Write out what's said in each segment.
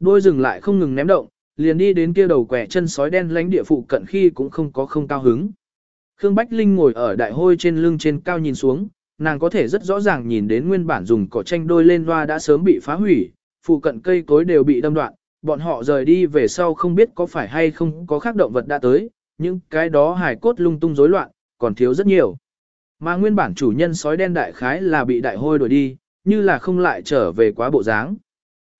Đôi rừng lại không ngừng ném động, liền đi đến kia đầu quẻ chân sói đen lánh địa phụ cận khi cũng không có không cao hứng. Khương Bách Linh ngồi ở đại hôi trên lưng trên cao nhìn xuống, nàng có thể rất rõ ràng nhìn đến nguyên bản dùng cỏ tranh đôi lên loa đã sớm bị phá hủy, phụ cận cây cối đều bị đâm đoạn, bọn họ rời đi về sau không biết có phải hay không có khác động vật đã tới, nhưng cái đó hài cốt lung tung rối loạn, còn thiếu rất nhiều. Mà nguyên bản chủ nhân sói đen đại khái là bị đại hôi đuổi đi, như là không lại trở về quá bộ dáng.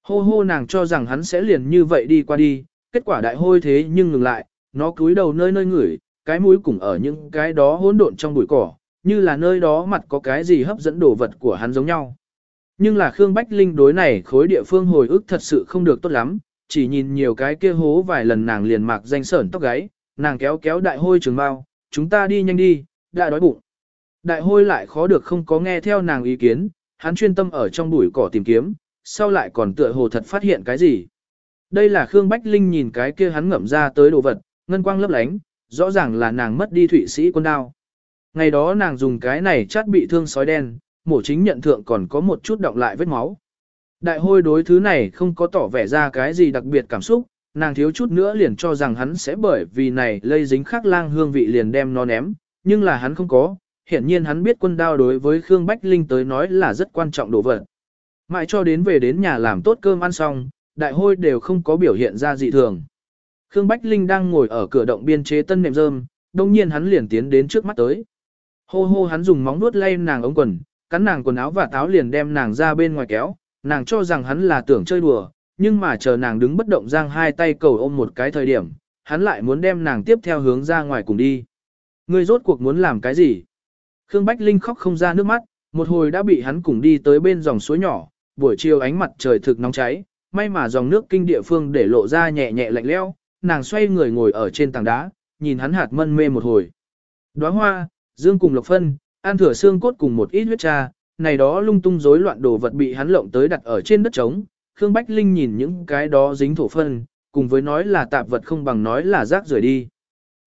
Hô hô nàng cho rằng hắn sẽ liền như vậy đi qua đi, kết quả đại hôi thế nhưng ngừng lại, nó cúi đầu nơi nơi ngửi, cái mũi cùng ở những cái đó hỗn độn trong bụi cỏ, như là nơi đó mặt có cái gì hấp dẫn đồ vật của hắn giống nhau. Nhưng là Khương Bách Linh đối này khối địa phương hồi ức thật sự không được tốt lắm, chỉ nhìn nhiều cái kia hố vài lần nàng liền mạc danh sởn tóc gáy, nàng kéo kéo đại hôi trường bao, chúng ta đi nhanh đi, đã đói bụng. Đại hôi lại khó được không có nghe theo nàng ý kiến, hắn chuyên tâm ở trong bụi cỏ tìm kiếm, sau lại còn tựa hồ thật phát hiện cái gì. Đây là Khương Bách Linh nhìn cái kia hắn ngậm ra tới đồ vật, ngân quang lấp lánh, rõ ràng là nàng mất đi thụy sĩ quân đao. Ngày đó nàng dùng cái này chát bị thương sói đen, mổ chính nhận thượng còn có một chút động lại vết máu. Đại hôi đối thứ này không có tỏ vẻ ra cái gì đặc biệt cảm xúc, nàng thiếu chút nữa liền cho rằng hắn sẽ bởi vì này lây dính khắc lang hương vị liền đem nó ném, nhưng là hắn không có, hiển nhiên hắn biết quân đao đối với Khương Bách Linh tới nói là rất quan trọng đồ vật. Mãi cho đến về đến nhà làm tốt cơm ăn xong, đại hôi đều không có biểu hiện ra dị thường. Khương Bách Linh đang ngồi ở cửa động biên chế tân nệm rơm, đồng nhiên hắn liền tiến đến trước mắt tới. Hô hô hắn dùng móng nuốt lay nàng ống quần, cắn nàng quần áo và táo liền đem nàng ra bên ngoài kéo, nàng cho rằng hắn là tưởng chơi đùa, nhưng mà chờ nàng đứng bất động giang hai tay cầu ôm một cái thời điểm, hắn lại muốn đem nàng tiếp theo hướng ra ngoài cùng đi. Ngươi rốt cuộc muốn làm cái gì? Khương Bách Linh khóc không ra nước mắt, một hồi đã bị hắn cùng đi tới bên dòng suối nhỏ, buổi chiều ánh mặt trời thực nóng cháy, may mà dòng nước kinh địa phương để lộ ra nhẹ nhẹ lạnh lẽo, nàng xoay người ngồi ở trên tảng đá, nhìn hắn hạt mân mê một hồi. Đóa hoa, dương cùng lộc phân, ăn thừa xương cốt cùng một ít huyết trà, này đó lung tung rối loạn đồ vật bị hắn lộng tới đặt ở trên đất trống. Khương Bách Linh nhìn những cái đó dính thổ phân, cùng với nói là tạp vật không bằng nói là rác rưởi đi.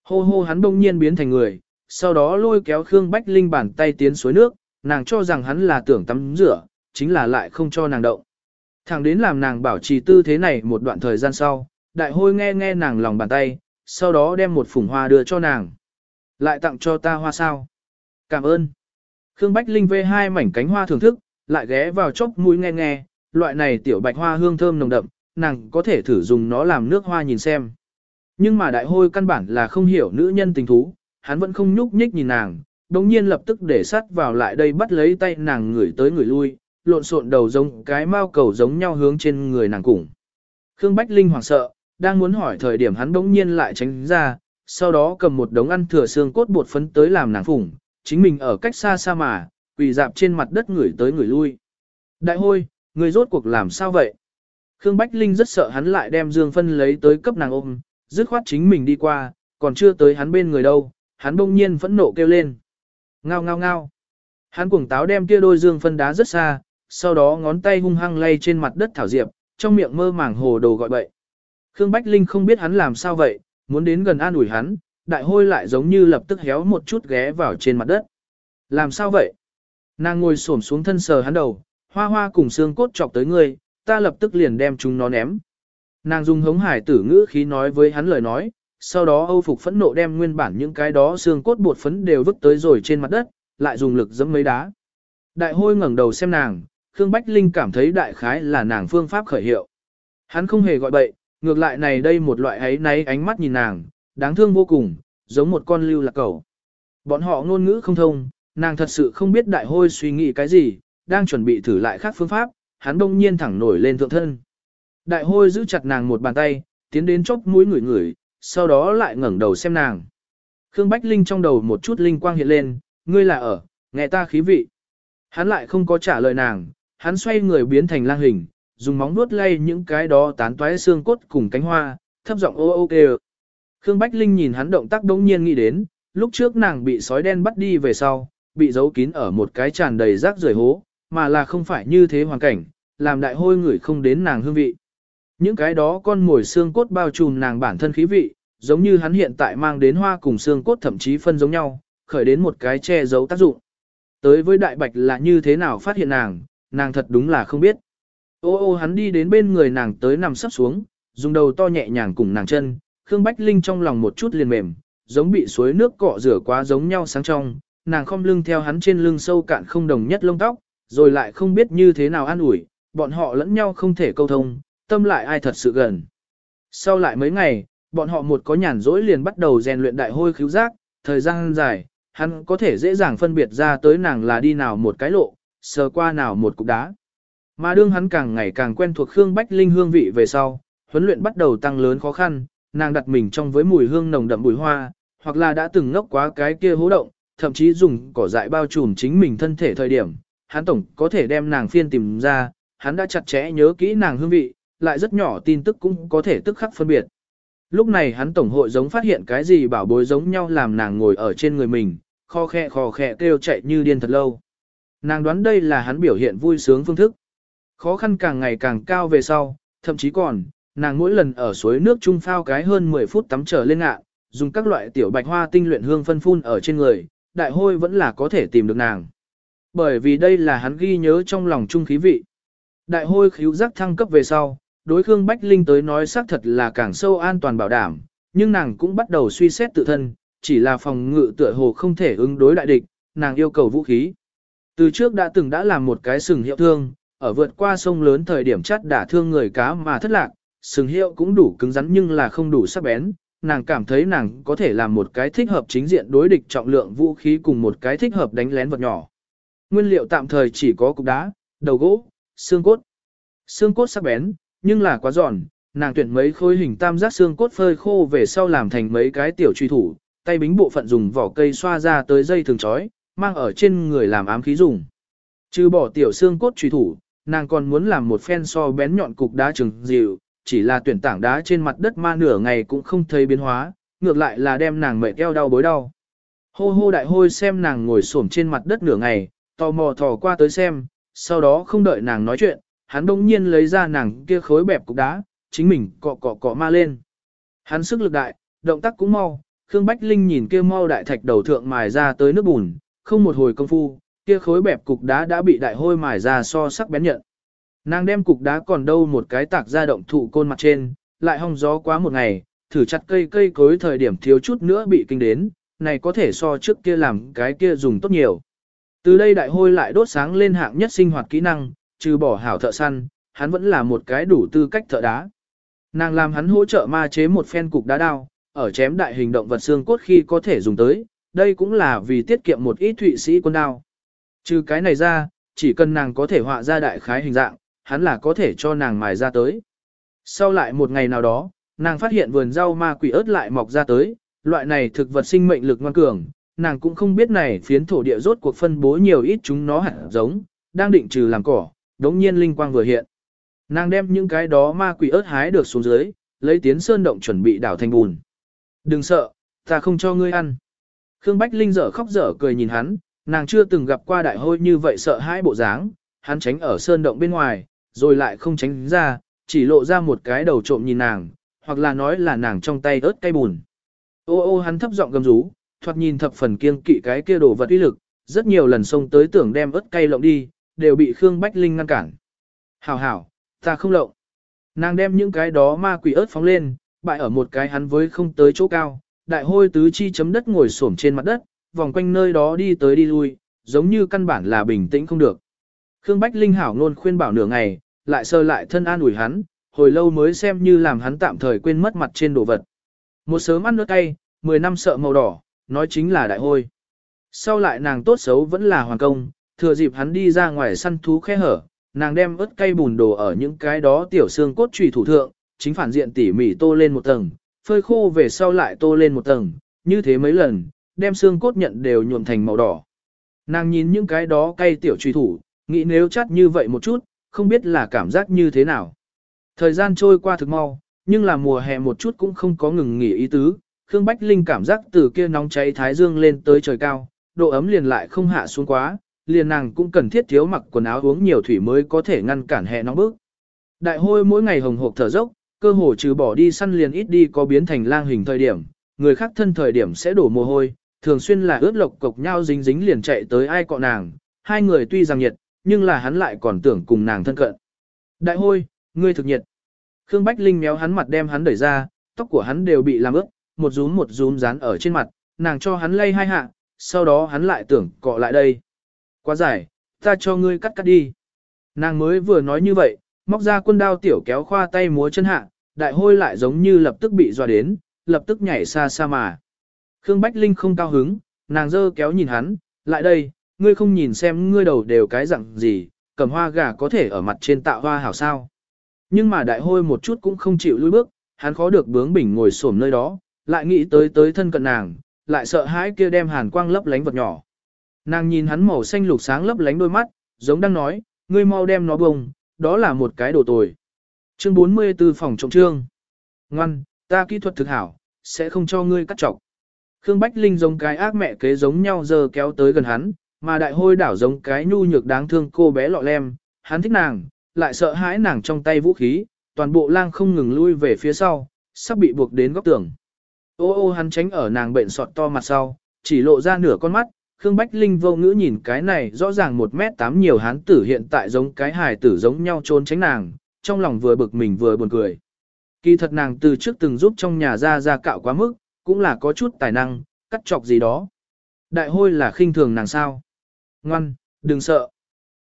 Hô hô hắn bỗng nhiên biến thành người, sau đó lôi kéo Khương Bách Linh bàn tay tiến suối nước, nàng cho rằng hắn là tưởng tắm rửa, chính là lại không cho nàng động. Thẳng đến làm nàng bảo trì tư thế này một đoạn thời gian sau, đại hôi nghe nghe nàng lòng bàn tay, sau đó đem một phủng hoa đưa cho nàng. Lại tặng cho ta hoa sao? Cảm ơn. Khương Bách Linh vê hai mảnh cánh hoa thưởng thức, lại ghé vào chốc mũi nghe nghe, loại này tiểu bạch hoa hương thơm nồng đậm, nàng có thể thử dùng nó làm nước hoa nhìn xem. Nhưng mà đại hôi căn bản là không hiểu nữ nhân tình thú, hắn vẫn không nhúc nhích nhìn nàng, đồng nhiên lập tức để sát vào lại đây bắt lấy tay nàng ngửi tới người lui, lộn xộn đầu giống cái mao cầu giống nhau hướng trên người nàng củng. Khương Bách Linh hoảng sợ, đang muốn hỏi thời điểm hắn bỗng nhiên lại tránh ra, sau đó cầm một đống ăn thừa xương cốt bột phấn tới làm nàng phủng, chính mình ở cách xa xa mà, quỳ dạp trên mặt đất người tới người lui. Đại hôi, người rốt cuộc làm sao vậy? Khương Bách Linh rất sợ hắn lại đem Dương Phân lấy tới cấp nàng ôm, dứt khoát chính mình đi qua, còn chưa tới hắn bên người đâu, hắn bỗng nhiên phẫn nộ kêu lên. Ngao ngao ngao. Hắn cuồng táo đem kia đôi Dương Phân đá rất xa, sau đó ngón tay hung hăng lay trên mặt đất thảo diệp, trong miệng mơ màng hồ đồ gọi bậy. Khương Bách Linh không biết hắn làm sao vậy, muốn đến gần an ủi hắn, đại hôi lại giống như lập tức héo một chút ghé vào trên mặt đất. Làm sao vậy? Nàng ngồi xổm xuống thân sờ hắn đầu, hoa hoa cùng xương cốt chọc tới ngươi, ta lập tức liền đem chúng nó ném. Nàng dùng hống hải tử ngữ khí nói với hắn lời nói, sau đó Âu Phục phẫn nộ đem nguyên bản những cái đó xương cốt bột phấn đều vứt tới rồi trên mặt đất, lại dùng lực giẫm mấy đá. Đại hôi ngẩng đầu xem nàng, Khương Bách Linh cảm thấy đại khái là nàng phương pháp khởi hiệu. Hắn không hề gọi bậy, ngược lại này đây một loại ấy náy ánh mắt nhìn nàng, đáng thương vô cùng, giống một con lưu lạc cầu. Bọn họ ngôn ngữ không thông, nàng thật sự không biết đại hôi suy nghĩ cái gì, đang chuẩn bị thử lại khác phương pháp, hắn đông nhiên thẳng nổi lên thượng thân. Đại hôi giữ chặt nàng một bàn tay, tiến đến chốc mũi ngửi ngửi, sau đó lại ngẩng đầu xem nàng. Khương Bách Linh trong đầu một chút linh quang hiện lên, ngươi là ở, nghe ta khí vị. Hắn lại không có trả lời nàng, hắn xoay người biến thành lang hình, dùng móng nuốt lay những cái đó tán toái xương cốt cùng cánh hoa, thấp giọng ô ô kêu. Khương Bách Linh nhìn hắn động tác đống nhiên nghĩ đến, lúc trước nàng bị sói đen bắt đi về sau, bị giấu kín ở một cái tràn đầy rác rưởi hố, mà là không phải như thế hoàn cảnh, làm đại hôi người không đến nàng hương vị. Những cái đó con mồi xương cốt bao trùm nàng bản thân khí vị, giống như hắn hiện tại mang đến hoa cùng xương cốt thậm chí phân giống nhau, khởi đến một cái che giấu tác dụng. Tới với đại bạch là như thế nào phát hiện nàng, nàng thật đúng là không biết. Ô ô hắn đi đến bên người nàng tới nằm sắp xuống, dùng đầu to nhẹ nhàng cùng nàng chân, Khương Bách Linh trong lòng một chút liền mềm, giống bị suối nước cọ rửa quá giống nhau sáng trong, nàng không lưng theo hắn trên lưng sâu cạn không đồng nhất lông tóc, rồi lại không biết như thế nào an ủi, bọn họ lẫn nhau không thể câu thông, tâm lại ai thật sự gần. Sau lại mấy ngày, bọn họ một có nhàn rỗi liền bắt đầu rèn luyện đại hôi khíu giác, thời gian dài, hắn có thể dễ dàng phân biệt ra tới nàng là đi nào một cái lộ, sờ qua nào một cục đá. Mà đương hắn càng ngày càng quen thuộc Khương Bách Linh hương vị về sau, huấn luyện bắt đầu tăng lớn khó khăn, nàng đặt mình trong với mùi hương nồng đậm bùi hoa, hoặc là đã từng ngốc quá cái kia hố động, thậm chí dùng cỏ dại bao trùm chính mình thân thể thời điểm, hắn tổng có thể đem nàng phiên tìm ra, hắn đã chặt chẽ nhớ kỹ nàng hương vị, lại rất nhỏ tin tức cũng có thể tức khắc phân biệt. Lúc này hắn tổng hội giống phát hiện cái gì bảo bối giống nhau làm nàng ngồi ở trên người mình, kho khe kho khe kêu chạy như điên thật lâu. Nàng đoán đây là hắn biểu hiện vui sướng phương thức. Khó khăn càng ngày càng cao về sau, thậm chí còn, nàng mỗi lần ở suối nước trung phao cái hơn 10 phút tắm trở lên ngạ, dùng các loại tiểu bạch hoa tinh luyện hương phân phun ở trên người, đại hôi vẫn là có thể tìm được nàng. Bởi vì đây là hắn ghi nhớ trong lòng trung khí vị. Đại hôi khíu giác thăng cấp về sau, đối Khương Bách Linh tới nói xác thật là càng sâu an toàn bảo đảm, nhưng nàng cũng bắt đầu suy xét tự thân, chỉ là phòng ngự tựa hồ không thể ứng đối đại địch, nàng yêu cầu vũ khí. Từ trước đã từng đã làm một cái sừng hiệu thương, ở vượt qua sông lớn thời điểm chắt đả thương người cá mà thất lạc, sừng hiệu cũng đủ cứng rắn nhưng là không đủ sắc bén, nàng cảm thấy nàng có thể làm một cái thích hợp chính diện đối địch trọng lượng vũ khí cùng một cái thích hợp đánh lén vật nhỏ. Nguyên liệu tạm thời chỉ có cục đá, đầu gỗ, xương cốt. Xương cốt sắc bén, nhưng là quá giòn, nàng tuyển mấy khối hình tam giác xương cốt phơi khô về sau làm thành mấy cái tiểu truy thủ, tay bính bộ phận dùng vỏ cây xoa ra tới dây thường chói, mang ở trên người làm ám khí dùng. Trừ bỏ tiểu xương cốt truy thủ, nàng còn muốn làm một phen so bén nhọn cục đá trừng dịu, chỉ là tuyển tảng đá trên mặt đất ma nửa ngày cũng không thấy biến hóa, ngược lại là đem nàng mệt eo đau bối đau. Hô hô đại hôi xem nàng ngồi xổm trên mặt đất nửa ngày, tò mò thò qua tới xem, sau đó không đợi nàng nói chuyện, hắn đông nhiên lấy ra nàng kia khối bẹp cục đá, chính mình cọ cọ cọ ma lên. Hắn sức lực đại, động tác cũng mau, Khương Bách Linh nhìn kia mau đại thạch đầu thượng mài ra tới nước bùn, không một hồi công phu, kia khối bẹp cục đá đã bị đại hôi mài ra so sắc bén nhận. Nàng đem cục đá còn đâu một cái tạc ra động thụ côn mặt trên, lại hong gió quá một ngày, thử chặt cây cây cối thời điểm thiếu chút nữa bị kinh đến, này có thể so trước kia làm cái kia dùng tốt nhiều. Từ đây đại hôi lại đốt sáng lên hạng nhất sinh hoạt kỹ năng, trừ bỏ hảo thợ săn, hắn vẫn là một cái đủ tư cách thợ đá. Nàng làm hắn hỗ trợ ma chế một phen cục đá đao, ở chém đại hình động vật xương cốt khi có thể dùng tới, đây cũng là vì tiết kiệm một ít thụy sĩ quân đao. Trừ cái này ra, chỉ cần nàng có thể họa ra đại khái hình dạng, hắn là có thể cho nàng mài ra tới. Sau lại một ngày nào đó, nàng phát hiện vườn rau ma quỷ ớt lại mọc ra tới, loại này thực vật sinh mệnh lực ngoan cường, nàng cũng không biết này phiến thổ địa rốt cuộc phân bố nhiều ít chúng nó hẳn giống, đang định trừ làm cỏ, đống nhiên linh quang vừa hiện. Nàng đem những cái đó ma quỷ ớt hái được xuống dưới, lấy tiến sơn động chuẩn bị đảo thành bùn. Đừng sợ, ta không cho ngươi ăn. Khương Bách Linh dở khóc dở cười nhìn hắn, nàng chưa từng gặp qua đại hôi như vậy sợ hãi bộ dáng, hắn tránh ở sơn động bên ngoài, rồi lại không tránh ra, chỉ lộ ra một cái đầu trộm nhìn nàng, hoặc là nói là nàng trong tay ớt cay bùn. Ô ô hắn thấp giọng gầm rú, thoạt nhìn thập phần kiêng kỵ cái kia đồ vật uy lực, rất nhiều lần xông tới tưởng đem ớt cay lộng đi, đều bị Khương Bách Linh ngăn cản. Hảo hảo, ta không lộng. Nàng đem những cái đó ma quỷ ớt phóng lên, bại ở một cái hắn với không tới chỗ cao, đại hôi tứ chi chấm đất ngồi xổm trên mặt đất, vòng quanh nơi đó đi tới đi lui, giống như căn bản là bình tĩnh không được. Khương Bách Linh hảo ngôn khuyên bảo nửa ngày, lại sơ lại thân an ủi hắn, hồi lâu mới xem như làm hắn tạm thời quên mất mặt trên đồ vật. Một sớm ăn nước cay, 10 năm sợ màu đỏ, nói chính là đại hôi. Sau lại nàng tốt xấu vẫn là hoàng công, thừa dịp hắn đi ra ngoài săn thú khe hở, nàng đem ớt cay bùn đồ ở những cái đó tiểu xương cốt trùy thủ thượng, chính phản diện tỉ mỉ tô lên một tầng, phơi khô về sau lại tô lên một tầng, như thế mấy lần, đem xương cốt nhận đều nhuộm thành màu đỏ. Nàng nhìn những cái đó cay tiểu truy thủ, nghĩ nếu chắt như vậy một chút, không biết là cảm giác như thế nào. Thời gian trôi qua thực mau, nhưng là mùa hè một chút cũng không có ngừng nghỉ ý tứ, Khương Bách Linh cảm giác từ kia nóng cháy thái dương lên tới trời cao, độ ấm liền lại không hạ xuống quá, liền nàng cũng cần thiết thiếu mặc quần áo uống nhiều thủy mới có thể ngăn cản hè nóng bức. Đại hôi mỗi ngày hồng hộc thở dốc, cơ hồ trừ bỏ đi săn liền ít đi có biến thành lang hình thời điểm, người khác thân thời điểm sẽ đổ mồ hôi, thường xuyên là ướt lộc cục nhau dính dính liền chạy tới ai cọ nàng, hai người tuy rằng nhiệt, nhưng là hắn lại còn tưởng cùng nàng thân cận. Đại hôi, ngươi thực nhiệt. Khương Bách Linh méo hắn mặt đem hắn đẩy ra, tóc của hắn đều bị làm ướt, một rúm một rúm dán ở trên mặt, nàng cho hắn lay hai hạ, sau đó hắn lại tưởng cọ lại đây. Quá dài, ta cho ngươi cắt cắt đi. Nàng mới vừa nói như vậy, móc ra quân đao tiểu kéo khoa tay múa chân hạ, đại hôi lại giống như lập tức bị dọa đến, lập tức nhảy xa xa mà. Khương Bách Linh không cao hứng, nàng dơ kéo nhìn hắn, lại đây, ngươi không nhìn xem ngươi đầu đều cái dạng gì, cầm hoa gà có thể ở mặt trên tạo hoa hảo sao. Nhưng mà đại hôi một chút cũng không chịu lùi bước, hắn khó được bướng bỉnh ngồi xổm nơi đó, lại nghĩ tới tới thân cận nàng, lại sợ hãi kia đem hàn quang lấp lánh vật nhỏ. Nàng nhìn hắn màu xanh lục sáng lấp lánh đôi mắt, giống đang nói, ngươi mau đem nó bông, đó là một cái đồ tồi. Chương 44 phòng trọng trương. Ngoan, ta kỹ thuật thực hảo, sẽ không cho ngươi cắt trọc. Khương Bách Linh giống cái ác mẹ kế giống nhau giờ kéo tới gần hắn, mà đại hôi đảo giống cái nhu nhược đáng thương cô bé lọ lem, hắn thích nàng, lại sợ hãi nàng trong tay vũ khí, toàn bộ lang không ngừng lui về phía sau, sắp bị buộc đến góc tường. Ô ô hắn tránh ở nàng bệnh sọt to mặt sau, chỉ lộ ra nửa con mắt, Khương Bách Linh vô ngữ nhìn cái này rõ ràng 1 mét 8 nhiều hán tử hiện tại giống cái hài tử giống nhau trốn tránh nàng, trong lòng vừa bực mình vừa buồn cười. Kỳ thật nàng từ trước từng giúp trong nhà ra ra cạo quá mức, cũng là có chút tài năng, cắt chọc gì đó. Đại hôi là khinh thường nàng sao. Ngoan, đừng sợ.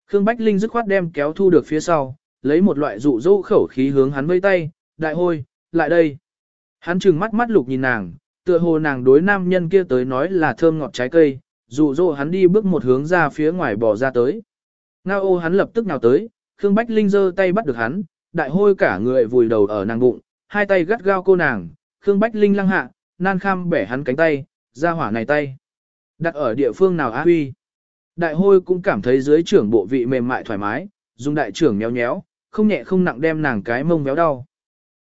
Khương Bách Linh dứt khoát đem kéo thu được phía sau, lấy một loại dụ dỗ khẩu khí hướng hắn vây tay, đại hôi, lại đây. Hắn trừng mắt mắt lục nhìn nàng, tựa hồ nàng đối nam nhân kia tới nói là thơm ngọt trái cây, dụ dỗ hắn đi bước một hướng ra phía ngoài bỏ ra tới. Ngao ô hắn lập tức nào tới, Khương Bách Linh giơ tay bắt được hắn, đại hôi cả người vùi đầu ở nàng bụng, hai tay gắt gao cô nàng, Khương Bách Linh lăng hạ, nan kham bẻ hắn cánh tay, ra hỏa này tay. Đặt ở địa phương nào á huy. Đại hôi cũng cảm thấy dưới trưởng bộ vị mềm mại thoải mái, dùng đại trưởng méo nhéo, không nhẹ không nặng đem nàng cái mông méo đau.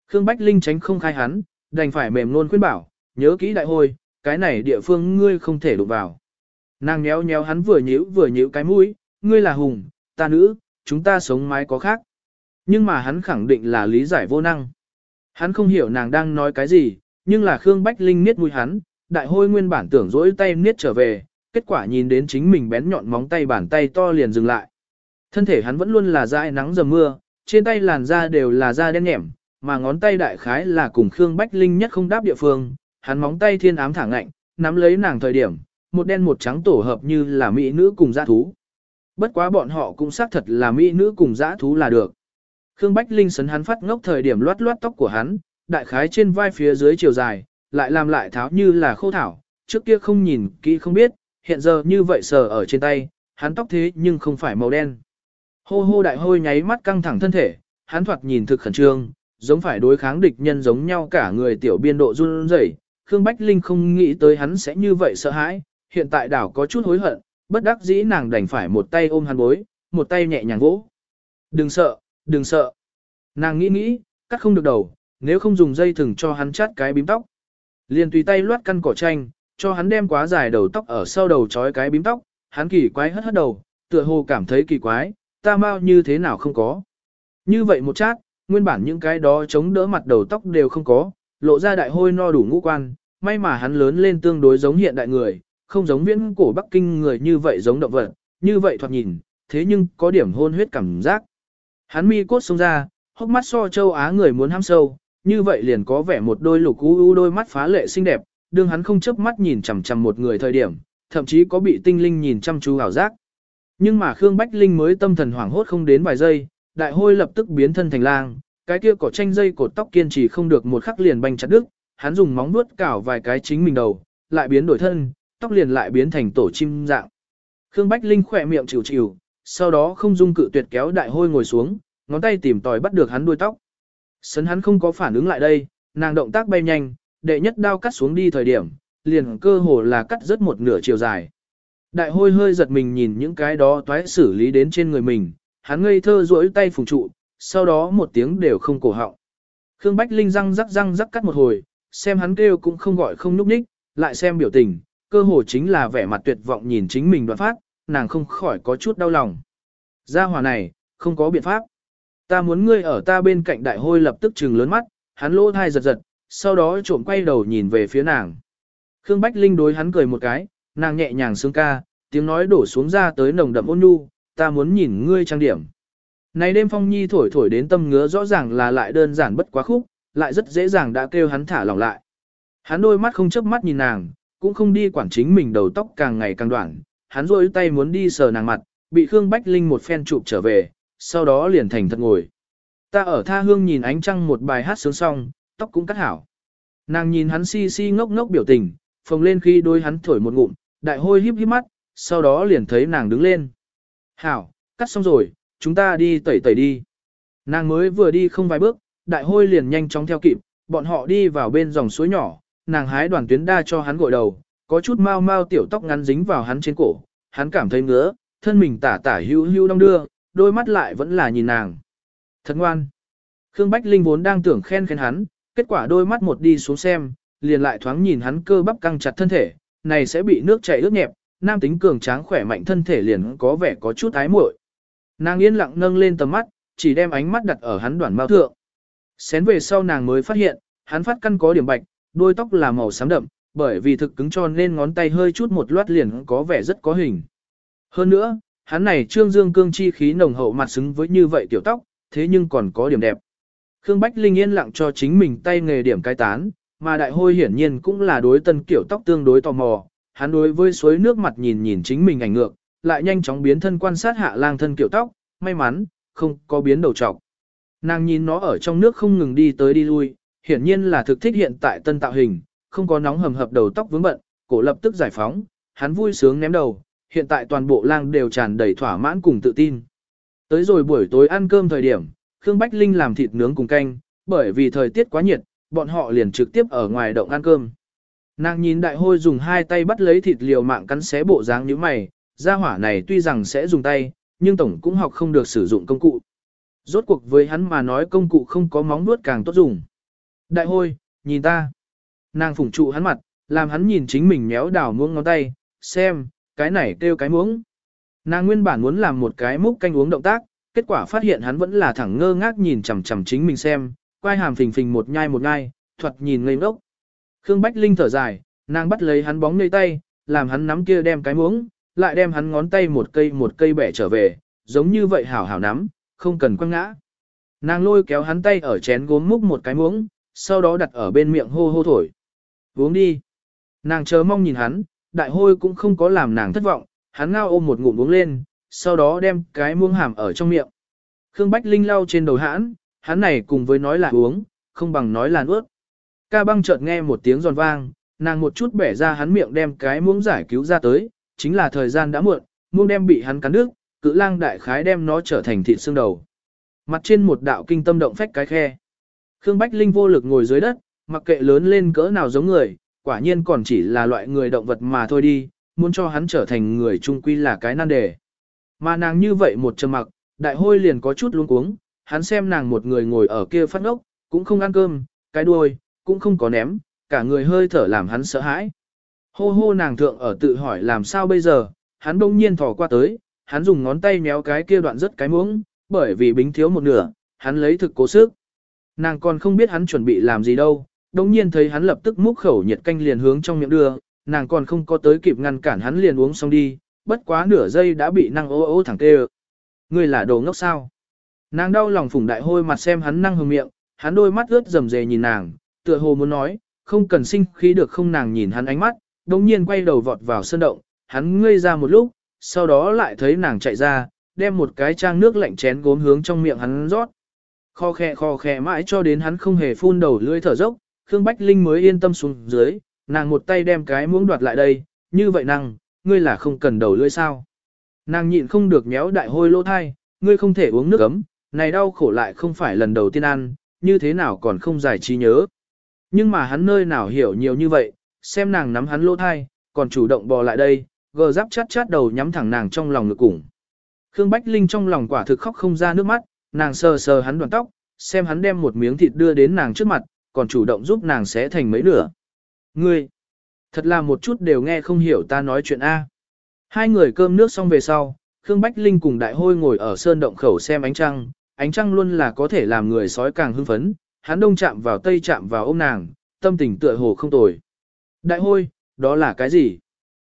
Khương Bách Linh tránh không khai hắn, đành phải mềm luôn khuyên bảo, nhớ kỹ đại hôi, cái này địa phương ngươi không thể đụng vào. Nàng nhéo nhéo hắn vừa nhíu vừa nhíu cái mũi, ngươi là hùng, ta nữ, chúng ta sống mái có khác. Nhưng mà hắn khẳng định là lý giải vô năng. Hắn không hiểu nàng đang nói cái gì, nhưng là Khương Bách Linh niết mũi hắn, đại hôi nguyên bản tưởng dỗi tay niết trở về, kết quả nhìn đến chính mình bén nhọn móng tay bàn tay to liền dừng lại. Thân thể hắn vẫn luôn là dãi nắng dầm mưa, trên tay làn da đều là da đen nhẻm, mà ngón tay đại khái là cùng Khương Bách Linh nhất không đáp địa phương, hắn móng tay thiên ám thẳng ngạnh, nắm lấy nàng thời điểm, một đen một trắng tổ hợp như là mỹ nữ cùng dã thú. Bất quá bọn họ cũng xác thật là mỹ nữ cùng dã thú là được. Khương Bách Linh sấn hắn phát ngốc thời điểm loát loát tóc của hắn, đại khái trên vai phía dưới chiều dài, lại làm lại tháo như là khô thảo, trước kia không nhìn kỹ không biết, hiện giờ như vậy sờ ở trên tay, hắn tóc thế nhưng không phải màu đen. Hô hô đại hôi nháy mắt căng thẳng thân thể, hắn thoạt nhìn thực khẩn trương, giống phải đối kháng địch nhân giống nhau cả người tiểu biên độ run rẩy. Khương Bách Linh không nghĩ tới hắn sẽ như vậy sợ hãi, hiện tại đảo có chút hối hận, bất đắc dĩ nàng đành phải một tay ôm hắn bối, một tay nhẹ nhàng vỗ. Đừng sợ, đừng sợ. Nàng nghĩ nghĩ, cắt không được đầu, nếu không dùng dây thừng cho hắn chát cái bím tóc. Liền tùy tay loát căn cỏ tranh, cho hắn đem quá dài đầu tóc ở sau đầu trói cái bím tóc, hắn kỳ quái hất hất đầu, tựa hồ cảm thấy kỳ quái, ta mau như thế nào không có. Như vậy một chát, nguyên bản những cái đó chống đỡ mặt đầu tóc đều không có, lộ ra đại hôi no đủ ngũ quan, may mà hắn lớn lên tương đối giống hiện đại người, không giống viễn cổ Bắc Kinh người như vậy giống động vật, như vậy thoạt nhìn, thế nhưng có điểm hôn huyết cảm giác. Hắn mi cốt xông ra, hốc mắt so châu Á người muốn ham sâu, như vậy liền có vẻ một đôi lục u u đôi mắt phá lệ xinh đẹp, đương hắn không chớp mắt nhìn chằm chằm một người thời điểm, thậm chí có bị tinh linh nhìn chăm chú ảo giác. Nhưng mà Khương Bách Linh mới tâm thần hoảng hốt không đến vài giây, đại hôi lập tức biến thân thành lang, cái kia cỏ tranh dây cột tóc kiên trì không được một khắc liền banh chặt đứt, hắn dùng móng vuốt cào vài cái chính mình đầu, lại biến đổi thân, tóc liền lại biến thành tổ chim dạng. Khương Bách Linh khỏe miệng chịu chịu, sau đó không dung cự tuyệt kéo đại hôi ngồi xuống, ngón tay tìm tòi bắt được hắn đuôi tóc. Sấn hắn không có phản ứng lại đây, nàng động tác bay nhanh, đệ nhất đao cắt xuống đi thời điểm, liền cơ hồ là cắt rất một nửa chiều dài. Đại hôi hơi giật mình nhìn những cái đó toái xử lý đến trên người mình, hắn ngây thơ duỗi tay phùng trụ, sau đó một tiếng đều không cổ họng. Khương Bách Linh răng rắc răng rắc cắt một hồi, xem hắn kêu cũng không gọi không núp ních, lại xem biểu tình, cơ hồ chính là vẻ mặt tuyệt vọng nhìn chính mình đoạn phát, nàng không khỏi có chút đau lòng. Gia hỏa này, không có biện pháp. Ta muốn ngươi ở ta bên cạnh đại hôi lập tức trừng lớn mắt, hắn lỗ thai giật giật, sau đó trộm quay đầu nhìn về phía nàng. Khương Bách Linh đối hắn cười một cái, nàng nhẹ nhàng sướng ca, tiếng nói đổ xuống ra tới nồng đậm ôn nhu, ta muốn nhìn ngươi trang điểm. Này đêm phong nhi thổi thổi đến tâm ngứa rõ ràng là lại đơn giản bất quá khúc, lại rất dễ dàng đã kêu hắn thả lỏng lại. Hắn đôi mắt không chớp mắt nhìn nàng, cũng không đi quản chính mình đầu tóc càng ngày càng đoạn, hắn rôi tay muốn đi sờ nàng mặt, bị Khương Bách Linh một phen chụp trở về, sau đó liền thành thật ngồi. Ta ở tha hương nhìn ánh trăng một bài hát sướng xong, tóc cũng cắt hảo. Nàng nhìn hắn si si ngốc ngốc biểu tình, phồng lên khi đôi hắn thổi một ngụm, đại hôi híp híp mắt, sau đó liền thấy nàng đứng lên. Hảo, cắt xong rồi, chúng ta đi tẩy tẩy đi. Nàng mới vừa đi không vài bước, đại hôi liền nhanh chóng theo kịp, bọn họ đi vào bên dòng suối nhỏ, nàng hái đoàn tuyến đa cho hắn gội đầu, có chút mau mau tiểu tóc ngắn dính vào hắn trên cổ, hắn cảm thấy ngứa, thân mình tả tả hưu hưu đong đưa, đôi mắt lại vẫn là nhìn nàng. Thật ngoan. Khương Bách Linh vốn đang tưởng khen khen hắn, kết quả đôi mắt một đi xuống xem, liền lại thoáng nhìn hắn cơ bắp căng chặt thân thể, này sẽ bị nước chảy ướt nhẹp, nam tính cường tráng khỏe mạnh thân thể liền có vẻ có chút ái muội. Nàng yên lặng nâng lên tầm mắt, chỉ đem ánh mắt đặt ở hắn đoạn mao thượng. Xén về sau nàng mới phát hiện, hắn phát căn có điểm bạch, đôi tóc là màu xám đậm, bởi vì thực cứng cho nên ngón tay hơi chút một loát liền có vẻ rất có hình. Hơn nữa, hắn này trương dương cương chi khí nồng hậu mặt xứng với như vậy tiểu tóc, thế nhưng còn có điểm đẹp. Khương Bách Linh yên lặng cho chính mình tay nghề điểm cai tán, mà đại hôi hiển nhiên cũng là đối tân kiểu tóc tương đối tò mò, hắn đối với suối nước mặt nhìn nhìn chính mình ảnh ngược, lại nhanh chóng biến thân quan sát hạ lang thân kiểu tóc, may mắn, không có biến đầu trọc. Nàng nhìn nó ở trong nước không ngừng đi tới đi lui, hiển nhiên là thực thích hiện tại tân tạo hình, không có nóng hầm hập đầu tóc vướng bận, cổ lập tức giải phóng, hắn vui sướng ném đầu, hiện tại toàn bộ lang đều tràn đầy thỏa mãn cùng tự tin. Tới rồi buổi tối ăn cơm thời điểm, Khương Bách Linh làm thịt nướng cùng canh, bởi vì thời tiết quá nhiệt, bọn họ liền trực tiếp ở ngoài động ăn cơm. Nàng nhìn đại hôi dùng hai tay bắt lấy thịt liều mạng cắn xé bộ dáng như mày, gia hỏa này tuy rằng sẽ dùng tay, nhưng tổng cũng học không được sử dụng công cụ. Rốt cuộc với hắn mà nói công cụ không có móng nuốt càng tốt dùng. Đại hôi, nhìn ta. Nàng phủng trụ hắn mặt, làm hắn nhìn chính mình méo đảo muỗng ngón tay, xem, cái này kêu cái muỗng. Nàng nguyên bản muốn làm một cái múc canh uống động tác, kết quả phát hiện hắn vẫn là thẳng ngơ ngác nhìn chằm chằm chính mình xem, quay hàm phình phình một nhai một nhai, thuật nhìn ngây ngốc. Khương Bách Linh thở dài, nàng bắt lấy hắn bóng nơi tay, làm hắn nắm kia đem cái muỗng, lại đem hắn ngón tay một cây một cây bẻ trở về, giống như vậy hảo hảo nắm, không cần quăng ngã. Nàng lôi kéo hắn tay ở chén gốm múc một cái muỗng, sau đó đặt ở bên miệng hô hô thổi. Uống đi. Nàng chờ mong nhìn hắn, đại hôi cũng không có làm nàng thất vọng, hắn ngao ôm một ngụm uống lên, sau đó đem cái muỗng hàm ở trong miệng. Khương Bách Linh lau trên đầu hãn, hắn này cùng với nói là uống, không bằng nói là nuốt. Ca băng chợt nghe một tiếng giòn vang, nàng một chút bẻ ra hắn miệng đem cái muỗng giải cứu ra tới, chính là thời gian đã muộn, muỗng đem bị hắn cắn đứt, cự lang đại khái đem nó trở thành thịt xương đầu. Mặt trên một đạo kinh tâm động phách cái khe. Khương Bách Linh vô lực ngồi dưới đất, mặc kệ lớn lên cỡ nào giống người, quả nhiên còn chỉ là loại người động vật mà thôi đi, muốn cho hắn trở thành người trung quy là cái nan đề. Mà nàng như vậy một trầm mặc, đại hôi liền có chút luống cuống, hắn xem nàng một người ngồi ở kia phát ốc, cũng không ăn cơm, cái đuôi, cũng không có ném, cả người hơi thở làm hắn sợ hãi. Hô hô nàng thượng ở tự hỏi làm sao bây giờ, hắn bỗng nhiên thò qua tới, hắn dùng ngón tay méo cái kia đoạn rất cái muỗng, bởi vì bính thiếu một nửa, hắn lấy thực cố sức. Nàng còn không biết hắn chuẩn bị làm gì đâu, đồng nhiên thấy hắn lập tức múc khẩu nhiệt canh liền hướng trong miệng đưa, nàng còn không có tới kịp ngăn cản hắn liền uống xong đi, bất quá nửa giây đã bị năng ô ô thẳng tê Ngươi là đồ ngốc sao? Nàng đau lòng phủng đại hôi mặt xem hắn năng hừng miệng, hắn đôi mắt ướt rầm rề nhìn nàng, tựa hồ muốn nói, không cần sinh khí được không nàng nhìn hắn ánh mắt, đồng nhiên quay đầu vọt vào sân động, hắn ngây ra một lúc, sau đó lại thấy nàng chạy ra, đem một cái trang nước lạnh chén gốm hướng trong miệng hắn rót. Kho khe kho khe mãi cho đến hắn không hề phun đầu lưỡi thở dốc, Khương Bách Linh mới yên tâm xuống dưới, nàng một tay đem cái muỗng đoạt lại đây, như vậy nàng, ngươi là không cần đầu lưỡi sao. Nàng nhịn không được méo đại hôi lỗ thai, ngươi không thể uống nước ấm, này đau khổ lại không phải lần đầu tiên ăn, như thế nào còn không giải trí nhớ. Nhưng mà hắn nơi nào hiểu nhiều như vậy, xem nàng nắm hắn lỗ thai, còn chủ động bò lại đây, gờ giáp chát chát đầu nhắm thẳng nàng trong lòng ngực củng. Khương Bách Linh trong lòng quả thực khóc không ra nước mắt, nàng sờ sờ hắn đoàn tóc, xem hắn đem một miếng thịt đưa đến nàng trước mặt, còn chủ động giúp nàng xé thành mấy nửa. Ngươi, thật là một chút đều nghe không hiểu ta nói chuyện A. Hai người cơm nước xong về sau, Khương Bách Linh cùng đại hôi ngồi ở sơn động khẩu xem ánh trăng, ánh trăng luôn là có thể làm người sói càng hưng phấn, hắn đông chạm vào tây chạm vào ôm nàng, tâm tình tựa hồ không tồi. Đại hôi, đó là cái gì?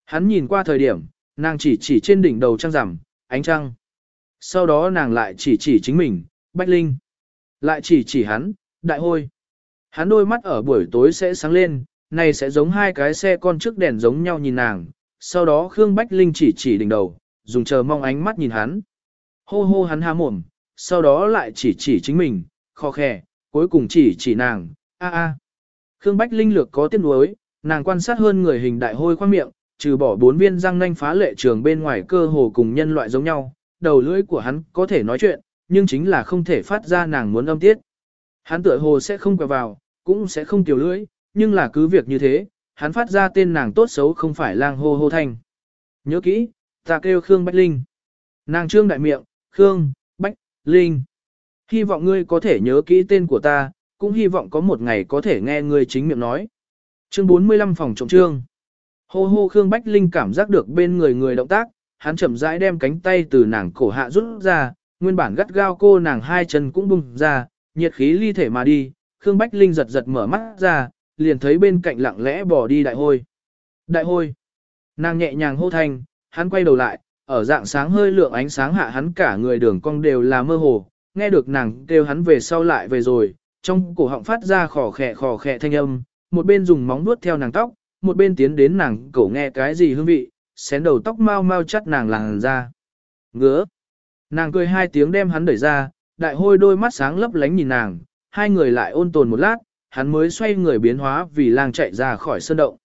Hắn nhìn qua thời điểm, nàng chỉ chỉ trên đỉnh đầu trăng rằm, ánh trăng. Sau đó nàng lại chỉ chỉ chính mình, Bách Linh. Lại chỉ chỉ hắn, đại hôi. Hắn đôi mắt ở buổi tối sẽ sáng lên, này sẽ giống hai cái xe con trước đèn giống nhau nhìn nàng. Sau đó Khương Bách Linh chỉ chỉ đỉnh đầu, dùng chờ mong ánh mắt nhìn hắn. Hô hô hắn há mồm, sau đó lại chỉ chỉ chính mình, khó khè, cuối cùng chỉ chỉ nàng, a a. Khương Bách Linh lược có tiếc nuối, nàng quan sát hơn người hình đại hôi khoang miệng, trừ bỏ bốn viên răng nanh phá lệ trường bên ngoài cơ hồ cùng nhân loại giống nhau, đầu lưỡi của hắn có thể nói chuyện, nhưng chính là không thể phát ra nàng muốn âm tiết. Hắn tựa hồ sẽ không quẹo vào, cũng sẽ không tiểu lưỡi, nhưng là cứ việc như thế, hắn phát ra tên nàng tốt xấu không phải lang hô hô thanh. Nhớ kỹ, ta kêu Khương Bách Linh. Nàng trương đại miệng, Khương, Bách, Linh. Hy vọng ngươi có thể nhớ kỹ tên của ta, cũng hy vọng có một ngày có thể nghe ngươi chính miệng nói. Chương 45 phòng trọng trương. Hô hô Khương Bách Linh cảm giác được bên người người động tác, hắn chậm rãi đem cánh tay từ nàng cổ hạ rút ra, nguyên bản gắt gao cô nàng hai chân cũng bung ra, nhiệt khí ly thể mà đi, Khương Bách Linh giật giật mở mắt ra, liền thấy bên cạnh lặng lẽ bỏ đi đại hôi. Đại hôi. Nàng nhẹ nhàng hô thanh, hắn quay đầu lại, ở dạng sáng hơi lượng ánh sáng hạ hắn cả người đường cong đều là mơ hồ, nghe được nàng kêu hắn về sau lại về rồi, trong cổ họng phát ra khò khẹ khò khẹ thanh âm, một bên dùng móng vuốt theo nàng tóc, một bên tiến đến nàng cổ nghe cái gì hương vị, xén đầu tóc mau mau chắt nàng làng ra. Ngứa. Nàng cười hai tiếng đem hắn đẩy ra, đại hôi đôi mắt sáng lấp lánh nhìn nàng, hai người lại ôn tồn một lát, hắn mới xoay người biến hóa vì lang chạy ra khỏi sân động.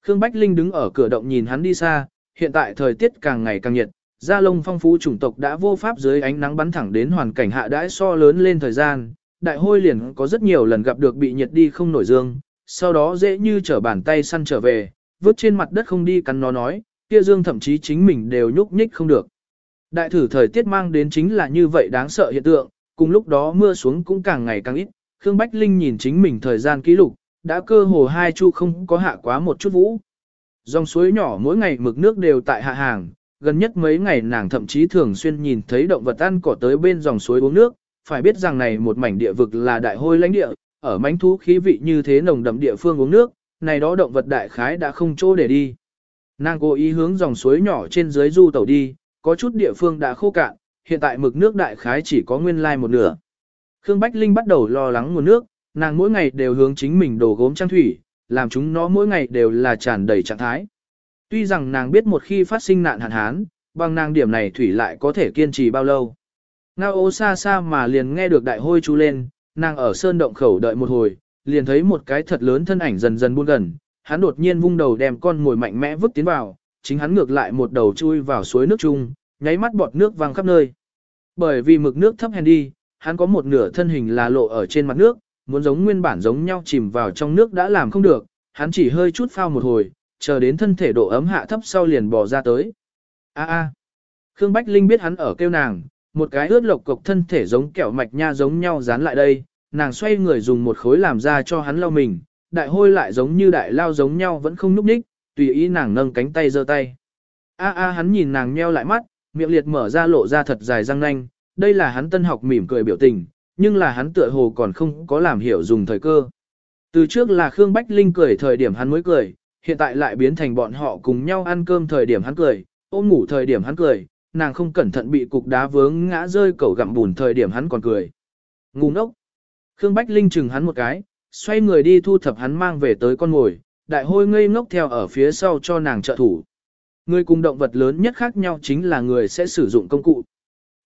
Khương Bách Linh đứng ở cửa động nhìn hắn đi xa, hiện tại thời tiết càng ngày càng nhiệt, da lông phong phú chủng tộc đã vô pháp dưới ánh nắng bắn thẳng đến hoàn cảnh hạ đãi so lớn lên thời gian, đại hôi liền có rất nhiều lần gặp được bị nhiệt đi không nổi dương, sau đó dễ như trở bàn tay săn trở về, vứt trên mặt đất không đi cắn nó nói, kia dương thậm chí chính mình đều nhúc nhích không được. Đại thử thời tiết mang đến chính là như vậy đáng sợ hiện tượng, cùng lúc đó mưa xuống cũng càng ngày càng ít, Khương Bách Linh nhìn chính mình thời gian ký lục, đã cơ hồ hai chu không có hạ quá một chút vũ. Dòng suối nhỏ mỗi ngày mực nước đều tại hạ hàng, gần nhất mấy ngày nàng thậm chí thường xuyên nhìn thấy động vật ăn cỏ tới bên dòng suối uống nước, phải biết rằng này một mảnh địa vực là đại hôi lãnh địa, ở mánh thú khí vị như thế nồng đậm địa phương uống nước, này đó động vật đại khái đã không chỗ để đi. Nàng cố ý hướng dòng suối nhỏ trên dưới du tàu đi, có chút địa phương đã khô cạn, hiện tại mực nước đại khái chỉ có nguyên lai một nửa. Khương Bách Linh bắt đầu lo lắng nguồn nước, nàng mỗi ngày đều hướng chính mình đổ gốm trang thủy, làm chúng nó mỗi ngày đều là tràn đầy trạng thái. Tuy rằng nàng biết một khi phát sinh nạn hạn hán, bằng nàng điểm này thủy lại có thể kiên trì bao lâu. Ngao ô xa xa mà liền nghe được đại hôi chú lên, nàng ở sơn động khẩu đợi một hồi, liền thấy một cái thật lớn thân ảnh dần dần buông gần, hắn đột nhiên vung đầu đem con ngồi mạnh mẽ vứt tiến vào, chính hắn ngược lại một đầu chui vào suối nước chung, nháy mắt bọt nước văng khắp nơi. Bởi vì mực nước thấp hèn đi, hắn có một nửa thân hình là lộ ở trên mặt nước, muốn giống nguyên bản giống nhau chìm vào trong nước đã làm không được, hắn chỉ hơi chút phao một hồi, chờ đến thân thể độ ấm hạ thấp sau liền bỏ ra tới. A a. Khương Bách Linh biết hắn ở kêu nàng, một cái ướt lộc cục thân thể giống kẹo mạch nha giống nhau dán lại đây, nàng xoay người dùng một khối làm ra cho hắn lau mình, đại hôi lại giống như đại lao giống nhau vẫn không núp ních, tùy ý nàng nâng cánh tay giơ tay. A a hắn nhìn nàng nheo lại mắt, miệng liệt mở ra lộ ra thật dài răng nanh, đây là hắn tân học mỉm cười biểu tình, nhưng là hắn tựa hồ còn không có làm hiểu dùng thời cơ. Từ trước là Khương Bách Linh cười thời điểm hắn mới cười, hiện tại lại biến thành bọn họ cùng nhau ăn cơm thời điểm hắn cười, ôm ngủ thời điểm hắn cười, nàng không cẩn thận bị cục đá vướng ngã rơi cẩu gặm bùn thời điểm hắn còn cười. Ngu ngốc. Khương Bách Linh chừng hắn một cái, xoay người đi thu thập hắn mang về tới con ngồi, đại hôi ngây ngốc theo ở phía sau cho nàng trợ thủ. Người cùng động vật lớn nhất khác nhau chính là người sẽ sử dụng công cụ.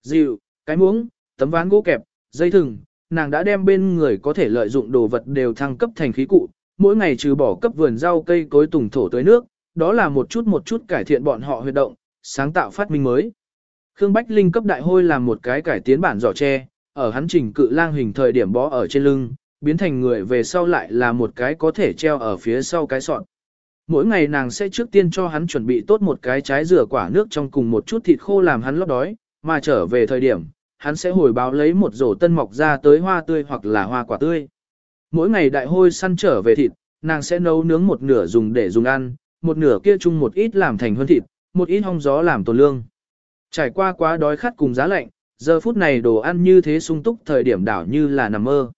Dịu, cái muỗng, tấm ván gỗ kẹp, dây thừng, nàng đã đem bên người có thể lợi dụng đồ vật đều thăng cấp thành khí cụ, mỗi ngày trừ bỏ cấp vườn rau cây cối tùng thổ tới nước, đó là một chút một chút cải thiện bọn họ hoạt động, sáng tạo phát minh mới. Khương Bách Linh cấp đại hôi làm một cái cải tiến bản giỏ tre, ở hắn trình cự lang hình thời điểm bó ở trên lưng, biến thành người về sau lại là một cái có thể treo ở phía sau cái sọt. Mỗi ngày nàng sẽ trước tiên cho hắn chuẩn bị tốt một cái trái rửa quả nước trong cùng một chút thịt khô làm hắn lót đói, mà trở về thời điểm, hắn sẽ hồi báo lấy một rổ tân mọc ra tới hoa tươi hoặc là hoa quả tươi. Mỗi ngày đại hôi săn trở về thịt, nàng sẽ nấu nướng một nửa dùng để dùng ăn, một nửa kia chung một ít làm thành hơn thịt, một ít hong gió làm tồn lương. Trải qua quá đói khát cùng giá lạnh, giờ phút này đồ ăn như thế sung túc thời điểm đảo như là nằm mơ.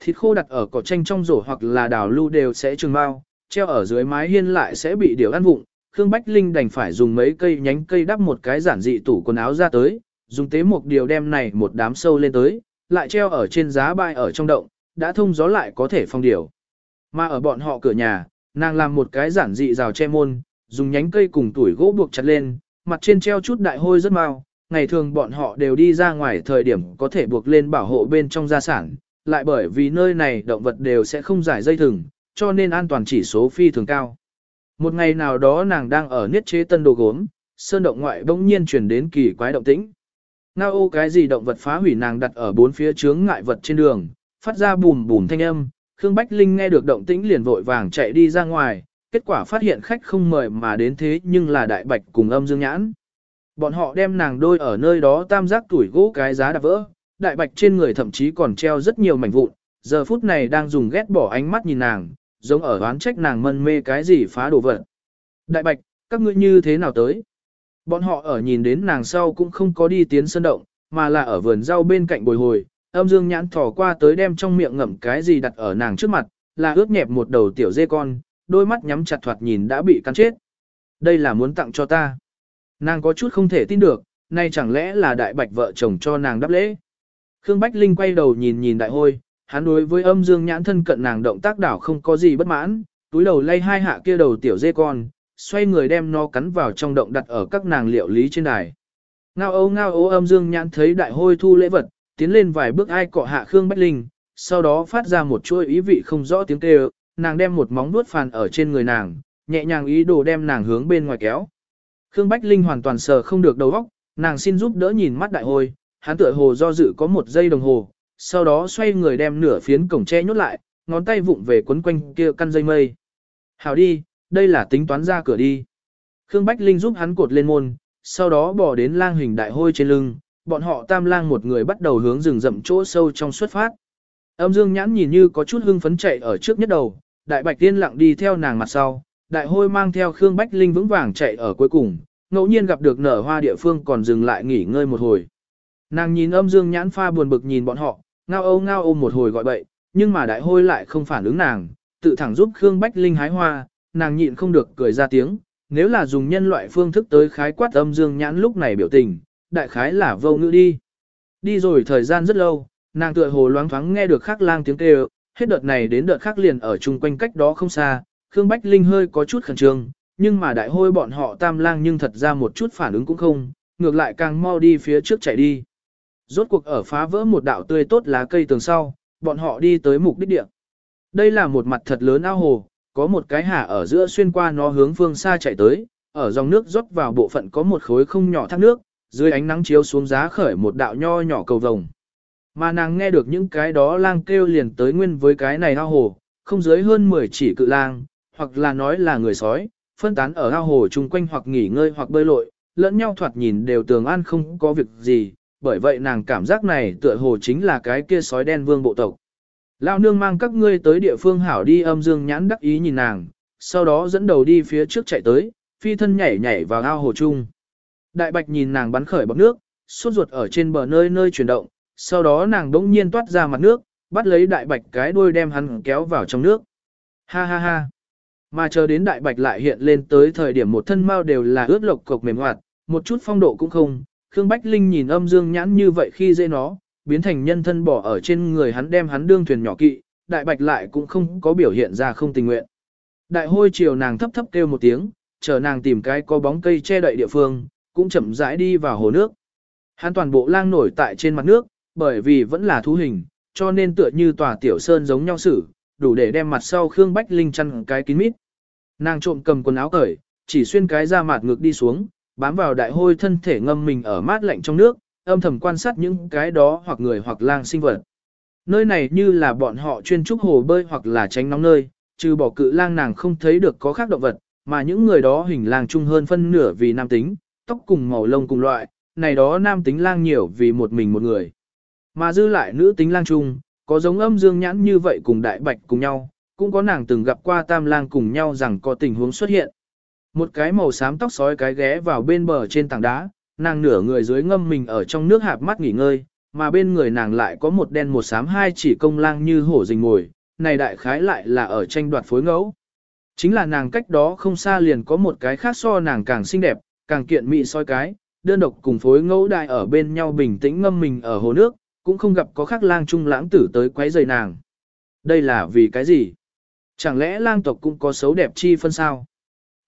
Thịt khô đặt ở cỏ tranh trong rổ hoặc là đào lưu đều sẽ trừng mau, treo ở dưới mái hiên lại sẽ bị điều ăn vụng. Khương Bách Linh đành phải dùng mấy cây nhánh cây đắp một cái giản dị tủ quần áo ra tới, dùng tế một điều đem này một đám sâu lên tới, lại treo ở trên giá bay ở trong động, đã thông gió lại có thể phong điều. Mà ở bọn họ cửa nhà, nàng làm một cái giản dị rào che môn, dùng nhánh cây cùng tuổi gỗ buộc chặt lên, mặt trên treo chút đại hôi rất mau. Ngày thường bọn họ đều đi ra ngoài thời điểm có thể buộc lên bảo hộ bên trong gia sản, lại bởi vì nơi này động vật đều sẽ không giải dây thừng, cho nên an toàn chỉ số phi thường cao. Một ngày nào đó nàng đang ở niết chế tân đồ gốm, sơn động ngoại bỗng nhiên chuyển đến kỳ quái động tĩnh. Ngao ô cái gì động vật phá hủy nàng đặt ở bốn phía chướng ngại vật trên đường, phát ra bùm bùm thanh âm, Khương Bách Linh nghe được động tĩnh liền vội vàng chạy đi ra ngoài, kết quả phát hiện khách không mời mà đến thế nhưng là đại bạch cùng âm dương nhãn. Bọn họ đem nàng đôi ở nơi đó tam giác tuổi gỗ cái giá đạp vỡ, đại bạch trên người thậm chí còn treo rất nhiều mảnh vụn, giờ phút này đang dùng ghét bỏ ánh mắt nhìn nàng, giống ở oán trách nàng mân mê cái gì phá đồ vật. Đại bạch, các ngươi như thế nào tới? Bọn họ ở nhìn đến nàng sau cũng không có đi tiến sân động, mà là ở vườn rau bên cạnh bồi hồi, âm dương nhãn thỏ qua tới đem trong miệng ngậm cái gì đặt ở nàng trước mặt, là ướt nhẹp một đầu tiểu dê con, đôi mắt nhắm chặt thoạt nhìn đã bị cắn chết. Đây là muốn tặng cho ta. Nàng có chút không thể tin được, nay chẳng lẽ là đại bạch vợ chồng cho nàng đáp lễ. Khương Bách Linh quay đầu nhìn nhìn đại hôi, hắn đối với âm dương nhãn thân cận nàng động tác đảo không có gì bất mãn, túi đầu lay hai hạ kia đầu tiểu dê con, xoay người đem nó cắn vào trong động đặt ở các nàng liệu lý trên đài. Ngao ấu ngao ấu âm dương nhãn thấy đại hôi thu lễ vật, tiến lên vài bước ai cọ hạ Khương Bách Linh, sau đó phát ra một chuỗi ý vị không rõ tiếng kêu, nàng đem một móng vuốt phàn ở trên người nàng, nhẹ nhàng ý đồ đem nàng hướng bên ngoài kéo. Khương Bách Linh hoàn toàn sờ không được đầu óc, nàng xin giúp đỡ nhìn mắt đại hôi, hắn tựa hồ do dự có một giây đồng hồ, sau đó xoay người đem nửa phiến cổng tre nhốt lại, ngón tay vụng về quấn quanh kia căn dây mây. Hảo đi, đây là tính toán ra cửa đi. Khương Bách Linh giúp hắn cột lên môn, sau đó bỏ đến lang hình đại hôi trên lưng, bọn họ tam lang một người bắt đầu hướng rừng rậm chỗ sâu trong xuất phát. Âm dương nhãn nhìn như có chút hưng phấn chạy ở trước nhất đầu, đại bạch tiên lặng đi theo nàng mặt sau, đại hôi mang theo Khương Bách Linh vững vàng chạy ở cuối cùng, ngẫu nhiên gặp được nở hoa địa phương còn dừng lại nghỉ ngơi một hồi. Nàng nhìn âm dương nhãn pha buồn bực nhìn bọn họ, ngao âu ngao ôm một hồi gọi bậy, nhưng mà đại hôi lại không phản ứng nàng, tự thẳng giúp Khương Bách Linh hái hoa, nàng nhịn không được cười ra tiếng, nếu là dùng nhân loại phương thức tới khái quát âm dương nhãn lúc này biểu tình, đại khái là vô ngữ đi. Đi rồi thời gian rất lâu, nàng tựa hồ loáng thoáng nghe được khắc lang tiếng kêu, hết đợt này đến đợt khác liền ở chung quanh cách đó không xa, Khương Bách Linh hơi có chút khẩn trương, nhưng mà đại hôi bọn họ tam lang nhưng thật ra một chút phản ứng cũng không, ngược lại càng mau đi phía trước chạy đi. Rốt cuộc ở phá vỡ một đạo tươi tốt lá cây tường sau, bọn họ đi tới mục đích địa. Đây là một mặt thật lớn ao hồ, có một cái hà ở giữa xuyên qua nó hướng phương xa chạy tới, ở dòng nước rót vào bộ phận có một khối không nhỏ thác nước, dưới ánh nắng chiếu xuống giá khởi một đạo nho nhỏ cầu vồng. Mà nàng nghe được những cái đó lang kêu liền tới nguyên với cái này ao hồ, không dưới hơn 10 chỉ cự lang, hoặc là nói là người sói, phân tán ở ao hồ chung quanh hoặc nghỉ ngơi hoặc bơi lội, lẫn nhau thoạt nhìn đều tường an không có việc gì, bởi vậy nàng cảm giác này tựa hồ chính là cái kia sói đen vương bộ tộc. Lão nương mang các ngươi tới địa phương hảo đi âm dương nhãn đắc ý nhìn nàng, sau đó dẫn đầu đi phía trước chạy tới, phi thân nhảy nhảy vào ao hồ chung. Đại bạch nhìn nàng bắn khởi bọc nước, suốt ruột ở trên bờ nơi nơi chuyển động, sau đó nàng đỗng nhiên toát ra mặt nước, bắt lấy đại bạch cái đuôi đem hắn kéo vào trong nước. Ha ha ha. Mà chờ đến đại bạch lại hiện lên tới thời điểm một thân mao đều là ướt lộc cục mềm hoạt, một chút phong độ cũng không. Khương Bách Linh nhìn âm dương nhãn như vậy khi dễ nó, biến thành nhân thân bỏ ở trên người hắn đem hắn đương thuyền nhỏ kỵ, đại bạch lại cũng không có biểu hiện ra không tình nguyện. Đại hôi chiều nàng thấp thấp kêu một tiếng, chờ nàng tìm cái có bóng cây che đậy địa phương, cũng chậm rãi đi vào hồ nước. Hắn toàn bộ lang nổi tại trên mặt nước, bởi vì vẫn là thú hình, cho nên tựa như tòa tiểu sơn giống nhau xử, đủ để đem mặt sau Khương Bách Linh chăn cái kín mít. Nàng trộm cầm quần áo cởi, chỉ xuyên cái ra mặt ngực đi xuống, bám vào đại hôi thân thể ngâm mình ở mát lạnh trong nước, âm thầm quan sát những cái đó hoặc người hoặc lang sinh vật. Nơi này như là bọn họ chuyên trúc hồ bơi hoặc là tránh nóng nơi, trừ bỏ cự lang nàng không thấy được có khác động vật, mà những người đó hình lang chung hơn phân nửa vì nam tính, tóc cùng màu lông cùng loại, này đó nam tính lang nhiều vì một mình một người. Mà dư lại nữ tính lang chung, có giống âm dương nhãn như vậy cùng đại bạch cùng nhau, cũng có nàng từng gặp qua tam lang cùng nhau rằng có tình huống xuất hiện. Một cái màu xám tóc sói cái ghé vào bên bờ trên tảng đá, nàng nửa người dưới ngâm mình ở trong nước hạp mắt nghỉ ngơi, mà bên người nàng lại có một đen một xám hai chỉ công lang như hổ rình ngồi, này đại khái lại là ở tranh đoạt phối ngẫu. Chính là nàng cách đó không xa liền có một cái khác so nàng càng xinh đẹp, càng kiện mị soi cái, đơn độc cùng phối ngẫu đại ở bên nhau bình tĩnh ngâm mình ở hồ nước, cũng không gặp có khác lang trung lãng tử tới quấy rầy nàng. Đây là vì cái gì? Chẳng lẽ lang tộc cũng có xấu đẹp chi phân sao?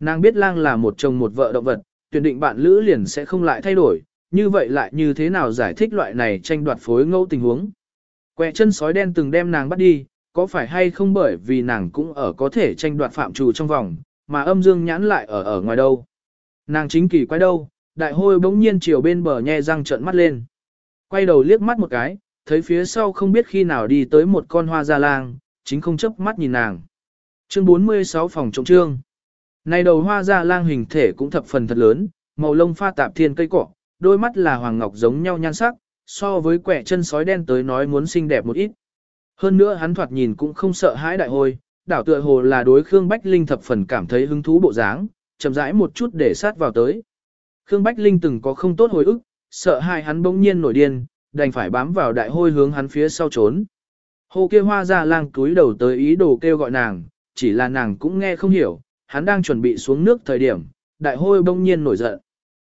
Nàng biết lang là một chồng một vợ động vật, tuyển định bạn lữ liền sẽ không lại thay đổi, như vậy lại như thế nào giải thích loại này tranh đoạt phối ngẫu tình huống? Quẹ chân sói đen từng đem nàng bắt đi, có phải hay không bởi vì nàng cũng ở có thể tranh đoạt phạm trù trong vòng, mà âm dương nhãn lại ở ở ngoài đâu? Nàng chính kỳ quay đâu, đại hôi bỗng nhiên chiều bên bờ nhe răng trợn mắt lên. Quay đầu liếc mắt một cái, thấy phía sau không biết khi nào đi tới một con hoa gia lang, chính không chấp mắt nhìn nàng. Chương 46 phòng trọng trương. Này đầu hoa ra lang hình thể cũng thập phần thật lớn, màu lông pha tạp thiên cây cỏ, đôi mắt là hoàng ngọc giống nhau nhan sắc, so với quẻ chân sói đen tới nói muốn xinh đẹp một ít. Hơn nữa hắn thoạt nhìn cũng không sợ hãi đại hôi, đảo tựa hồ là đối Khương Bách Linh thập phần cảm thấy hứng thú bộ dáng, chậm rãi một chút để sát vào tới. Khương Bách Linh từng có không tốt hồi ức, sợ hai hắn bỗng nhiên nổi điên, đành phải bám vào đại hôi hướng hắn phía sau trốn. Hồ kia hoa ra lang túi đầu tới ý đồ kêu gọi nàng, chỉ là nàng cũng nghe không hiểu, hắn đang chuẩn bị xuống nước thời điểm, đại hôi bỗng nhiên nổi giận.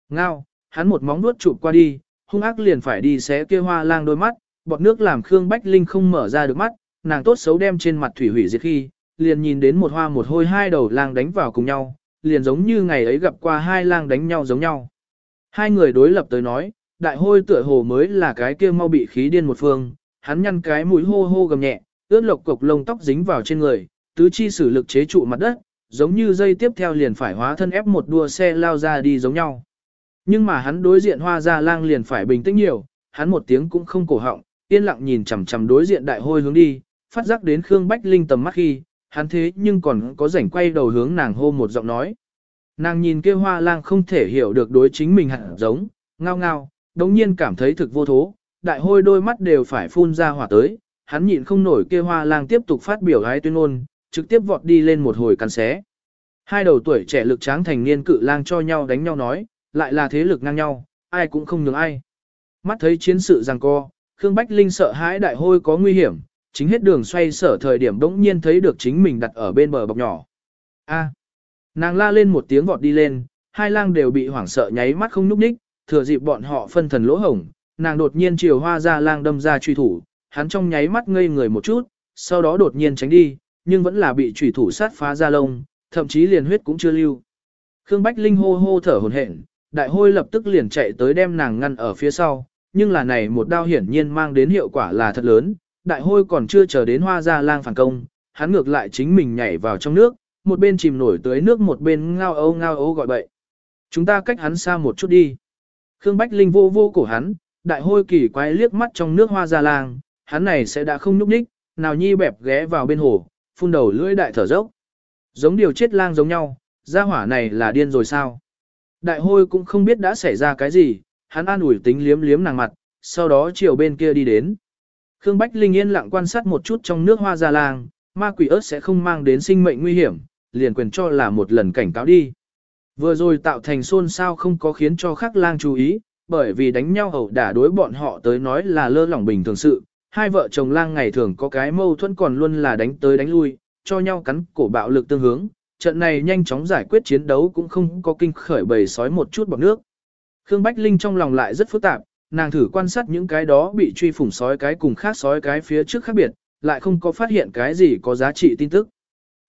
Ngao, hắn một móng nuốt chụp qua đi, hung ác liền phải đi xé kia hoa lang đôi mắt, bọt nước làm Khương Bách Linh không mở ra được mắt, nàng tốt xấu đem trên mặt thủy hủy diệt khi, liền nhìn đến một hoa một hôi hai đầu lang đánh vào cùng nhau, liền giống như ngày ấy gặp qua hai lang đánh nhau giống nhau. Hai người đối lập tới nói, đại hôi tựa hồ mới là cái kia mau bị khí điên một phương, hắn nhăn cái mũi hô hô gầm nhẹ, ướt lộc cục lông tóc dính vào trên người, tứ chi sử lực chế trụ mặt đất, giống như dây tiếp theo liền phải hóa thân ép một đua xe lao ra đi giống nhau. Nhưng mà hắn đối diện hoa ra lang liền phải bình tĩnh nhiều, hắn một tiếng cũng không cổ họng, yên lặng nhìn chằm chằm đối diện đại hôi hướng đi, phát giác đến Khương Bách Linh tầm mắt khi, hắn thế nhưng còn có rảnh quay đầu hướng nàng hô một giọng nói. Nàng nhìn kia hoa lang không thể hiểu được đối chính mình hẳn giống, ngao ngao, đống nhiên cảm thấy thực vô thố, đại hôi đôi mắt đều phải phun ra hỏa tới, hắn nhịn không nổi kia hoa lang tiếp tục phát biểu gái tuyên ngôn, trực tiếp vọt đi lên một hồi cắn xé. Hai đầu tuổi trẻ lực tráng thành niên cự lang cho nhau đánh nhau nói, lại là thế lực ngang nhau, ai cũng không nhường ai. Mắt thấy chiến sự giằng co, Khương Bách Linh sợ hãi đại hôi có nguy hiểm, chính hết đường xoay sở thời điểm đống nhiên thấy được chính mình đặt ở bên bờ bọc nhỏ. A. nàng la lên một tiếng vọt đi lên, hai lang đều bị hoảng sợ nháy mắt không nhúc nhích, thừa dịp bọn họ phân thần lỗ hổng, nàng đột nhiên chiều hoa ra lang đâm ra truy thủ, hắn trong nháy mắt ngây người một chút, sau đó đột nhiên tránh đi, nhưng vẫn là bị chủy thủ sát phá ra lông, thậm chí liền huyết cũng chưa lưu. Khương Bách Linh hô hô thở hổn hển, đại hôi lập tức liền chạy tới đem nàng ngăn ở phía sau, nhưng là này một đao hiển nhiên mang đến hiệu quả là thật lớn, đại hôi còn chưa chờ đến hoa ra lang phản công, hắn ngược lại chính mình nhảy vào trong nước, một bên chìm nổi tới nước một bên ngao âu ngao âu gọi bậy. Chúng ta cách hắn xa một chút đi. Khương Bách Linh vô vô cổ hắn, đại hôi kỳ quái liếc mắt trong nước hoa ra lang, hắn này sẽ đã không nhúc nhích, nào nhi bẹp ghé vào bên hồ, phun đầu lưỡi đại thở dốc. Giống điều chết lang giống nhau, gia hỏa này là điên rồi sao? Đại hôi cũng không biết đã xảy ra cái gì, hắn an ủi tính liếm liếm nàng mặt, sau đó chiều bên kia đi đến. Khương Bách Linh yên lặng quan sát một chút trong nước hoa gia lang, ma quỷ ớt sẽ không mang đến sinh mệnh nguy hiểm, liền quyền cho là một lần cảnh cáo đi. Vừa rồi tạo thành xôn xao không có khiến cho khắc lang chú ý, bởi vì đánh nhau ẩu đả đối bọn họ tới nói là lơ lỏng bình thường sự. Hai vợ chồng lang ngày thường có cái mâu thuẫn còn luôn là đánh tới đánh lui, cho nhau cắn cổ bạo lực tương hướng. Trận này nhanh chóng giải quyết chiến đấu cũng không có kinh khởi bầy sói một chút bọc nước. Khương Bách Linh trong lòng lại rất phức tạp, nàng thử quan sát những cái đó bị truy phủng sói cái cùng khác sói cái phía trước khác biệt, lại không có phát hiện cái gì có giá trị tin tức.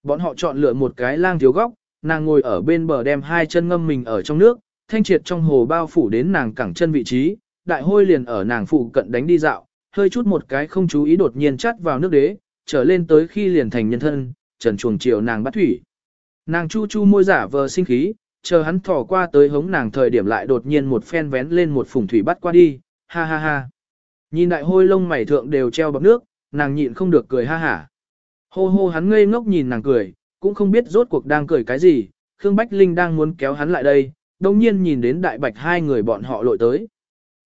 Bọn họ chọn lựa một cái lang thiếu góc, nàng ngồi ở bên bờ đem hai chân ngâm mình ở trong nước, thanh triệt trong hồ bao phủ đến nàng cẳng chân vị trí, đại hôi liền ở nàng phụ cận đánh đi dạo, hơi chút một cái không chú ý đột nhiên chắt vào nước đế, trở lên tới khi liền thành nhân thân, trần chuồng chiều nàng bắt thủy. Nàng chu chu môi giả vờ sinh khí, chờ hắn thỏ qua tới hống nàng thời điểm lại đột nhiên một phen vén lên một phùng thủy bắt qua đi, ha ha ha. Nhìn đại hôi lông mày thượng đều treo bọc nước, nàng nhịn không được cười ha hả. Hô hô hắn ngây ngốc nhìn nàng cười, cũng không biết rốt cuộc đang cười cái gì, Khương Bách Linh đang muốn kéo hắn lại đây, đồng nhiên nhìn đến đại bạch hai người bọn họ lội tới.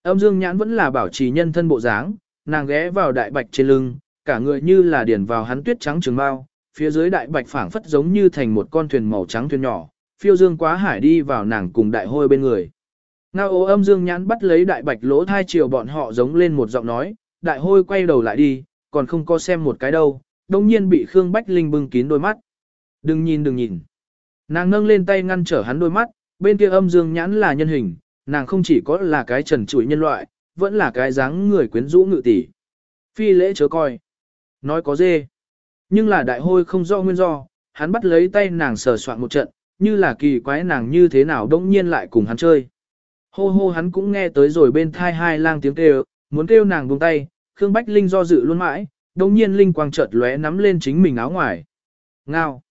Âm dương nhãn vẫn là bảo trì nhân thân bộ dáng, nàng ghé vào đại bạch trên lưng, cả người như là điền vào hắn tuyết trắng trường bao, phía dưới đại bạch phảng phất giống như thành một con thuyền màu trắng thuyền nhỏ, phiêu dương quá hải đi vào nàng cùng đại hôi bên người. Ngao ố âm dương nhãn bắt lấy đại bạch lỗ thai chiều bọn họ giống lên một giọng nói, đại hôi quay đầu lại đi, còn không có xem một cái đâu, đồng nhiên bị Khương Bách Linh bưng kín đôi mắt. Đừng nhìn đừng nhìn. Nàng nâng lên tay ngăn trở hắn đôi mắt, bên kia âm dương nhãn là nhân hình, nàng không chỉ có là cái trần trụi nhân loại, vẫn là cái dáng người quyến rũ ngự tỷ. Phi lễ chớ coi. Nói có dê. Nhưng là đại hôi không do nguyên do, hắn bắt lấy tay nàng sờ soạn một trận, như là kỳ quái nàng như thế nào đông nhiên lại cùng hắn chơi. Hô hô hắn cũng nghe tới rồi bên thai hai lang tiếng kêu, muốn kêu nàng buông tay, Khương Bách Linh do dự luôn mãi, đông nhiên Linh quang chợt lóe nắm lên chính mình áo ngoài. Ngao.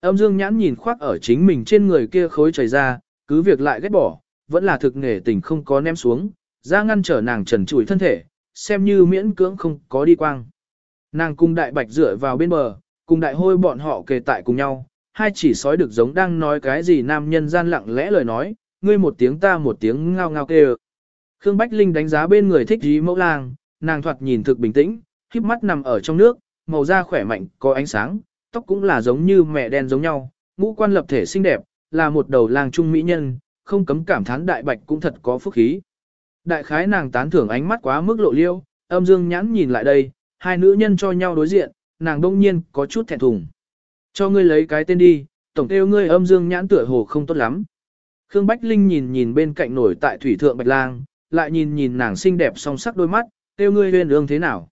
Âm dương nhãn nhìn khoác ở chính mình trên người kia khối chảy ra, cứ việc lại ghét bỏ, vẫn là thực nghề tình không có ném xuống, ra ngăn trở nàng trần trụi thân thể, xem như miễn cưỡng không có đi quang. Nàng cùng đại bạch dựa vào bên bờ, cùng đại hôi bọn họ kề tại cùng nhau, hai chỉ sói được giống đang nói cái gì nam nhân gian lặng lẽ lời nói, ngươi một tiếng ta một tiếng ngao ngao kêu. Khương Bách Linh đánh giá bên người thích dí mẫu lang, nàng thoạt nhìn thực bình tĩnh, khiếp mắt nằm ở trong nước, màu da khỏe mạnh, có ánh sáng, tóc cũng là giống như mẹ đen giống nhau, ngũ quan lập thể xinh đẹp, là một đầu lang trung mỹ nhân, không cấm cảm thán đại bạch cũng thật có phúc khí. Đại khái nàng tán thưởng ánh mắt quá mức lộ liêu, âm dương nhãn nhìn lại đây, hai nữ nhân cho nhau đối diện, nàng đông nhiên có chút thẹn thùng. Cho ngươi lấy cái tên đi, tổng tiêu ngươi âm dương nhãn tựa hồ không tốt lắm. Khương Bách Linh nhìn nhìn bên cạnh nổi tại thủy thượng bạch lang, lại nhìn nhìn nàng xinh đẹp song sắc đôi mắt, tiêu ngươi huyên ương thế nào.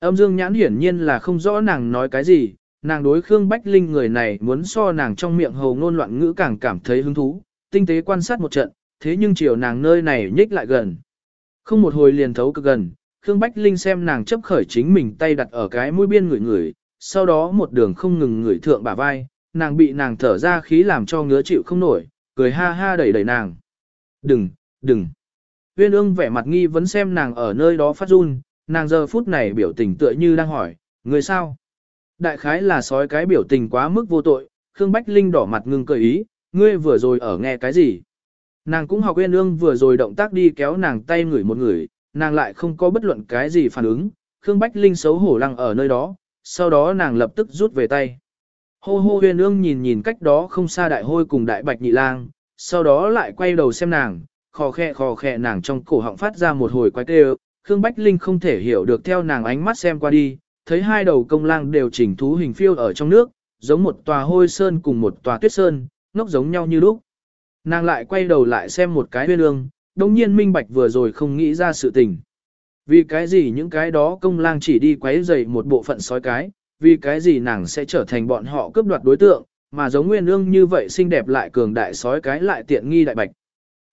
Âm dương nhãn hiển nhiên là không rõ nàng nói cái gì, nàng đối Khương Bách Linh người này muốn so nàng trong miệng hầu ngôn loạn ngữ càng cảm thấy hứng thú, tinh tế quan sát một trận, thế nhưng chiều nàng nơi này nhích lại gần. Không một hồi liền thấu cực gần, Khương Bách Linh xem nàng chấp khởi chính mình tay đặt ở cái mũi biên người người, sau đó một đường không ngừng người thượng bả vai, nàng bị nàng thở ra khí làm cho ngứa chịu không nổi, cười ha ha đẩy đẩy nàng. Đừng, đừng. Viên ương vẻ mặt nghi vẫn xem nàng ở nơi đó phát run, nàng giờ phút này biểu tình tựa như đang hỏi, người sao? Đại khái là sói cái biểu tình quá mức vô tội, Khương Bách Linh đỏ mặt ngưng cười ý, ngươi vừa rồi ở nghe cái gì? Nàng cũng học Uyên Ương vừa rồi động tác đi kéo nàng tay ngửi một người, nàng lại không có bất luận cái gì phản ứng, Khương Bách Linh xấu hổ lăng ở nơi đó, sau đó nàng lập tức rút về tay. Hô hô Uyên Ương nhìn nhìn cách đó không xa đại hôi cùng đại bạch nhị lang, sau đó lại quay đầu xem nàng, khò khẽ khò khẽ nàng trong cổ họng phát ra một hồi quái tê Khương Bách Linh không thể hiểu được theo nàng ánh mắt xem qua đi, thấy hai đầu công lang đều chỉnh thú hình phiêu ở trong nước, giống một tòa hôi sơn cùng một tòa tuyết sơn, ngốc giống nhau như lúc. Nàng lại quay đầu lại xem một cái huyên ương, đồng nhiên minh bạch vừa rồi không nghĩ ra sự tình. Vì cái gì những cái đó công lang chỉ đi quấy rầy một bộ phận sói cái, vì cái gì nàng sẽ trở thành bọn họ cướp đoạt đối tượng, mà giống nguyên ương như vậy xinh đẹp lại cường đại sói cái lại tiện nghi đại bạch.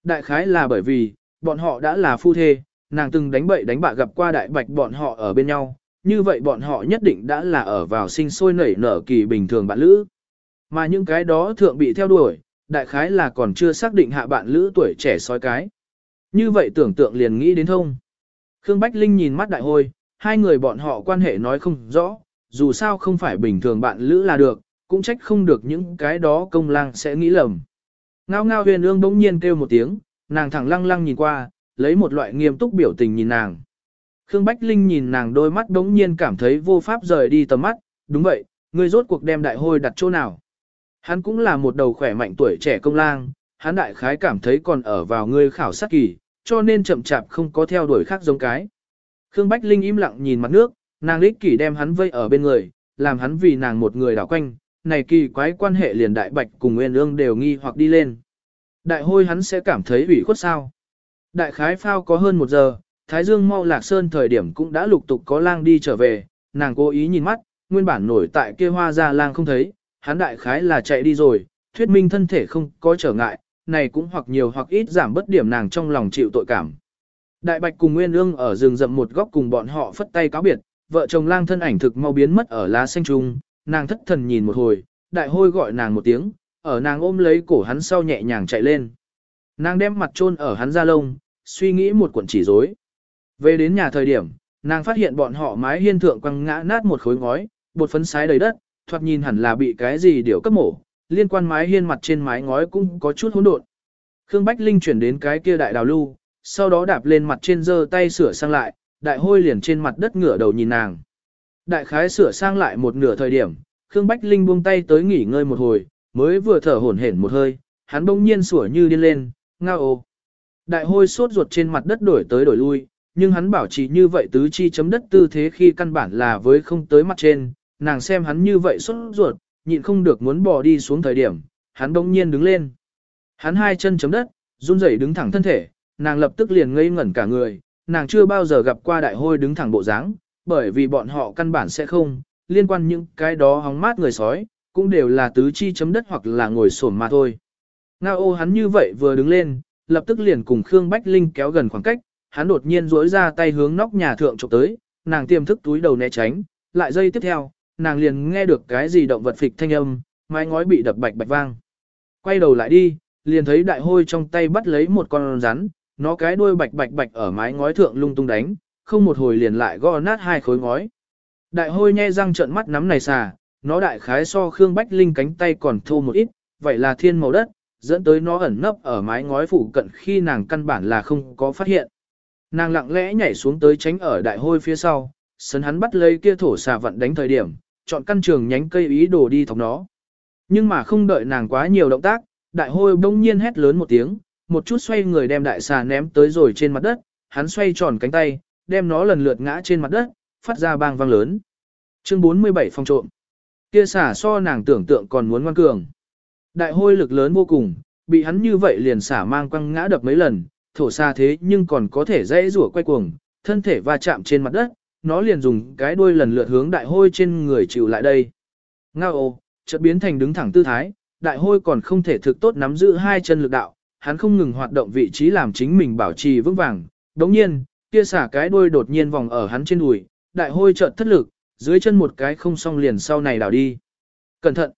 Đại khái là bởi vì, bọn họ đã là phu thê, nàng từng đánh bậy đánh bạ gặp qua đại bạch bọn họ ở bên nhau, như vậy bọn họ nhất định đã là ở vào sinh sôi nảy nở kỳ bình thường bạn lữ. Mà những cái đó thượng bị theo đuổi, đại khái là còn chưa xác định hạ bạn lữ tuổi trẻ sói cái. Như vậy tưởng tượng liền nghĩ đến thông. Khương Bách Linh nhìn mắt đại hôi, hai người bọn họ quan hệ nói không rõ, dù sao không phải bình thường bạn lữ là được, cũng trách không được những cái đó công lang sẽ nghĩ lầm. Ngao ngao huyền ương bỗng nhiên kêu một tiếng, nàng thẳng lăng lăng nhìn qua, lấy một loại nghiêm túc biểu tình nhìn nàng. Khương Bách Linh nhìn nàng đôi mắt bỗng nhiên cảm thấy vô pháp rời đi tầm mắt, đúng vậy, ngươi rốt cuộc đem đại hôi đặt chỗ nào. Hắn cũng là một đầu khỏe mạnh tuổi trẻ công lang, hắn đại khái cảm thấy còn ở vào ngươi khảo sát kỳ, cho nên chậm chạp không có theo đuổi khác giống cái. Khương Bách Linh im lặng nhìn mặt nước, nàng lích kỷ đem hắn vây ở bên người, làm hắn vì nàng một người đảo quanh, này kỳ quái quan hệ liền đại bạch cùng nguyên ương đều nghi hoặc đi lên. Đại hôi hắn sẽ cảm thấy ủy khuất sao. Đại khái phao có hơn một giờ, Thái Dương mau lạc sơn thời điểm cũng đã lục tục có lang đi trở về, nàng cố ý nhìn mắt, nguyên bản nổi tại kia hoa ra lang không thấy, hắn đại khái là chạy đi rồi, thuyết minh thân thể không có trở ngại, này cũng hoặc nhiều hoặc ít giảm bất điểm nàng trong lòng chịu tội cảm. Đại Bạch cùng Nguyên Ương ở rừng rậm một góc cùng bọn họ phất tay cáo biệt, vợ chồng lang thân ảnh thực mau biến mất ở lá xanh trung, nàng thất thần nhìn một hồi, đại hôi gọi nàng một tiếng, ở nàng ôm lấy cổ hắn sau nhẹ nhàng chạy lên. Nàng đem mặt chôn ở hắn da lông, suy nghĩ một cuộn chỉ rối. Về đến nhà thời điểm, nàng phát hiện bọn họ mái hiên thượng quăng ngã nát một khối ngói, bột phấn sái đầy đất, thoạt nhìn hẳn là bị cái gì điều cấp mổ, liên quan mái hiên mặt trên mái ngói cũng có chút hỗn độn. Khương Bách Linh chuyển đến cái kia đại đào lưu, sau đó đạp lên mặt trên giơ tay sửa sang lại, đại hôi liền trên mặt đất ngửa đầu nhìn nàng. Đại khái sửa sang lại một nửa thời điểm, Khương Bách Linh buông tay tới nghỉ ngơi một hồi, mới vừa thở hổn hển một hơi, hắn bỗng nhiên sủa như điên lên, ngao. Đại hôi sốt ruột trên mặt đất đổi tới đổi lui, nhưng hắn bảo trì như vậy tứ chi chấm đất tư thế khi căn bản là với không tới mặt trên, nàng xem hắn như vậy sốt ruột, nhịn không được muốn bỏ đi xuống thời điểm, hắn đông nhiên đứng lên. Hắn hai chân chấm đất, run rẩy đứng thẳng thân thể, nàng lập tức liền ngây ngẩn cả người, nàng chưa bao giờ gặp qua đại hôi đứng thẳng bộ dáng, bởi vì bọn họ căn bản sẽ không, liên quan những cái đó hóng mát người sói, cũng đều là tứ chi chấm đất hoặc là ngồi xổm mà thôi. Ngao ô hắn như vậy vừa đứng lên, lập tức liền cùng Khương Bách Linh kéo gần khoảng cách, hắn đột nhiên duỗi ra tay hướng nóc nhà thượng chụp tới, nàng tiềm thức túi đầu né tránh, lại giây tiếp theo, nàng liền nghe được cái gì động vật phịch thanh âm, mái ngói bị đập bạch bạch vang. Quay đầu lại đi, liền thấy đại hôi trong tay bắt lấy một con rắn, nó cái đuôi bạch bạch bạch ở mái ngói thượng lung tung đánh, không một hồi liền lại gõ nát hai khối ngói. Đại hôi nhe răng trợn mắt nắm này xà, nó đại khái so Khương Bách Linh cánh tay còn thô một ít, vậy là thiên màu đất, dẫn tới nó ẩn nấp ở mái ngói phụ cận khi nàng căn bản là không có phát hiện. Nàng lặng lẽ nhảy xuống tới tránh ở đại hôi phía sau, sấn hắn bắt lấy kia thổ xà vận đánh thời điểm, chọn căn trường nhánh cây ý đồ đi thọc nó. Nhưng mà không đợi nàng quá nhiều động tác, đại hôi bỗng nhiên hét lớn một tiếng, một chút xoay người đem đại xà ném tới rồi trên mặt đất, hắn xoay tròn cánh tay, đem nó lần lượt ngã trên mặt đất, phát ra bang vang lớn. Chương 47 phong trộm. Kia xà so nàng tưởng tượng còn muốn ngoan cường. Đại hôi lực lớn vô cùng, bị hắn như vậy liền xả mang quăng ngã đập mấy lần, thổ xa thế nhưng còn có thể dễ rủa quay cuồng, thân thể va chạm trên mặt đất, nó liền dùng cái đuôi lần lượt hướng đại hôi trên người chịu lại đây. Ngao ô, chợt biến thành đứng thẳng tư thái, đại hôi còn không thể thực tốt nắm giữ hai chân lực đạo, hắn không ngừng hoạt động vị trí làm chính mình bảo trì vững vàng. Đồng nhiên, kia xả cái đuôi đột nhiên vòng ở hắn trên đùi, đại hôi chợt thất lực, dưới chân một cái không xong liền sau này đảo đi. Cẩn thận!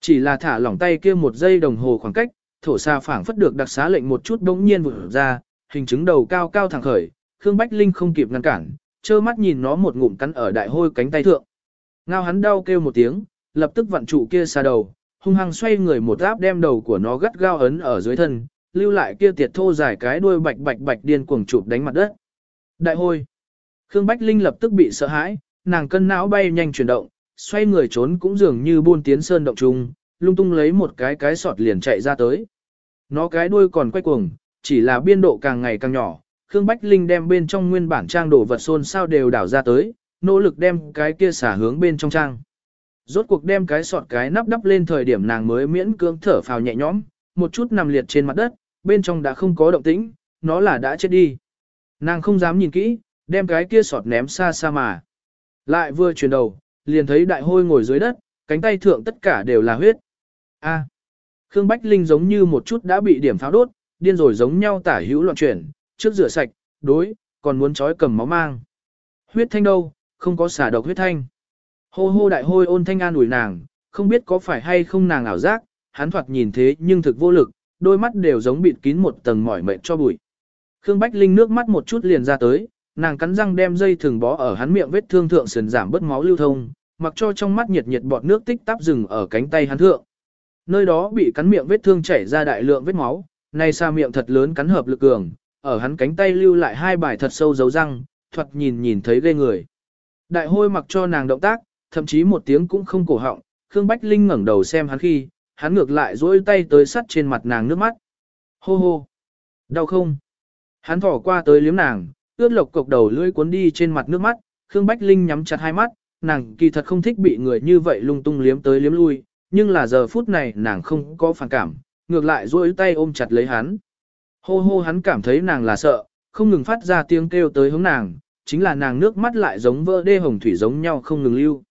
Chỉ là thả lỏng tay kia một giây đồng hồ khoảng cách, thổ xa phảng phất được đặc xá lệnh một chút đống nhiên vụt ra, hình chứng đầu cao cao thẳng khởi, Khương Bách Linh không kịp ngăn cản, trơ mắt nhìn nó một ngụm cắn ở đại hôi cánh tay thượng. Ngao hắn đau kêu một tiếng, lập tức vặn trụ kia xa đầu, hung hăng xoay người một áp đem đầu của nó gắt gao ấn ở dưới thân, lưu lại kia tiệt thô dài cái đuôi bạch bạch bạch điên cuồng chụp đánh mặt đất. Đại hôi. Khương Bách Linh lập tức bị sợ hãi, nàng cân não bay nhanh chuyển động, xoay người trốn cũng dường như buôn tiến sơn động trùng, lung tung lấy một cái cái sọt liền chạy ra tới. Nó cái đuôi còn quay cuồng, chỉ là biên độ càng ngày càng nhỏ, Khương Bách Linh đem bên trong nguyên bản trang đồ vật xôn sao đều đảo ra tới, nỗ lực đem cái kia xả hướng bên trong trang. Rốt cuộc đem cái sọt cái nắp đắp lên thời điểm nàng mới miễn cưỡng thở phào nhẹ nhõm, một chút nằm liệt trên mặt đất, bên trong đã không có động tĩnh, nó là đã chết đi. Nàng không dám nhìn kỹ, đem cái kia sọt ném xa xa mà. Lại vừa chuyển đầu, liền thấy đại hôi ngồi dưới đất, cánh tay thượng tất cả đều là huyết. A. Khương Bách Linh giống như một chút đã bị điểm pháo đốt, điên rồi giống nhau tả hữu loạn chuyển, trước rửa sạch, đối, còn muốn trói cầm máu mang. Huyết thanh đâu, không có xả độc huyết thanh. Hô hô đại hôi ôn thanh an ủi nàng, không biết có phải hay không nàng ảo giác, hắn thoạt nhìn thế nhưng thực vô lực, đôi mắt đều giống bịt kín một tầng mỏi mệt cho bụi. Khương Bách Linh nước mắt một chút liền ra tới, nàng cắn răng đem dây thường bó ở hắn miệng vết thương thượng sườn giảm bớt máu lưu thông, mặc cho trong mắt nhiệt nhiệt bọt nước tích tắp dừng ở cánh tay hắn thượng. Nơi đó bị cắn miệng vết thương chảy ra đại lượng vết máu, nay xa miệng thật lớn cắn hợp lực cường, ở hắn cánh tay lưu lại hai bài thật sâu dấu răng, thuật nhìn nhìn thấy ghê người. Đại hôi mặc cho nàng động tác, thậm chí một tiếng cũng không cổ họng, Khương Bách Linh ngẩng đầu xem hắn khi, hắn ngược lại duỗi tay tới sắt trên mặt nàng nước mắt. Hô hô! Đau không? Hắn thỏ qua tới liếm nàng, ướt lộc cộc đầu lưỡi cuốn đi trên mặt nước mắt, Khương Bách Linh nhắm chặt hai mắt, nàng kỳ thật không thích bị người như vậy lung tung liếm tới liếm lui, nhưng là giờ phút này nàng không có phản cảm, ngược lại duỗi tay ôm chặt lấy hắn. Hô hô hắn cảm thấy nàng là sợ, không ngừng phát ra tiếng kêu tới hướng nàng, chính là nàng nước mắt lại giống vỡ đê hồng thủy giống nhau không ngừng lưu.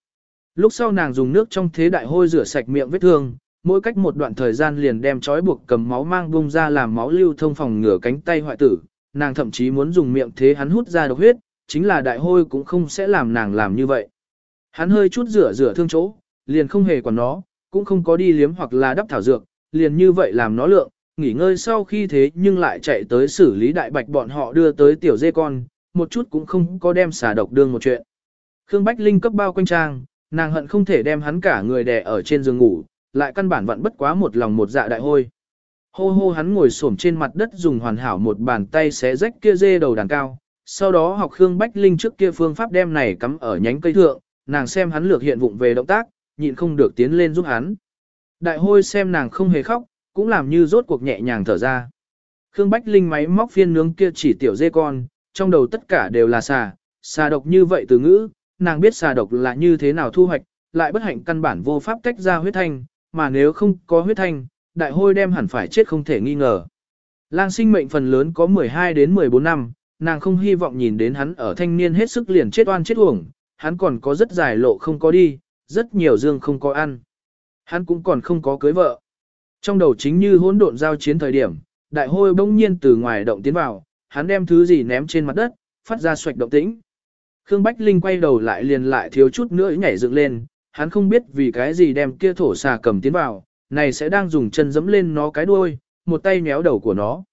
Lúc sau nàng dùng nước trong thế đại hôi rửa sạch miệng vết thương, mỗi cách một đoạn thời gian liền đem trói buộc cầm máu mang bung ra làm máu lưu thông phòng ngửa cánh tay hoại tử, nàng thậm chí muốn dùng miệng thế hắn hút ra độc huyết, chính là đại hôi cũng không sẽ làm nàng làm như vậy. Hắn hơi chút rửa rửa thương chỗ, liền không hề quản nó, cũng không có đi liếm hoặc là đắp thảo dược, liền như vậy làm nó lượng, nghỉ ngơi sau khi thế nhưng lại chạy tới xử lý đại bạch bọn họ đưa tới tiểu dê con, một chút cũng không có đem xả độc đương một chuyện. Khương Bách Linh cấp bao quanh trang, nàng hận không thể đem hắn cả người đè ở trên giường ngủ, lại căn bản vẫn bất quá một lòng một dạ đại hôi. Hô hô hắn ngồi xổm trên mặt đất dùng hoàn hảo một bàn tay xé rách kia dê đầu đàn cao, sau đó học Khương Bách Linh trước kia phương pháp đem này cắm ở nhánh cây thượng, nàng xem hắn lược hiện vụng về động tác, nhịn không được tiến lên giúp hắn. Đại hôi xem nàng không hề khóc, cũng làm như rốt cuộc nhẹ nhàng thở ra. Khương Bách Linh máy móc phiên nướng kia chỉ tiểu dê con, trong đầu tất cả đều là xà, xà độc như vậy từ ngữ, nàng biết xà độc là như thế nào thu hoạch, lại bất hạnh căn bản vô pháp tách ra huyết thanh, mà nếu không có huyết thanh, đại hôi đem hẳn phải chết không thể nghi ngờ. Lang sinh mệnh phần lớn có 12 đến 14 năm, nàng không hy vọng nhìn đến hắn ở thanh niên hết sức liền chết oan chết uổng, hắn còn có rất dài lộ không có đi, rất nhiều dương không có ăn. Hắn cũng còn không có cưới vợ. Trong đầu chính như hỗn độn giao chiến thời điểm, đại hôi bỗng nhiên từ ngoài động tiến vào, hắn đem thứ gì ném trên mặt đất, phát ra xoạch động tĩnh. Khương Bách Linh quay đầu lại liền lại thiếu chút nữa nhảy dựng lên, hắn không biết vì cái gì đem kia thổ xà cầm tiến vào, này sẽ đang dùng chân dẫm lên nó cái đuôi, một tay méo đầu của nó.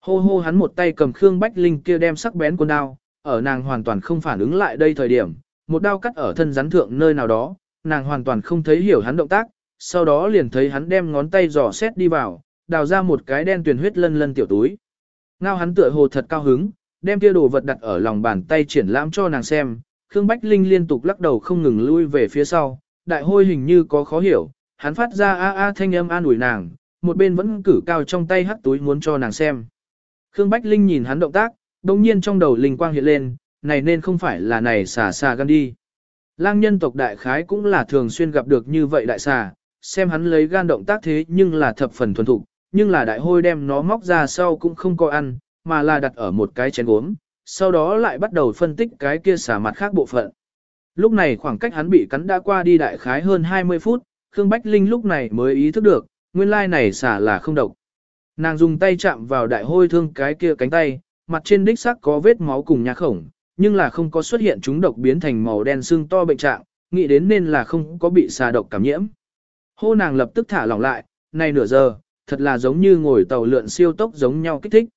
Hô hô hắn một tay cầm Khương Bách Linh kia đem sắc bén con đao, ở nàng hoàn toàn không phản ứng lại đây thời điểm, một đao cắt ở thân rắn thượng nơi nào đó, nàng hoàn toàn không thấy hiểu hắn động tác, sau đó liền thấy hắn đem ngón tay dò xét đi vào, đào ra một cái đen tuyền huyết lân lân tiểu túi. Ngao hắn tựa hồ thật cao hứng, đem kia đồ vật đặt ở lòng bàn tay triển lãm cho nàng xem, Khương Bách Linh liên tục lắc đầu không ngừng lui về phía sau, đại hôi hình như có khó hiểu, hắn phát ra a a thanh âm an ủi nàng, một bên vẫn cử cao trong tay hắt túi muốn cho nàng xem. Khương Bách Linh nhìn hắn động tác, đồng nhiên trong đầu linh quang hiện lên, này nên không phải là này xà xà gan đi. Lang nhân tộc đại khái cũng là thường xuyên gặp được như vậy đại xà, xem hắn lấy gan động tác thế nhưng là thập phần thuần thục, nhưng là đại hôi đem nó móc ra sau cũng không có ăn, mà là đặt ở một cái chén gốm, sau đó lại bắt đầu phân tích cái kia xả mặt khác bộ phận. Lúc này khoảng cách hắn bị cắn đã qua đi đại khái hơn 20 phút, Khương Bách Linh lúc này mới ý thức được, nguyên lai này xả là không độc. Nàng dùng tay chạm vào đại hôi thương cái kia cánh tay, mặt trên đích xác có vết máu cùng nhà khổng, nhưng là không có xuất hiện chúng độc biến thành màu đen sưng to bệnh trạng, nghĩ đến nên là không có bị xà độc cảm nhiễm. Hô nàng lập tức thả lỏng lại, này nửa giờ, thật là giống như ngồi tàu lượn siêu tốc giống nhau kích thích.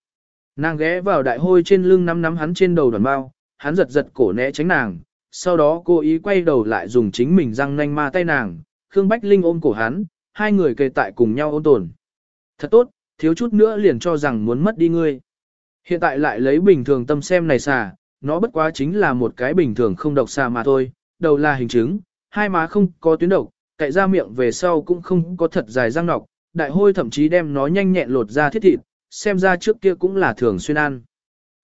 Nàng ghé vào đại hôi trên lưng nắm nắm hắn trên đầu đoàn bao, hắn giật giật cổ né tránh nàng, sau đó cô ý quay đầu lại dùng chính mình răng nanh ma tay nàng, Khương Bách Linh ôm cổ hắn, hai người kề tại cùng nhau ôn tồn. Thật tốt, thiếu chút nữa liền cho rằng muốn mất đi ngươi. Hiện tại lại lấy bình thường tâm xem này xà, nó bất quá chính là một cái bình thường không độc xà mà thôi, đầu là hình chứng, hai má không có tuyến độc, cậy ra miệng về sau cũng không có thật dài răng nọc, đại hôi thậm chí đem nó nhanh nhẹn lột ra thiết thịt, xem ra trước kia cũng là thường xuyên ăn.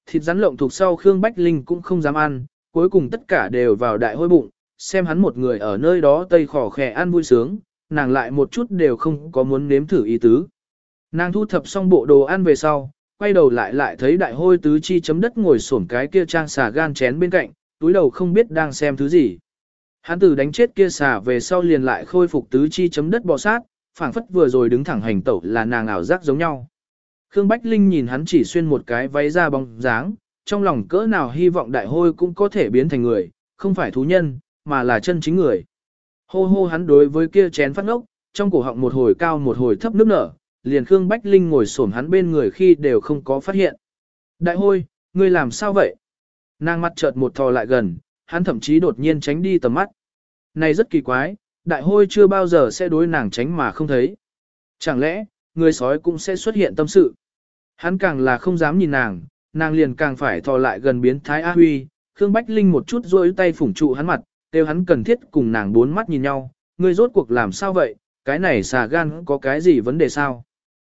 Thịt rắn lộng thuộc sau Khương Bách Linh cũng không dám ăn, cuối cùng tất cả đều vào đại hôi bụng, xem hắn một người ở nơi đó tây khỏ khẻ ăn vui sướng, nàng lại một chút đều không có muốn nếm thử ý tứ. Nàng thu thập xong bộ đồ ăn về sau, quay đầu lại lại thấy đại hôi tứ chi chấm đất ngồi xổm cái kia trang xà gan chén bên cạnh, túi đầu không biết đang xem thứ gì. Hắn từ đánh chết kia xà về sau liền lại khôi phục tứ chi chấm đất bò sát, phảng phất vừa rồi đứng thẳng hành tẩu là nàng ảo giác giống nhau. Khương Bách Linh nhìn hắn chỉ xuyên một cái váy da bóng dáng, trong lòng cỡ nào hy vọng đại hôi cũng có thể biến thành người, không phải thú nhân, mà là chân chính người. Hô hô hắn đối với kia chén phát ngốc, trong cổ họng một hồi cao một hồi thấp nước nở, liền Khương Bách Linh ngồi xổm hắn bên người khi đều không có phát hiện. Đại hôi, ngươi làm sao vậy? Nàng mắt chợt một thò lại gần, hắn thậm chí đột nhiên tránh đi tầm mắt. Này rất kỳ quái, đại hôi chưa bao giờ sẽ đối nàng tránh mà không thấy. Chẳng lẽ, người sói cũng sẽ xuất hiện tâm sự? Hắn càng là không dám nhìn nàng, nàng liền càng phải thò lại gần biến thái A Huy, Khương Bách Linh một chút rôi tay phủng trụ hắn mặt, kêu hắn cần thiết cùng nàng bốn mắt nhìn nhau, ngươi rốt cuộc làm sao vậy, cái này xà gan có cái gì vấn đề sao?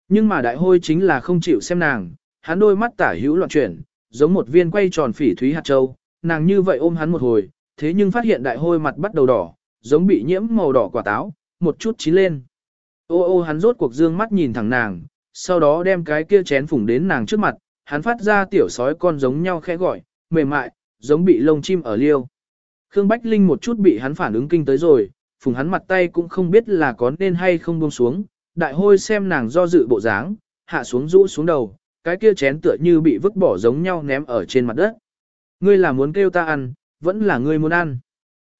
Nhưng mà đại hôi chính là không chịu xem nàng, hắn đôi mắt tả hữu loạn chuyển, giống một viên quay tròn phỉ thúy hạt châu, nàng như vậy ôm hắn một hồi, thế nhưng phát hiện đại hôi mặt bắt đầu đỏ, giống bị nhiễm màu đỏ quả táo, một chút chín lên. Ô ô hắn rốt cuộc dương mắt nhìn thẳng nàng, sau đó đem cái kia chén phủng đến nàng trước mặt, hắn phát ra tiểu sói con giống nhau khẽ gọi, mềm mại, giống bị lông chim ở liêu. Khương Bách Linh một chút bị hắn phản ứng kinh tới rồi, phùng hắn mặt tay cũng không biết là có nên hay không buông xuống, đại hôi xem nàng do dự bộ dáng, hạ xuống rũ xuống đầu, cái kia chén tựa như bị vứt bỏ giống nhau ném ở trên mặt đất. Ngươi là muốn kêu ta ăn, vẫn là ngươi muốn ăn.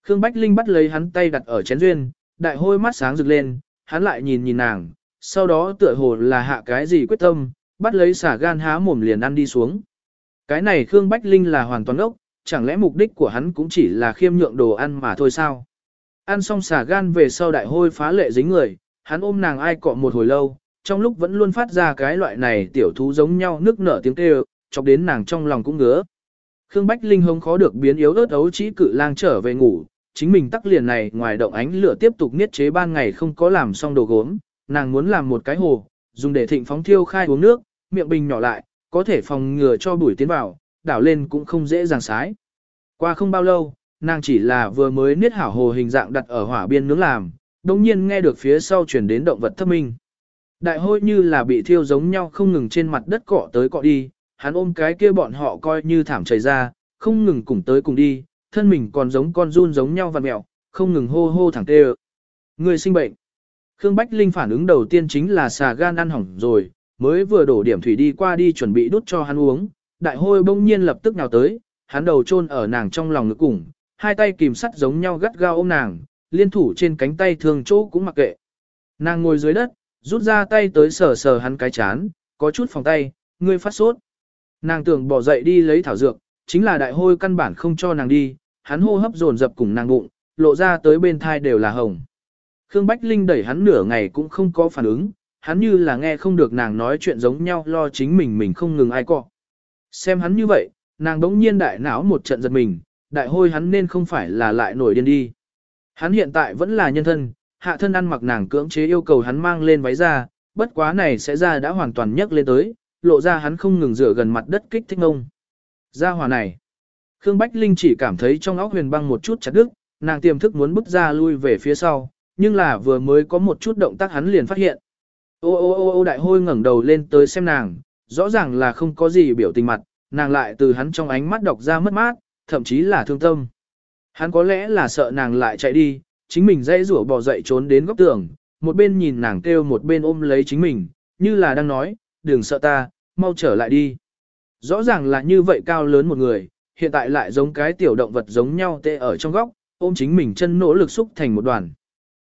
Khương Bách Linh bắt lấy hắn tay đặt ở chén duyên, đại hôi mắt sáng rực lên, hắn lại nhìn nhìn nàng, sau đó tựa hồ là hạ cái gì quyết tâm, bắt lấy xả gan há mồm liền ăn đi xuống. Cái này Khương Bách Linh là hoàn toàn ốc, chẳng lẽ mục đích của hắn cũng chỉ là khiêm nhượng đồ ăn mà thôi sao? Ăn xong xả gan về sau đại hôi phá lệ dính người, hắn ôm nàng ai cọ một hồi lâu, trong lúc vẫn luôn phát ra cái loại này tiểu thú giống nhau nước nở tiếng kêu, chọc đến nàng trong lòng cũng ngứa. Khương Bách Linh hống khó được biến yếu ớt ấu chỉ cự lang trở về ngủ, chính mình tắc liền này ngoài động ánh lửa tiếp tục niết chế ban ngày không có làm xong đồ gốm, nàng muốn làm một cái hồ, dùng để thịnh phóng thiêu khai uống nước, miệng bình nhỏ lại, có thể phòng ngừa cho bụi tiến vào, đảo lên cũng không dễ dàng sái. Qua không bao lâu, nàng chỉ là vừa mới niết hảo hồ hình dạng đặt ở hỏa biên nướng làm, đồng nhiên nghe được phía sau chuyển đến động vật thấp minh. Đại hôi như là bị thiêu giống nhau không ngừng trên mặt đất cọ tới cọ đi, hắn ôm cái kia bọn họ coi như thảm chảy ra, không ngừng cùng tới cùng đi, thân mình còn giống con run giống nhau vặn mẹo, không ngừng hô hô thẳng tê Người sinh bệnh. Khương Bách Linh phản ứng đầu tiên chính là xà gan ăn hỏng rồi, mới vừa đổ điểm thủy đi qua đi chuẩn bị đút cho hắn uống, đại hôi bỗng nhiên lập tức nào tới, hắn đầu chôn ở nàng trong lòng ngực cùng, hai tay kìm sắt giống nhau gắt gao ôm nàng, liên thủ trên cánh tay thường chỗ cũng mặc kệ. Nàng ngồi dưới đất, rút ra tay tới sờ sờ hắn cái chán, có chút phòng tay, ngươi phát sốt. Nàng tưởng bỏ dậy đi lấy thảo dược, chính là đại hôi căn bản không cho nàng đi, hắn hô hấp dồn dập cùng nàng bụng, lộ ra tới bên thai đều là hồng. Khương Bách Linh đẩy hắn nửa ngày cũng không có phản ứng, hắn như là nghe không được nàng nói chuyện giống nhau lo chính mình mình không ngừng ai cọ. Xem hắn như vậy, nàng đống nhiên đại não một trận giật mình, đại hôi hắn nên không phải là lại nổi điên đi. Hắn hiện tại vẫn là nhân thân, hạ thân ăn mặc nàng cưỡng chế yêu cầu hắn mang lên váy ra, bất quá này sẽ ra đã hoàn toàn nhấc lên tới, lộ ra hắn không ngừng dựa gần mặt đất kích thích ngông. Ra hòa này, Khương Bách Linh chỉ cảm thấy trong óc huyền băng một chút chặt đứt, nàng tiềm thức muốn bước ra lui về phía sau, nhưng là vừa mới có một chút động tác hắn liền phát hiện. Ô ô ô ô đại hôi ngẩng đầu lên tới xem nàng, rõ ràng là không có gì biểu tình mặt, nàng lại từ hắn trong ánh mắt đọc ra mất mát, thậm chí là thương tâm. Hắn có lẽ là sợ nàng lại chạy đi, chính mình dây rủa bò dậy trốn đến góc tường, một bên nhìn nàng kêu một bên ôm lấy chính mình, như là đang nói, đừng sợ ta, mau trở lại đi. Rõ ràng là như vậy cao lớn một người, hiện tại lại giống cái tiểu động vật giống nhau tê ở trong góc, ôm chính mình chân nỗ lực xúc thành một đoàn.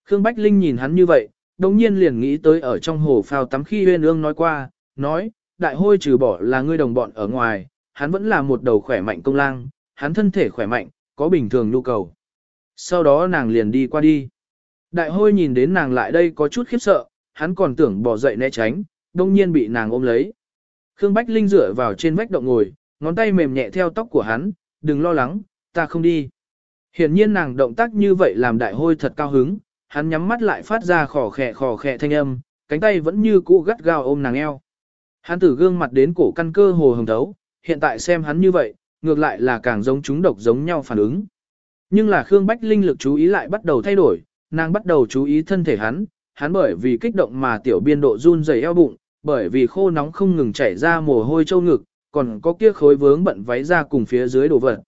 Khương Bách Linh nhìn hắn như vậy, đồng nhiên liền nghĩ tới ở trong hồ phao tắm khi huyên ương nói qua, nói, đại hôi trừ bỏ là ngươi đồng bọn ở ngoài, hắn vẫn là một đầu khỏe mạnh công lang, hắn thân thể khỏe mạnh, có bình thường nhu cầu. Sau đó nàng liền đi qua đi. Đại hôi nhìn đến nàng lại đây có chút khiếp sợ, hắn còn tưởng bỏ dậy né tránh, đông nhiên bị nàng ôm lấy. Khương Bách Linh dựa vào trên vách động ngồi, ngón tay mềm nhẹ theo tóc của hắn, đừng lo lắng, ta không đi. Hiển nhiên nàng động tác như vậy làm đại hôi thật cao hứng, hắn nhắm mắt lại phát ra khò khẹ khò khẹ thanh âm, cánh tay vẫn như cũ gắt gao ôm nàng eo. Hắn tử gương mặt đến cổ căn cơ hồ hồng thấu, hiện tại xem hắn như vậy, ngược lại là càng giống chúng độc giống nhau phản ứng. Nhưng là Khương Bách Linh lực chú ý lại bắt đầu thay đổi, nàng bắt đầu chú ý thân thể hắn, hắn bởi vì kích động mà tiểu biên độ run rẩy eo bụng, bởi vì khô nóng không ngừng chảy ra mồ hôi châu ngực, còn có kia khối vướng bận váy ra cùng phía dưới đổ vật.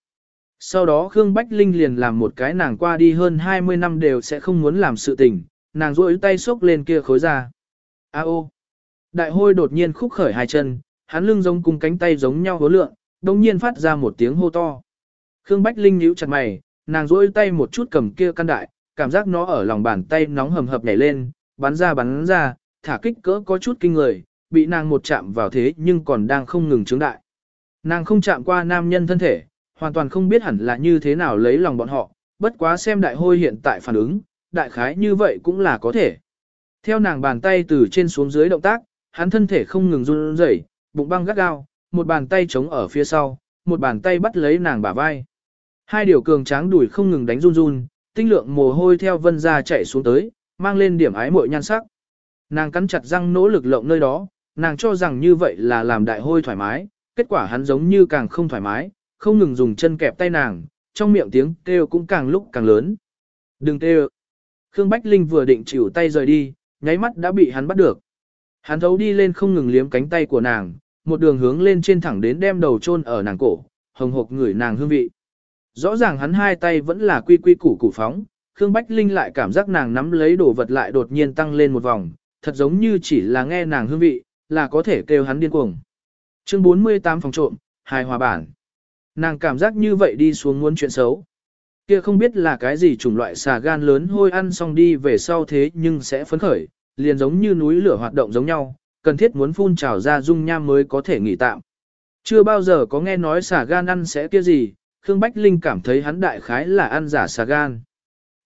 Sau đó Khương Bách Linh liền làm một cái nàng qua đi hơn 20 năm đều sẽ không muốn làm sự tình, nàng rôi tay xốc lên kia khối ra. A ô! Đại hôi đột nhiên khúc khởi hai chân, hắn lưng giống cùng cánh tay giống nhau hố lượng, đồng nhiên phát ra một tiếng hô to. Khương Bách Linh nhíu chặt mày, nàng rôi tay một chút cầm kia căn đại, cảm giác nó ở lòng bàn tay nóng hầm hập nhảy lên, bắn ra bắn ra, thả kích cỡ có chút kinh người, bị nàng một chạm vào thế nhưng còn đang không ngừng trướng đại. Nàng không chạm qua nam nhân thân thể, hoàn toàn không biết hẳn là như thế nào lấy lòng bọn họ, bất quá xem đại hôi hiện tại phản ứng, đại khái như vậy cũng là có thể. Theo nàng bàn tay từ trên xuống dưới động tác, hắn thân thể không ngừng run rẩy, bụng băng gắt gao, một bàn tay chống ở phía sau, một bàn tay bắt lấy nàng bả vai. Hai điều cường tráng đùi không ngừng đánh run run, tinh lượng mồ hôi theo vân ra chạy xuống tới, mang lên điểm ái muội nhan sắc. Nàng cắn chặt răng nỗ lực lộng nơi đó, nàng cho rằng như vậy là làm đại hôi thoải mái, kết quả hắn giống như càng không thoải mái, không ngừng dùng chân kẹp tay nàng, trong miệng tiếng kêu cũng càng lúc càng lớn. Đừng kêu. Khương Bách Linh vừa định chịu tay rời đi, nháy mắt đã bị hắn bắt được. Hắn thấu đi lên không ngừng liếm cánh tay của nàng, một đường hướng lên trên thẳng đến đem đầu chôn ở nàng cổ, hồng hộc ngửi nàng hương vị. Rõ ràng hắn hai tay vẫn là quy quy củ củ phóng, Khương Bách Linh lại cảm giác nàng nắm lấy đồ vật lại đột nhiên tăng lên một vòng, thật giống như chỉ là nghe nàng hương vị, là có thể kêu hắn điên cuồng. Chương 48 phòng trộm, hài hòa bản. Nàng cảm giác như vậy đi xuống muốn chuyện xấu. Kia không biết là cái gì chủng loại xà gan lớn hôi ăn xong đi về sau thế nhưng sẽ phấn khởi, liền giống như núi lửa hoạt động giống nhau, cần thiết muốn phun trào ra dung nham mới có thể nghỉ tạm. Chưa bao giờ có nghe nói xà gan ăn sẽ kia gì, Khương Bách Linh cảm thấy hắn đại khái là ăn giả xà gan.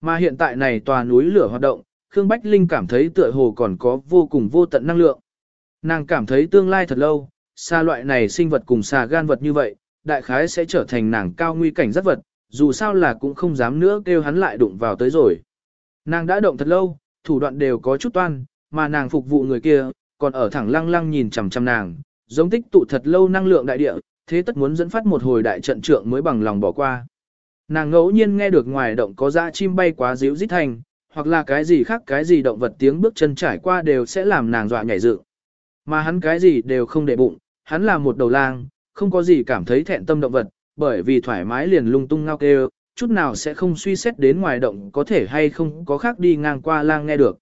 Mà hiện tại này tòa núi lửa hoạt động, Khương Bách Linh cảm thấy tựa hồ còn có vô cùng vô tận năng lượng. Nàng cảm thấy tương lai thật lâu, xa loại này sinh vật cùng xà gan vật như vậy, đại khái sẽ trở thành nàng cao nguy cảnh rất vật, dù sao là cũng không dám nữa kêu hắn lại đụng vào tới rồi. Nàng đã động thật lâu, thủ đoạn đều có chút toan, mà nàng phục vụ người kia, còn ở thẳng lăng lăng nhìn chằm chằm nàng, giống tích tụ thật lâu năng lượng đại địa, thế tất muốn dẫn phát một hồi đại trận trượng mới bằng lòng bỏ qua. Nàng ngẫu nhiên nghe được ngoài động có dã chim bay quá díu dít thành, hoặc là cái gì khác cái gì động vật tiếng bước chân trải qua đều sẽ làm nàng dọa nhảy dựng. Mà hắn cái gì đều không để bụng, hắn là một đầu lang, không có gì cảm thấy thẹn tâm động vật, bởi vì thoải mái liền lung tung ngao kêu, chút nào sẽ không suy xét đến ngoài động có thể hay không có khác đi ngang qua lang nghe được.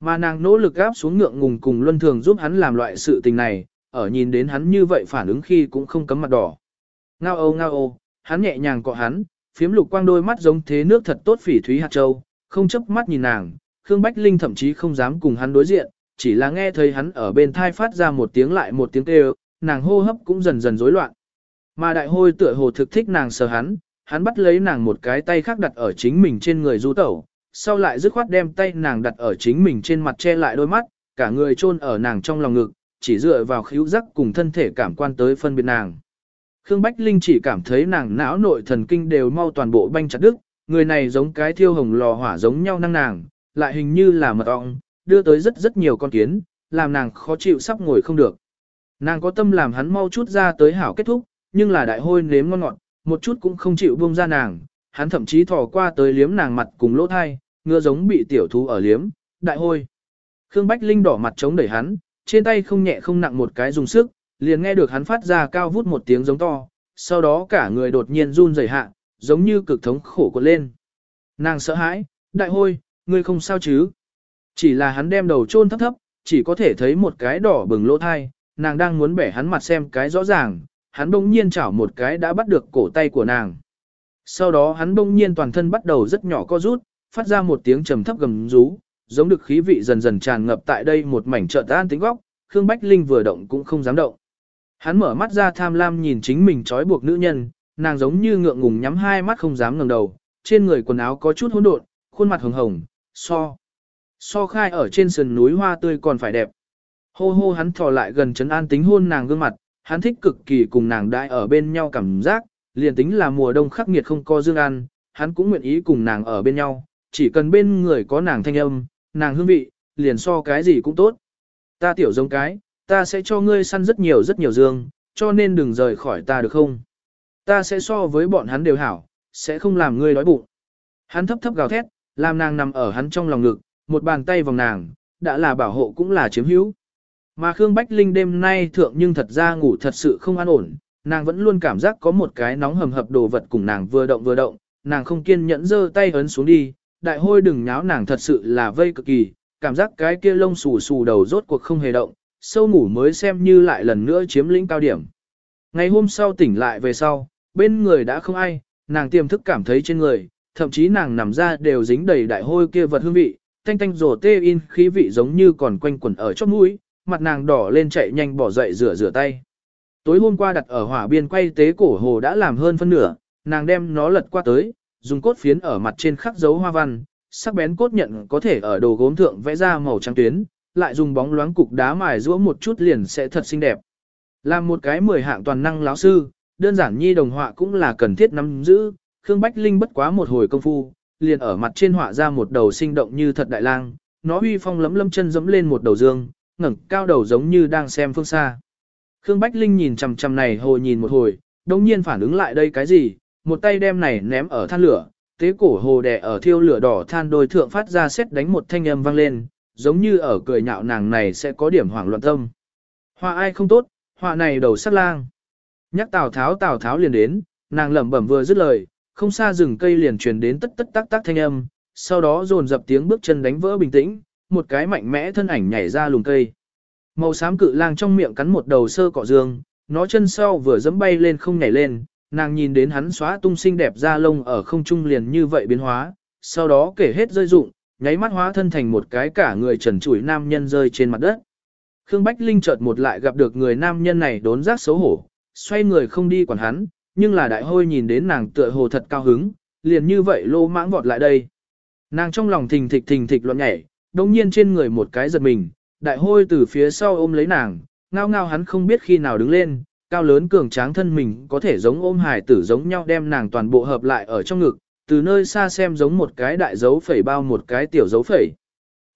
Mà nàng nỗ lực gáp xuống ngượng ngùng cùng luân thường giúp hắn làm loại sự tình này, ở nhìn đến hắn như vậy phản ứng khi cũng không cấm mặt đỏ. Ngao ô ngao ô, hắn nhẹ nhàng cọ hắn, phiếm lục quang đôi mắt giống thế nước thật tốt phỉ thúy hạt châu, không chấp mắt nhìn nàng, Khương Bách Linh thậm chí không dám cùng hắn đối diện, chỉ là nghe thấy hắn ở bên thai phát ra một tiếng lại một tiếng kêu, nàng hô hấp cũng dần dần rối loạn. Mà đại hôi tựa hồ thực thích nàng sờ hắn, hắn bắt lấy nàng một cái tay khác đặt ở chính mình trên người du tẩu, sau lại dứt khoát đem tay nàng đặt ở chính mình trên mặt che lại đôi mắt, cả người chôn ở nàng trong lòng ngực, chỉ dựa vào khíu giác cùng thân thể cảm quan tới phân biệt nàng. Khương Bách Linh chỉ cảm thấy nàng não nội thần kinh đều mau toàn bộ banh chặt đứt, người này giống cái thiêu hồng lò hỏa giống nhau năng nàng, lại hình như là mật ong, đưa tới rất rất nhiều con kiến, làm nàng khó chịu sắp ngồi không được. Nàng có tâm làm hắn mau chút ra tới hảo kết thúc, nhưng là đại hôi nếm ngon ngọt, một chút cũng không chịu buông ra nàng, hắn thậm chí thò qua tới liếm nàng mặt cùng lỗ thai, ngựa giống bị tiểu thú ở liếm, đại hôi. Khương Bách Linh đỏ mặt chống đẩy hắn, trên tay không nhẹ không nặng một cái dùng sức, liền nghe được hắn phát ra cao vút một tiếng giống to, sau đó cả người đột nhiên run rẩy hạ, giống như cực thống khổ cuộn lên. Nàng sợ hãi, đại hôi, ngươi không sao chứ? Chỉ là hắn đem đầu chôn thấp thấp, chỉ có thể thấy một cái đỏ bừng lỗ thai, nàng đang muốn bẻ hắn mặt xem cái rõ ràng, hắn bỗng nhiên chảo một cái đã bắt được cổ tay của nàng. Sau đó hắn bỗng nhiên toàn thân bắt đầu rất nhỏ co rút, phát ra một tiếng trầm thấp gầm rú, giống được khí vị dần dần tràn ngập tại đây một mảnh chợ an tính góc, Khương Bách Linh vừa động cũng không dám động. Hắn mở mắt ra tham lam nhìn chính mình trói buộc nữ nhân, nàng giống như ngượng ngùng nhắm hai mắt không dám ngẩng đầu, trên người quần áo có chút hỗn độn, khuôn mặt hồng hồng, so. So khai ở trên sườn núi hoa tươi còn phải đẹp. Hô hô hắn thò lại gần chấn an tính hôn nàng gương mặt, hắn thích cực kỳ cùng nàng đại ở bên nhau cảm giác, liền tính là mùa đông khắc nghiệt không có dương ăn, hắn cũng nguyện ý cùng nàng ở bên nhau, chỉ cần bên người có nàng thanh âm, nàng hương vị, liền so cái gì cũng tốt. Ta tiểu giống cái, ta sẽ cho ngươi săn rất nhiều rất nhiều dương, cho nên đừng rời khỏi ta được không? Ta sẽ so với bọn hắn đều hảo, sẽ không làm ngươi đói bụng. Hắn thấp thấp gào thét, làm nàng nằm ở hắn trong lòng ngực, một bàn tay vòng nàng, đã là bảo hộ cũng là chiếm hữu. Mà Khương Bách Linh đêm nay thượng nhưng thật ra ngủ thật sự không an ổn, nàng vẫn luôn cảm giác có một cái nóng hầm hập đồ vật cùng nàng vừa động vừa động, nàng không kiên nhẫn giơ tay ấn xuống đi, đại hôi đừng nháo nàng thật sự là vây cực kỳ, cảm giác cái kia lông xù xù đầu rốt cuộc không hề động, sâu ngủ mới xem như lại lần nữa chiếm lĩnh cao điểm. Ngày hôm sau tỉnh lại về sau, bên người đã không ai, nàng tiềm thức cảm thấy trên người, thậm chí nàng nằm ra đều dính đầy đại hôi kia vật hương vị, thanh thanh rồ tê in khí vị giống như còn quanh quẩn ở chóp mũi, mặt nàng đỏ lên chạy nhanh bỏ dậy rửa rửa tay. Tối hôm qua đặt ở hỏa biên quay tế cổ hồ đã làm hơn phân nửa, nàng đem nó lật qua tới, dùng cốt phiến ở mặt trên khắc dấu hoa văn, sắc bén cốt nhận có thể ở đồ gốm thượng vẽ ra màu trắng tuyến, lại dùng bóng loáng cục đá mài giũa một chút liền sẽ thật xinh đẹp. Làm một cái mười hạng toàn năng lão sư, đơn giản nhi đồng họa cũng là cần thiết nắm giữ, Khương Bách Linh bất quá một hồi công phu, liền ở mặt trên họa ra một đầu sinh động như thật đại lang, nó uy phong lấm lâm chân dẫm lên một đầu dương, ngẩng cao đầu giống như đang xem phương xa. Khương Bách Linh nhìn chằm chằm này hồi nhìn một hồi, đồng nhiên phản ứng lại đây cái gì, một tay đem này ném ở than lửa, tế cổ hồ đè ở thiêu lửa đỏ than đôi thượng phát ra xét đánh một thanh âm vang lên, giống như ở cười nhạo nàng này sẽ có điểm hoảng loạn tâm. Họa ai không tốt, họa này đầu sắt lang. Nhắc Tào Tháo Tào Tháo liền đến, nàng lẩm bẩm vừa dứt lời, không xa rừng cây liền truyền đến tất tất tác tác thanh âm, sau đó dồn dập tiếng bước chân đánh vỡ bình tĩnh, một cái mạnh mẽ thân ảnh nhảy ra lùm cây. Màu xám cự lang trong miệng cắn một đầu sơ cọ dương, nó chân sau vừa dẫm bay lên không nhảy lên, nàng nhìn đến hắn xóa tung xinh đẹp da lông ở không trung liền như vậy biến hóa, sau đó kể hết rơi dụng, nháy mắt hóa thân thành một cái cả người trần trụi nam nhân rơi trên mặt đất. Khương Bách Linh chợt một lại gặp được người nam nhân này đốn giác xấu hổ, xoay người không đi quản hắn, nhưng là đại hôi nhìn đến nàng tựa hồ thật cao hứng, liền như vậy lô mãng vọt lại đây. Nàng trong lòng thình thịch thình thịch loạn nhảy, đồng nhiên trên người một cái giật mình, đại hôi từ phía sau ôm lấy nàng, ngao ngao hắn không biết khi nào đứng lên, cao lớn cường tráng thân mình có thể giống ôm hài tử giống nhau đem nàng toàn bộ hợp lại ở trong ngực, từ nơi xa xem giống một cái đại dấu phẩy bao một cái tiểu dấu phẩy.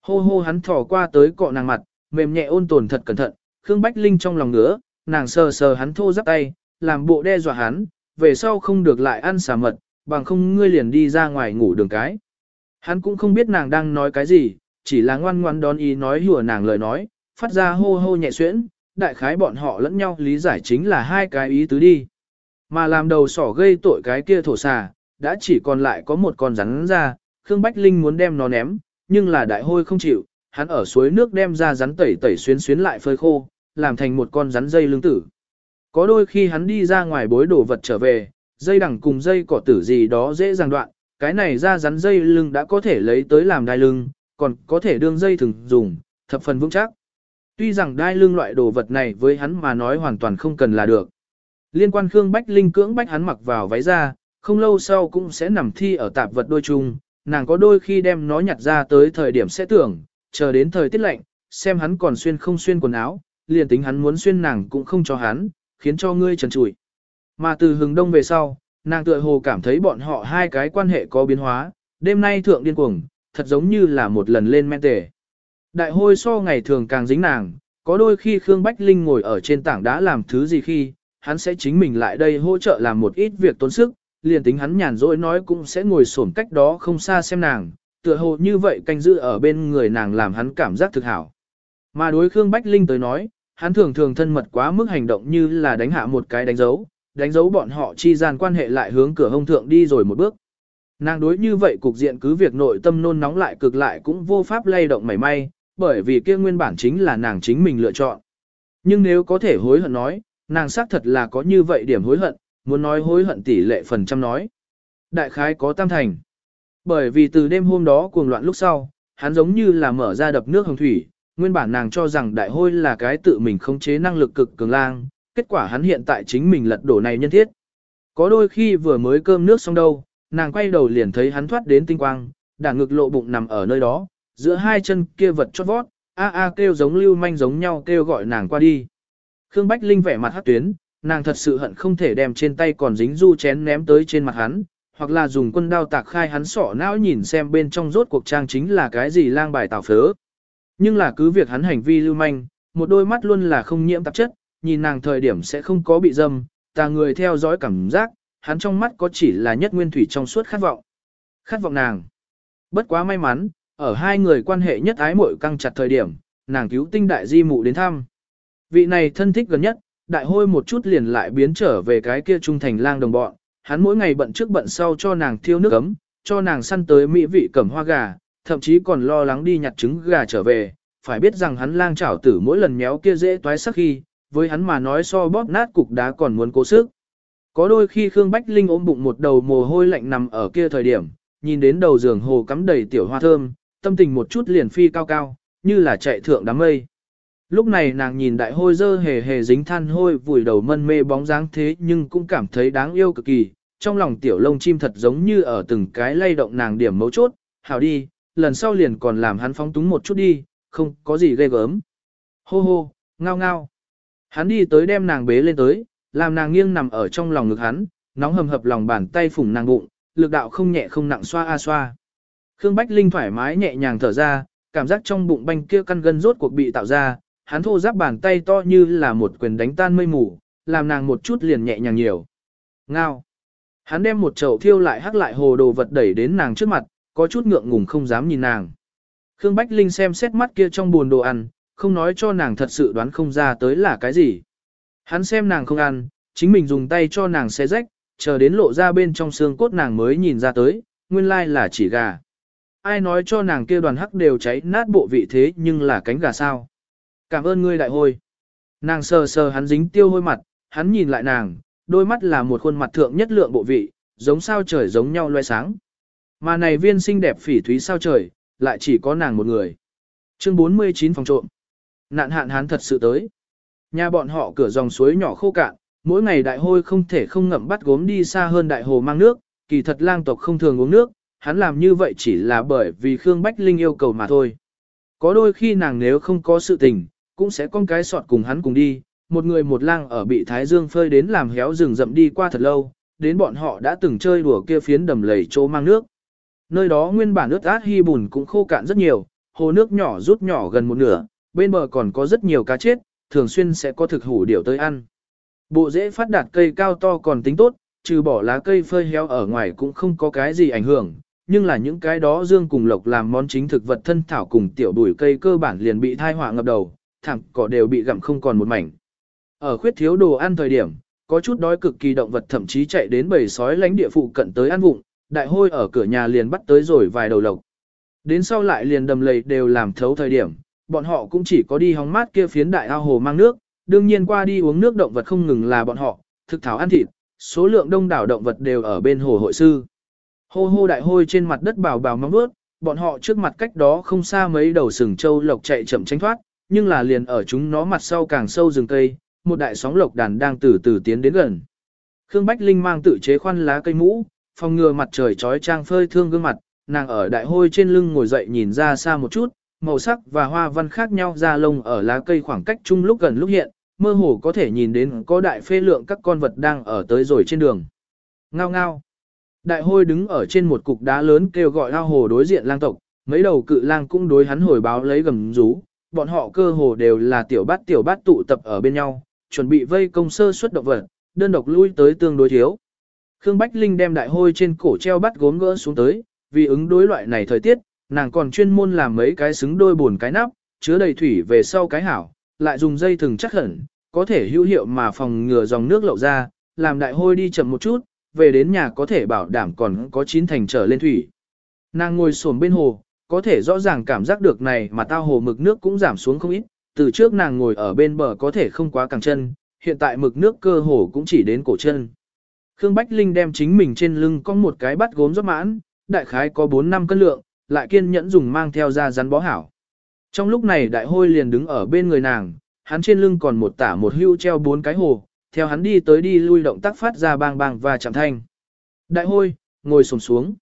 Hô hô hắn thò qua tới cọ nàng mặt, mềm nhẹ ôn tồn thật cẩn thận, Khương Bách Linh trong lòng ngứa, nàng sờ sờ hắn thô giáp tay, làm bộ đe dọa hắn, về sau không được lại ăn xà mật, bằng không ngươi liền đi ra ngoài ngủ đường cái. Hắn cũng không biết nàng đang nói cái gì, chỉ là ngoan ngoan đón ý nói hùa nàng lời nói, phát ra hô hô nhẹ xuyễn, đại khái bọn họ lẫn nhau lý giải chính là hai cái ý tứ đi. Mà làm đầu sỏ gây tội cái kia thổ xà, đã chỉ còn lại có một con rắn ra, Khương Bách Linh muốn đem nó ném, nhưng là đại hôi không chịu, hắn ở suối nước đem ra rắn tẩy tẩy xuyến xuyến lại phơi khô, làm thành một con rắn dây lưng tử. Có đôi khi hắn đi ra ngoài bối đồ vật trở về, dây đằng cùng dây cỏ tử gì đó dễ dàng đoạn, cái này ra rắn dây lưng đã có thể lấy tới làm đai lưng, còn có thể đương dây thường dùng, thập phần vững chắc. Tuy rằng đai lưng loại đồ vật này với hắn mà nói hoàn toàn không cần là được. Liên quan Khương Bách Linh cưỡng bách hắn mặc vào váy ra, không lâu sau cũng sẽ nằm thi ở tạp vật đôi chung, nàng có đôi khi đem nó nhặt ra tới thời điểm sẽ tưởng, chờ đến thời tiết lạnh, xem hắn còn xuyên không xuyên quần áo, liền tính hắn muốn xuyên nàng cũng không cho hắn, khiến cho ngươi trần trụi. Mà từ hừng đông về sau, nàng tựa hồ cảm thấy bọn họ hai cái quan hệ có biến hóa, đêm nay thượng điên cuồng, thật giống như là một lần lên men tề. Đại hôi so ngày thường càng dính nàng, có đôi khi Khương Bách Linh ngồi ở trên tảng đá làm thứ gì khi, hắn sẽ chính mình lại đây hỗ trợ làm một ít việc tốn sức, liền tính hắn nhàn rỗi nói cũng sẽ ngồi xổm cách đó không xa xem nàng, tựa hồ như vậy canh giữ ở bên người nàng làm hắn cảm giác thực hảo. Mà đối Khương Bách Linh tới nói, hắn thường thường thân mật quá mức hành động như là đánh hạ một cái đánh dấu, đánh dấu bọn họ chi gian quan hệ lại hướng cửa hông thượng đi rồi một bước. Nàng đối như vậy cục diện cứ việc nội tâm nôn nóng lại cực lại cũng vô pháp lay động mảy may, bởi vì kia nguyên bản chính là nàng chính mình lựa chọn. Nhưng nếu có thể hối hận nói, nàng xác thật là có như vậy điểm hối hận, muốn nói hối hận tỷ lệ phần trăm nói. Đại khái có tam thành. Bởi vì từ đêm hôm đó cuồng loạn lúc sau, hắn giống như là mở ra đập nước hồng thủy, nguyên bản nàng cho rằng đại hôi là cái tự mình khống chế năng lực cực cường lang, kết quả hắn hiện tại chính mình lật đổ này nhân thiết. Có đôi khi vừa mới cơm nước xong đâu, nàng quay đầu liền thấy hắn thoát đến tinh quang, đả ngực lộ bụng nằm ở nơi đó, giữa hai chân kia vật chót vót, a a kêu giống lưu manh giống nhau kêu gọi nàng qua đi. Khương Bách Linh vẻ mặt hát tuyến, nàng thật sự hận không thể đem trên tay còn dính du chén ném tới trên mặt hắn, hoặc là dùng quân đao tạc khai hắn sọ não nhìn xem bên trong rốt cuộc trang chính là cái gì lang bài tảo phớ. Nhưng là cứ việc hắn hành vi lưu manh, một đôi mắt luôn là không nhiễm tạp chất, nhìn nàng thời điểm sẽ không có bị dâm, ta người theo dõi cảm giác, hắn trong mắt có chỉ là nhất nguyên thủy trong suốt khát vọng. Khát vọng nàng. Bất quá may mắn, ở hai người quan hệ nhất ái muội căng chặt thời điểm, nàng cứu tinh đại di mụ đến thăm. Vị này thân thích gần nhất, đại hôi một chút liền lại biến trở về cái kia trung thành lang đồng bọn, hắn mỗi ngày bận trước bận sau cho nàng thiêu nước ấm, cho nàng săn tới mỹ vị cẩm hoa gà, thậm chí còn lo lắng đi nhặt trứng gà trở về, phải biết rằng hắn lang chảo tử mỗi lần méo kia dễ toái sắc khi, với hắn mà nói so bóp nát cục đá còn muốn cố sức. Có đôi khi Khương Bách Linh ôm bụng một đầu mồ hôi lạnh nằm ở kia thời điểm, nhìn đến đầu giường hồ cắm đầy tiểu hoa thơm, tâm tình một chút liền phi cao cao, như là chạy thượng đám mây. Lúc này nàng nhìn đại hôi dơ hề hề dính than hôi vùi đầu mân mê bóng dáng thế nhưng cũng cảm thấy đáng yêu cực kỳ, trong lòng tiểu lông chim thật giống như ở từng cái lay động nàng điểm mấu chốt, hảo đi, lần sau liền còn làm hắn phóng túng một chút đi, không có gì ghê gớm. Hô hô, ngao ngao. Hắn đi tới đem nàng bế lên tới, làm nàng nghiêng nằm ở trong lòng ngực hắn, nóng hầm hập lòng bàn tay phủng nàng bụng, lực đạo không nhẹ không nặng xoa a à xoa. Khương Bách Linh thoải mái nhẹ nhàng thở ra, cảm giác trong bụng banh kia căn gân rốt cuộc bị tạo ra, hắn thô giáp bàn tay to như là một quyền đánh tan mây mù, làm nàng một chút liền nhẹ nhàng nhiều. Ngao. Hắn đem một chậu thiêu lại hắc lại hồ đồ vật đẩy đến nàng trước mặt, có chút ngượng ngùng không dám nhìn nàng. Khương Bách Linh xem xét mắt kia trong buồn đồ ăn, không nói cho nàng thật sự đoán không ra tới là cái gì. Hắn xem nàng không ăn, chính mình dùng tay cho nàng xé rách, chờ đến lộ ra bên trong xương cốt nàng mới nhìn ra tới, nguyên lai là chỉ gà. Ai nói cho nàng kia đoàn hắc đều cháy nát bộ vị thế nhưng là cánh gà sao. Cảm ơn ngươi đại hôi. Nàng sờ sờ hắn dính tiêu hôi mặt, hắn nhìn lại nàng, đôi mắt là một khuôn mặt thượng nhất lượng bộ vị, giống sao trời giống nhau loe sáng. Mà này viên xinh đẹp phỉ thúy sao trời, lại chỉ có nàng một người. Chương 49 phòng trộm. Nạn hạn hán thật sự tới. Nhà bọn họ cửa dòng suối nhỏ khô cạn, mỗi ngày đại hôi không thể không ngậm bắt gốm đi xa hơn đại hồ mang nước, kỳ thật lang tộc không thường uống nước, hắn làm như vậy chỉ là bởi vì Khương Bách Linh yêu cầu mà thôi. Có đôi khi nàng nếu không có sự tình, cũng sẽ con cái sọt cùng hắn cùng đi, một người một lang ở bị Thái Dương phơi đến làm héo rừng rậm đi qua thật lâu, đến bọn họ đã từng chơi đùa kia phiến đầm lầy chỗ mang nước. Nơi đó nguyên bản ướt át hy bùn cũng khô cạn rất nhiều, hồ nước nhỏ rút nhỏ gần một nửa, bên bờ còn có rất nhiều cá chết, thường xuyên sẽ có thực hủ điểu tới ăn. Bộ dễ phát đạt cây cao to còn tính tốt, trừ bỏ lá cây phơi héo ở ngoài cũng không có cái gì ảnh hưởng, nhưng là những cái đó dương cùng lộc làm món chính thực vật thân thảo cùng tiểu bùi cây cơ bản liền bị thai họa ngập đầu, thẳng cỏ đều bị gặm không còn một mảnh. Ở khuyết thiếu đồ ăn thời điểm, có chút đói cực kỳ động vật thậm chí chạy đến bầy sói lánh địa phụ cận tới ăn vụng, đại hôi ở cửa nhà liền bắt tới rồi vài đầu lộc. Đến sau lại liền đầm lầy đều làm thấu thời điểm, bọn họ cũng chỉ có đi hóng mát kia phiến đại ao hồ mang nước, đương nhiên qua đi uống nước động vật không ngừng là bọn họ, thực thảo ăn thịt, số lượng đông đảo động vật đều ở bên hồ hội sư. Hô hô đại hôi trên mặt đất bào bào mong bước, bọn họ trước mặt cách đó không xa mấy đầu sừng châu lộc chạy chậm tránh thoát, nhưng là liền ở chúng nó mặt sau càng sâu rừng cây, một đại sóng lộc đàn đang từ từ tiến đến gần. Khương Bách Linh mang tự chế khoan lá cây mũ, phòng ngừa mặt trời trói trang phơi thương gương mặt, nàng ở đại hôi trên lưng ngồi dậy nhìn ra xa một chút, màu sắc và hoa văn khác nhau ra lông ở lá cây khoảng cách chung lúc gần lúc hiện, mơ hồ có thể nhìn đến có đại phê lượng các con vật đang ở tới rồi trên đường. Ngao ngao. Đại hôi đứng ở trên một cục đá lớn kêu gọi ao hồ đối diện lang tộc, mấy đầu cự lang cũng đối hắn hồi báo lấy gầm rú, bọn họ cơ hồ đều là tiểu bát tiểu bát tụ tập ở bên nhau, chuẩn bị vây công sơ suất động vật, đơn độc lui tới tương đối thiếu. Khương Bách Linh đem đại hôi trên cổ treo bắt gốm gỡ xuống tới, vì ứng đối loại này thời tiết, nàng còn chuyên môn làm mấy cái xứng đôi buồn cái nắp, chứa đầy thủy về sau cái hảo, lại dùng dây thừng chắc hẳn, có thể hữu hiệu mà phòng ngừa dòng nước lậu ra, làm đại hôi đi chậm một chút, về đến nhà có thể bảo đảm còn có chín thành trở lên thủy. Nàng ngồi xổm bên hồ, có thể rõ ràng cảm giác được này mà tao hồ mực nước cũng giảm xuống không ít, từ trước nàng ngồi ở bên bờ có thể không quá càng chân, hiện tại mực nước cơ hồ cũng chỉ đến cổ chân. Khương Bách Linh đem chính mình trên lưng có một cái bắt gốm rót mãn, đại khái có 4 năm cân lượng, lại kiên nhẫn dùng mang theo ra rắn bó hảo. Trong lúc này đại hôi liền đứng ở bên người nàng, hắn trên lưng còn một tả một hưu treo bốn cái hồ, theo hắn đi tới đi lui động tác phát ra bang bang và chạm thanh. Đại hôi, ngồi sồm xuống.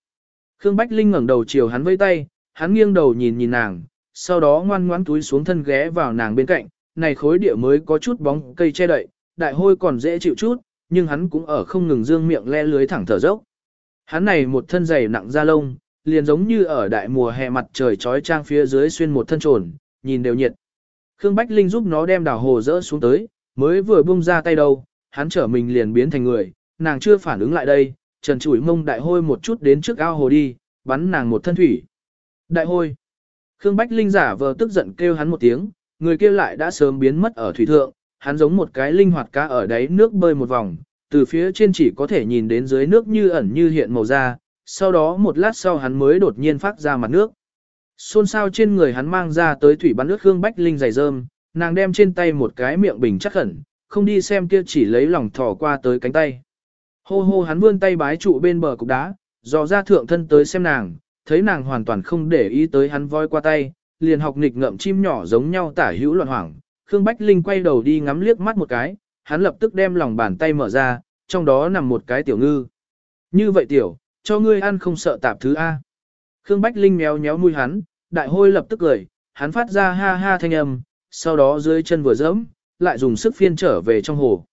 Khương Bách Linh ngẩng đầu chiều hắn vây tay, hắn nghiêng đầu nhìn nhìn nàng, sau đó ngoan ngoãn túi xuống thân ghé vào nàng bên cạnh, này khối địa mới có chút bóng cây che đậy, đại hôi còn dễ chịu chút, nhưng hắn cũng ở không ngừng dương miệng le lưới thẳng thở dốc. Hắn này một thân dày nặng da lông, liền giống như ở đại mùa hè mặt trời trói trang phía dưới xuyên một thân trồn, nhìn đều nhiệt. Khương Bách Linh giúp nó đem đào hồ rỡ xuống tới, mới vừa buông ra tay đâu, hắn trở mình liền biến thành người, nàng chưa phản ứng lại đây, trần chủi mông đại hôi một chút đến trước ao hồ đi, bắn nàng một thân thủy. Đại hôi. Khương Bách Linh giả vờ tức giận kêu hắn một tiếng, người kia lại đã sớm biến mất ở thủy thượng, hắn giống một cái linh hoạt cá ở đáy nước bơi một vòng, từ phía trên chỉ có thể nhìn đến dưới nước như ẩn như hiện màu da, sau đó một lát sau hắn mới đột nhiên phát ra mặt nước. Xôn xao trên người hắn mang ra tới thủy bắn nước hương Bách Linh dày rơm, nàng đem trên tay một cái miệng bình chắc khẩn, không đi xem kia chỉ lấy lòng thỏ qua tới cánh tay. Hô hô hắn vươn tay bái trụ bên bờ cục đá, dò ra thượng thân tới xem nàng, thấy nàng hoàn toàn không để ý tới hắn voi qua tay, liền học nghịch ngậm chim nhỏ giống nhau tả hữu loạn hoảng. Khương Bách Linh quay đầu đi ngắm liếc mắt một cái, hắn lập tức đem lòng bàn tay mở ra, trong đó nằm một cái tiểu ngư. Như vậy tiểu, cho ngươi ăn không sợ tạp thứ A. Khương Bách Linh méo méo nuôi hắn, đại hôi lập tức cười, hắn phát ra ha ha thanh âm, sau đó dưới chân vừa dẫm, lại dùng sức phiên trở về trong hồ.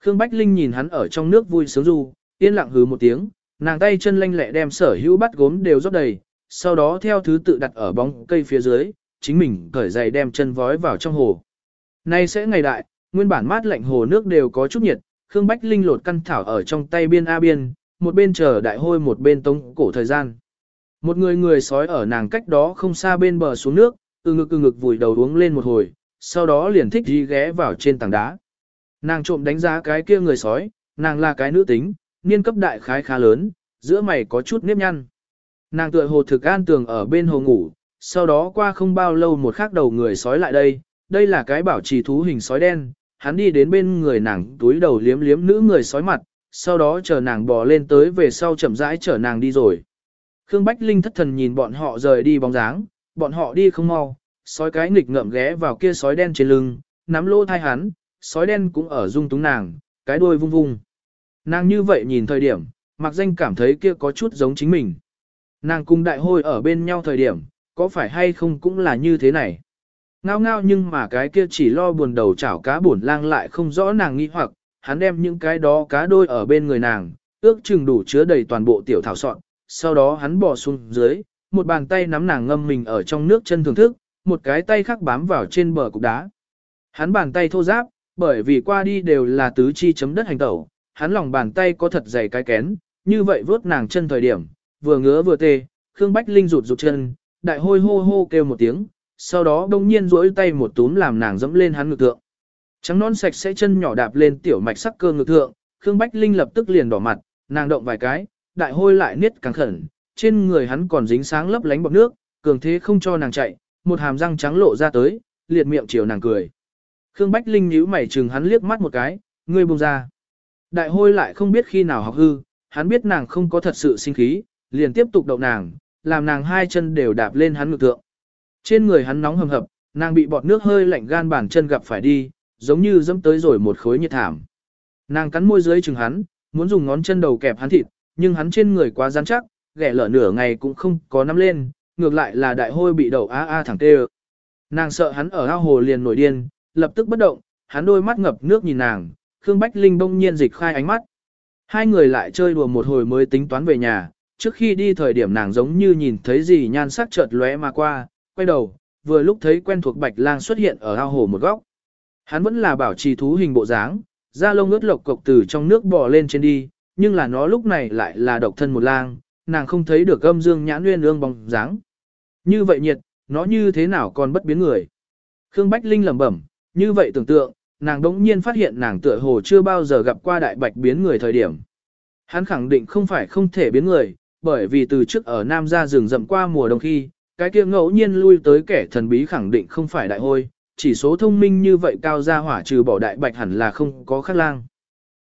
Khương Bách Linh nhìn hắn ở trong nước vui sướng du, yên lặng hứ một tiếng, nàng tay chân lanh lẹ đem sở hữu bắt gốm đều rót đầy, sau đó theo thứ tự đặt ở bóng cây phía dưới, chính mình cởi giày đem chân vói vào trong hồ. Nay sẽ ngày đại, nguyên bản mát lạnh hồ nước đều có chút nhiệt, Khương Bách Linh lột căn thảo ở trong tay biên A biên, một bên chờ đại hôi một bên tống cổ thời gian. Một người người sói ở nàng cách đó không xa bên bờ xuống nước, từ ngực từ ngực vùi đầu uống lên một hồi, sau đó liền thích đi ghé vào trên tảng đá. Nàng trộm đánh giá cái kia người sói, nàng là cái nữ tính, niên cấp đại khái khá lớn, giữa mày có chút nếp nhăn. Nàng tựa hồ thực an tường ở bên hồ ngủ, sau đó qua không bao lâu một khắc đầu người sói lại đây, đây là cái bảo trì thú hình sói đen, hắn đi đến bên người nàng túi đầu liếm liếm nữ người sói mặt, sau đó chờ nàng bò lên tới về sau chậm rãi chở nàng đi rồi. Khương Bách Linh thất thần nhìn bọn họ rời đi bóng dáng, bọn họ đi không mau, sói cái nghịch ngợm ghé vào kia sói đen trên lưng, nắm lô thai hắn, sói đen cũng ở dung túng nàng, cái đuôi vung vung. Nàng như vậy nhìn thời điểm, mặc danh cảm thấy kia có chút giống chính mình. Nàng cùng đại hôi ở bên nhau thời điểm, có phải hay không cũng là như thế này. Ngao ngao nhưng mà cái kia chỉ lo buồn đầu chảo cá buồn lang lại không rõ nàng nghi hoặc, hắn đem những cái đó cá đôi ở bên người nàng, ước chừng đủ chứa đầy toàn bộ tiểu thảo soạn, sau đó hắn bỏ xuống dưới, một bàn tay nắm nàng ngâm mình ở trong nước chân thưởng thức, một cái tay khác bám vào trên bờ cục đá. Hắn bàn tay thô giáp, bởi vì qua đi đều là tứ chi chấm đất hành tẩu, hắn lòng bàn tay có thật dày cái kén, như vậy vớt nàng chân thời điểm, vừa ngứa vừa tê, Khương Bách Linh rụt rụt chân, đại hôi hô hô kêu một tiếng, sau đó đông nhiên duỗi tay một túm làm nàng dẫm lên hắn ngực thượng. Trắng non sạch sẽ chân nhỏ đạp lên tiểu mạch sắc cơ ngực thượng, Khương Bách Linh lập tức liền đỏ mặt, nàng động vài cái, đại hôi lại niết càng khẩn, trên người hắn còn dính sáng lấp lánh bọt nước, cường thế không cho nàng chạy, một hàm răng trắng lộ ra tới, liệt miệng chiều nàng cười. Khương Bách Linh nhíu mày chừng hắn liếc mắt một cái, ngươi buông ra. Đại hôi lại không biết khi nào học hư, hắn biết nàng không có thật sự sinh khí, liền tiếp tục đậu nàng, làm nàng hai chân đều đạp lên hắn ngực thượng. Trên người hắn nóng hầm hập, nàng bị bọt nước hơi lạnh gan bàn chân gặp phải đi, giống như dẫm tới rồi một khối nhiệt thảm. Nàng cắn môi dưới chừng hắn, muốn dùng ngón chân đầu kẹp hắn thịt, nhưng hắn trên người quá rắn chắc, ghẻ lở nửa ngày cũng không có nắm lên, ngược lại là đại hôi bị đầu a a thẳng tê Nàng sợ hắn ở ao hồ liền nổi điên, lập tức bất động, hắn đôi mắt ngập nước nhìn nàng, Khương Bách Linh bỗng nhiên dịch khai ánh mắt. Hai người lại chơi đùa một hồi mới tính toán về nhà, trước khi đi thời điểm nàng giống như nhìn thấy gì nhan sắc chợt lóe mà qua, quay đầu, vừa lúc thấy quen thuộc Bạch Lang xuất hiện ở ao hồ một góc. Hắn vẫn là bảo trì thú hình bộ dáng, da lông ướt lộc cộc từ trong nước bò lên trên đi, nhưng là nó lúc này lại là độc thân một lang, nàng không thấy được âm dương nhãn nguyên ương bóng dáng. Như vậy nhiệt, nó như thế nào còn bất biến người. Khương Bách Linh lẩm bẩm, như vậy tưởng tượng, nàng đống nhiên phát hiện nàng tựa hồ chưa bao giờ gặp qua đại bạch biến người thời điểm. Hắn khẳng định không phải không thể biến người, bởi vì từ trước ở Nam gia rừng rậm qua mùa đông khi, cái kia ngẫu nhiên lui tới kẻ thần bí khẳng định không phải đại hôi, chỉ số thông minh như vậy cao ra hỏa trừ bỏ đại bạch hẳn là không có khắc lang.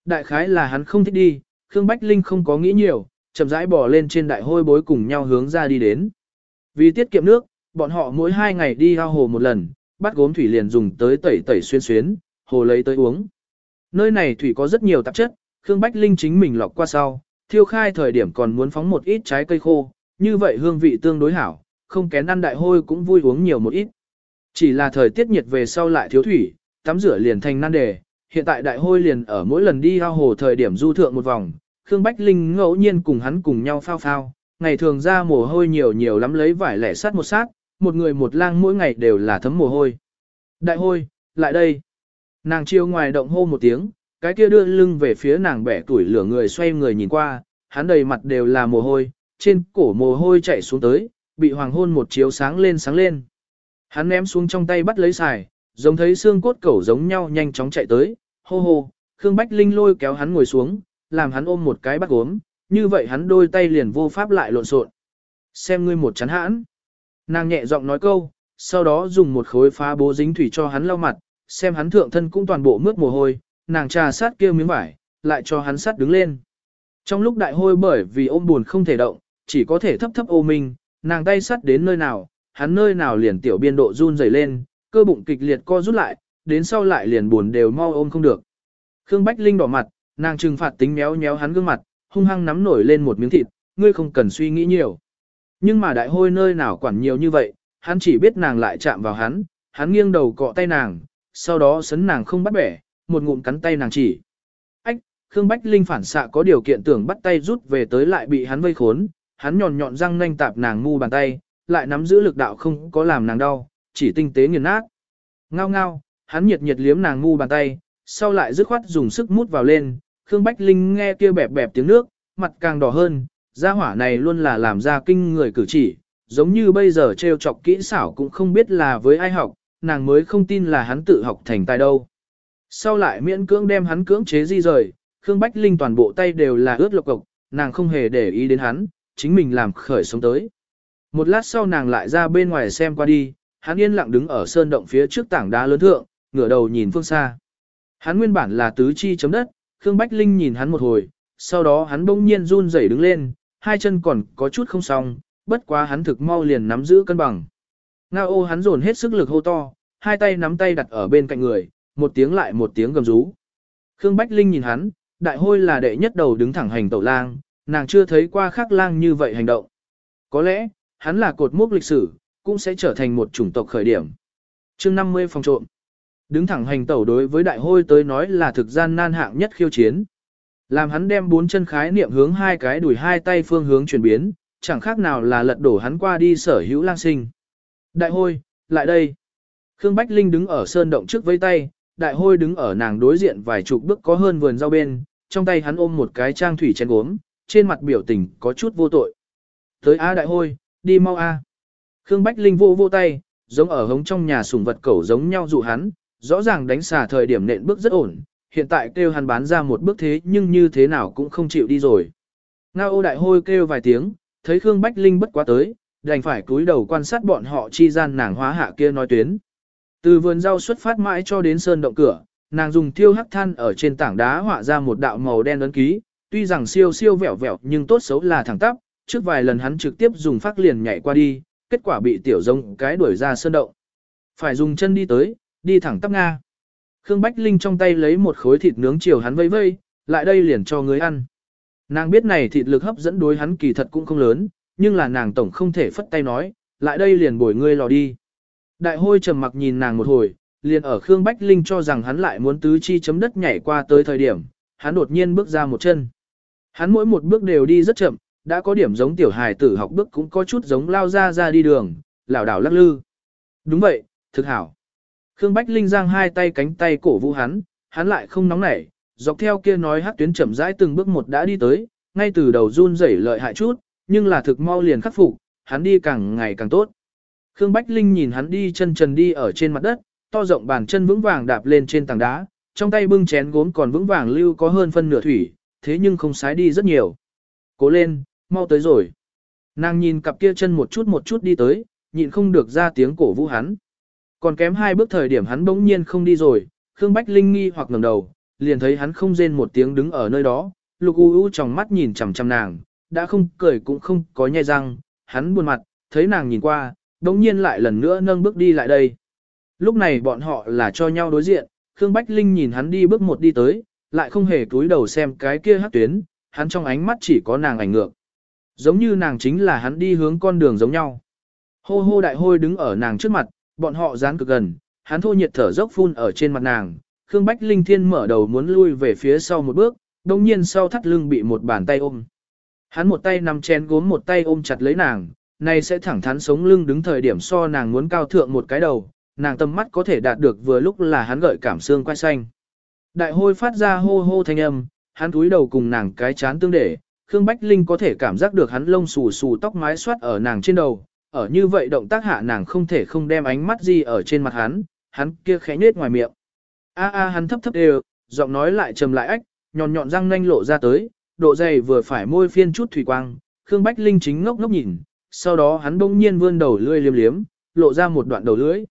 Đại khái là hắn không thích đi, Khương Bách Linh không có nghĩ nhiều, chậm rãi bỏ lên trên đại hôi bối cùng nhau hướng ra đi đến. Vì tiết kiệm nước, bọn họ mỗi hai ngày đi ao hồ một lần, bắt gốm thủy liền dùng tới tẩy tẩy xuyên xuyến, hồ lấy tới uống. Nơi này thủy có rất nhiều tạp chất, Khương Bách Linh chính mình lọc qua sau, thiêu khai thời điểm còn muốn phóng một ít trái cây khô, như vậy hương vị tương đối hảo, không kén ăn đại hôi cũng vui uống nhiều một ít. Chỉ là thời tiết nhiệt về sau lại thiếu thủy, tắm rửa liền thành nan đề, hiện tại đại hôi liền ở mỗi lần đi ao hồ thời điểm du thượng một vòng, Khương Bách Linh ngẫu nhiên cùng hắn cùng nhau phao phao, ngày thường ra mồ hôi nhiều nhiều lắm lấy vải lẻ sát một sát, một người một lang mỗi ngày đều là thấm mồ hôi. Đại hôi, lại đây. Nàng chiêu ngoài động hô một tiếng, cái kia đưa lưng về phía nàng bẻ tuổi lửa người xoay người nhìn qua, hắn đầy mặt đều là mồ hôi, trên cổ mồ hôi chạy xuống tới, bị hoàng hôn một chiếu sáng lên sáng lên. Hắn ném xuống trong tay bắt lấy xài, giống thấy xương cốt cẩu giống nhau nhanh chóng chạy tới, hô hô, Khương Bách Linh lôi kéo hắn ngồi xuống, làm hắn ôm một cái bắt gốm, như vậy hắn đôi tay liền vô pháp lại lộn xộn. Xem ngươi một chán hãn. Nàng nhẹ giọng nói câu, sau đó dùng một khối phá bố dính thủy cho hắn lau mặt, xem hắn thượng thân cũng toàn bộ mướt mồ hôi, nàng trà sát kia miếng vải, lại cho hắn sát đứng lên. Trong lúc đại hôi bởi vì ôm buồn không thể động, chỉ có thể thấp thấp ô mình, nàng tay sắt đến nơi nào, hắn nơi nào liền tiểu biên độ run rẩy lên, cơ bụng kịch liệt co rút lại, đến sau lại liền buồn đều mau ôm không được. Khương Bách Linh đỏ mặt, nàng trừng phạt tính méo méo hắn gương mặt, hung hăng nắm nổi lên một miếng thịt, ngươi không cần suy nghĩ nhiều. Nhưng mà đại hôi nơi nào quản nhiều như vậy, hắn chỉ biết nàng lại chạm vào hắn, hắn nghiêng đầu cọ tay nàng, sau đó sấn nàng không bắt bẻ, một ngụm cắn tay nàng chỉ. Ách, Khương Bách Linh phản xạ có điều kiện tưởng bắt tay rút về tới lại bị hắn vây khốn, hắn nhọn nhọn răng nanh tạp nàng mu bàn tay, lại nắm giữ lực đạo không có làm nàng đau, chỉ tinh tế nghiền nát. Ngao ngao, hắn nhiệt nhiệt liếm nàng mu bàn tay, sau lại dứt khoát dùng sức mút vào lên, Khương Bách Linh nghe kia bẹp bẹp tiếng nước, mặt càng đỏ hơn, gia hỏa này luôn là làm ra kinh người cử chỉ, giống như bây giờ trêu chọc kỹ xảo cũng không biết là với ai học, nàng mới không tin là hắn tự học thành tài đâu. Sau lại miễn cưỡng đem hắn cưỡng chế di rời, Khương Bách Linh toàn bộ tay đều là ướt lộc cộc, nàng không hề để ý đến hắn, chính mình làm khởi sống tới. Một lát sau nàng lại ra bên ngoài xem qua đi, hắn yên lặng đứng ở sơn động phía trước tảng đá lớn thượng, ngửa đầu nhìn phương xa. Hắn nguyên bản là tứ chi chấm đất, Khương Bách Linh nhìn hắn một hồi, sau đó hắn bỗng nhiên run rẩy đứng lên, hai chân còn có chút không xong, bất quá hắn thực mau liền nắm giữ cân bằng. Ngao ô hắn dồn hết sức lực hô to, hai tay nắm tay đặt ở bên cạnh người, một tiếng lại một tiếng gầm rú. Khương Bách Linh nhìn hắn, đại hôi là đệ nhất đầu đứng thẳng hành tẩu lang, nàng chưa thấy qua khắc lang như vậy hành động. Có lẽ, hắn là cột mốc lịch sử, cũng sẽ trở thành một chủng tộc khởi điểm. chương 50 phòng trộm. Đứng thẳng hành tẩu đối với đại hôi tới nói là thực gian nan hạng nhất khiêu chiến. Làm hắn đem bốn chân khái niệm hướng hai cái đùi hai tay phương hướng chuyển biến, chẳng khác nào là lật đổ hắn qua đi sở hữu lang sinh. Đại hôi, lại đây. Khương Bách Linh đứng ở sơn động trước với tay, đại hôi đứng ở nàng đối diện vài chục bước có hơn vườn rau bên, trong tay hắn ôm một cái trang thủy chén uống, trên mặt biểu tình có chút vô tội. Tới A đại hôi, đi mau A. Khương Bách Linh vô vô tay, giống ở hống trong nhà sùng vật cẩu giống nhau dụ hắn, rõ ràng đánh xà thời điểm nện bước rất ổn, hiện tại kêu hắn bán ra một bước thế nhưng như thế nào cũng không chịu đi rồi. Ngao ô đại hôi kêu vài tiếng, thấy Khương Bách Linh bất quá tới, đành phải cúi đầu quan sát bọn họ chi gian nàng hóa hạ kia nói tuyến. Từ vườn rau xuất phát mãi cho đến sơn động cửa, nàng dùng thiêu hắc than ở trên tảng đá họa ra một đạo màu đen ấn ký, tuy rằng siêu siêu vẹo vẹo nhưng tốt xấu là thẳng tắp, trước vài lần hắn trực tiếp dùng phát liền nhảy qua đi, kết quả bị tiểu rông cái đuổi ra sơn động. Phải dùng chân đi tới, đi thẳng tắp Nga. Khương Bách Linh trong tay lấy một khối thịt nướng chiều hắn vây vây, lại đây liền cho người ăn. Nàng biết này thịt lực hấp dẫn đối hắn kỳ thật cũng không lớn, nhưng là nàng tổng không thể phất tay nói, lại đây liền bồi ngươi lò đi. Đại hôi trầm mặc nhìn nàng một hồi, liền ở Khương Bách Linh cho rằng hắn lại muốn tứ chi chấm đất nhảy qua tới thời điểm, hắn đột nhiên bước ra một chân. Hắn mỗi một bước đều đi rất chậm, đã có điểm giống tiểu hài tử học bước cũng có chút giống lao ra ra đi đường, lảo đảo lắc lư. Đúng vậy, thực hảo. Khương Bách Linh giang hai tay cánh tay cổ vũ hắn, hắn lại không nóng nảy, dọc theo kia nói hát tuyến chậm rãi từng bước một đã đi tới, ngay từ đầu run rẩy lợi hại chút, nhưng là thực mau liền khắc phục, hắn đi càng ngày càng tốt. Khương Bách Linh nhìn hắn đi chân trần đi ở trên mặt đất, to rộng bàn chân vững vàng đạp lên trên tảng đá, trong tay bưng chén gốm còn vững vàng lưu có hơn phân nửa thủy, thế nhưng không sái đi rất nhiều. Cố lên, mau tới rồi. Nàng nhìn cặp kia chân một chút một chút đi tới, nhịn không được ra tiếng cổ vũ hắn. Còn kém hai bước thời điểm hắn bỗng nhiên không đi rồi, Khương Bách Linh nghi hoặc ngẩng đầu, liền thấy hắn không rên một tiếng đứng ở nơi đó, lục u u trong mắt nhìn chằm chằm nàng, đã không cười cũng không có nhai răng, hắn buồn mặt, thấy nàng nhìn qua, bỗng nhiên lại lần nữa nâng bước đi lại đây. Lúc này bọn họ là cho nhau đối diện, Khương Bách Linh nhìn hắn đi bước một đi tới, lại không hề túi đầu xem cái kia hát tuyến, hắn trong ánh mắt chỉ có nàng ảnh ngược. Giống như nàng chính là hắn đi hướng con đường giống nhau. Hô hô đại hôi đứng ở nàng trước mặt, bọn họ dán cực gần, hắn thô nhiệt thở dốc phun ở trên mặt nàng. Khương Bách Linh Thiên mở đầu muốn lui về phía sau một bước, đồng nhiên sau thắt lưng bị một bàn tay ôm. Hắn một tay nằm chén gốm một tay ôm chặt lấy nàng, này sẽ thẳng thắn sống lưng đứng thời điểm so nàng muốn cao thượng một cái đầu, nàng tâm mắt có thể đạt được vừa lúc là hắn gợi cảm xương quay xanh. Đại hôi phát ra hô hô thanh âm, hắn cúi đầu cùng nàng cái chán tương để, Khương Bách Linh có thể cảm giác được hắn lông xù xù tóc mái xoát ở nàng trên đầu, ở như vậy động tác hạ nàng không thể không đem ánh mắt gì ở trên mặt hắn, hắn kia khẽ nết ngoài miệng. A a hắn thấp thấp đều, giọng nói lại trầm lại ách, nhọn nhọn răng nanh lộ ra tới, độ dày vừa phải môi phiên chút thủy quang, Khương Bách Linh chính ngốc ngốc nhìn, sau đó hắn bỗng nhiên vươn đầu lưỡi liếm liếm, lộ ra một đoạn đầu lưỡi.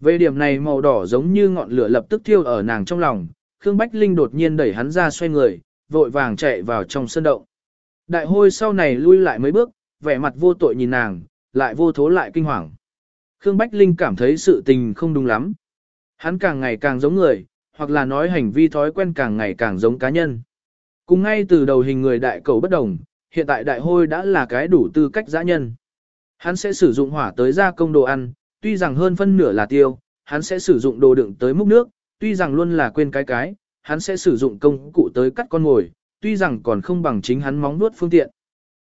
Về điểm này màu đỏ giống như ngọn lửa lập tức thiêu ở nàng trong lòng, Khương Bách Linh đột nhiên đẩy hắn ra xoay người, vội vàng chạy vào trong sân động. Đại hôi sau này lui lại mấy bước, vẻ mặt vô tội nhìn nàng, lại vô thố lại kinh hoàng. Khương Bách Linh cảm thấy sự tình không đúng lắm. Hắn càng ngày càng giống người, hoặc là nói hành vi thói quen càng ngày càng giống cá nhân. Cùng ngay từ đầu hình người đại cầu bất đồng, hiện tại đại hôi đã là cái đủ tư cách dã nhân. Hắn sẽ sử dụng hỏa tới gia công đồ ăn, tuy rằng hơn phân nửa là tiêu, hắn sẽ sử dụng đồ đựng tới múc nước, tuy rằng luôn là quên cái cái, hắn sẽ sử dụng công cụ tới cắt con mồi, tuy rằng còn không bằng chính hắn móng nuốt phương tiện.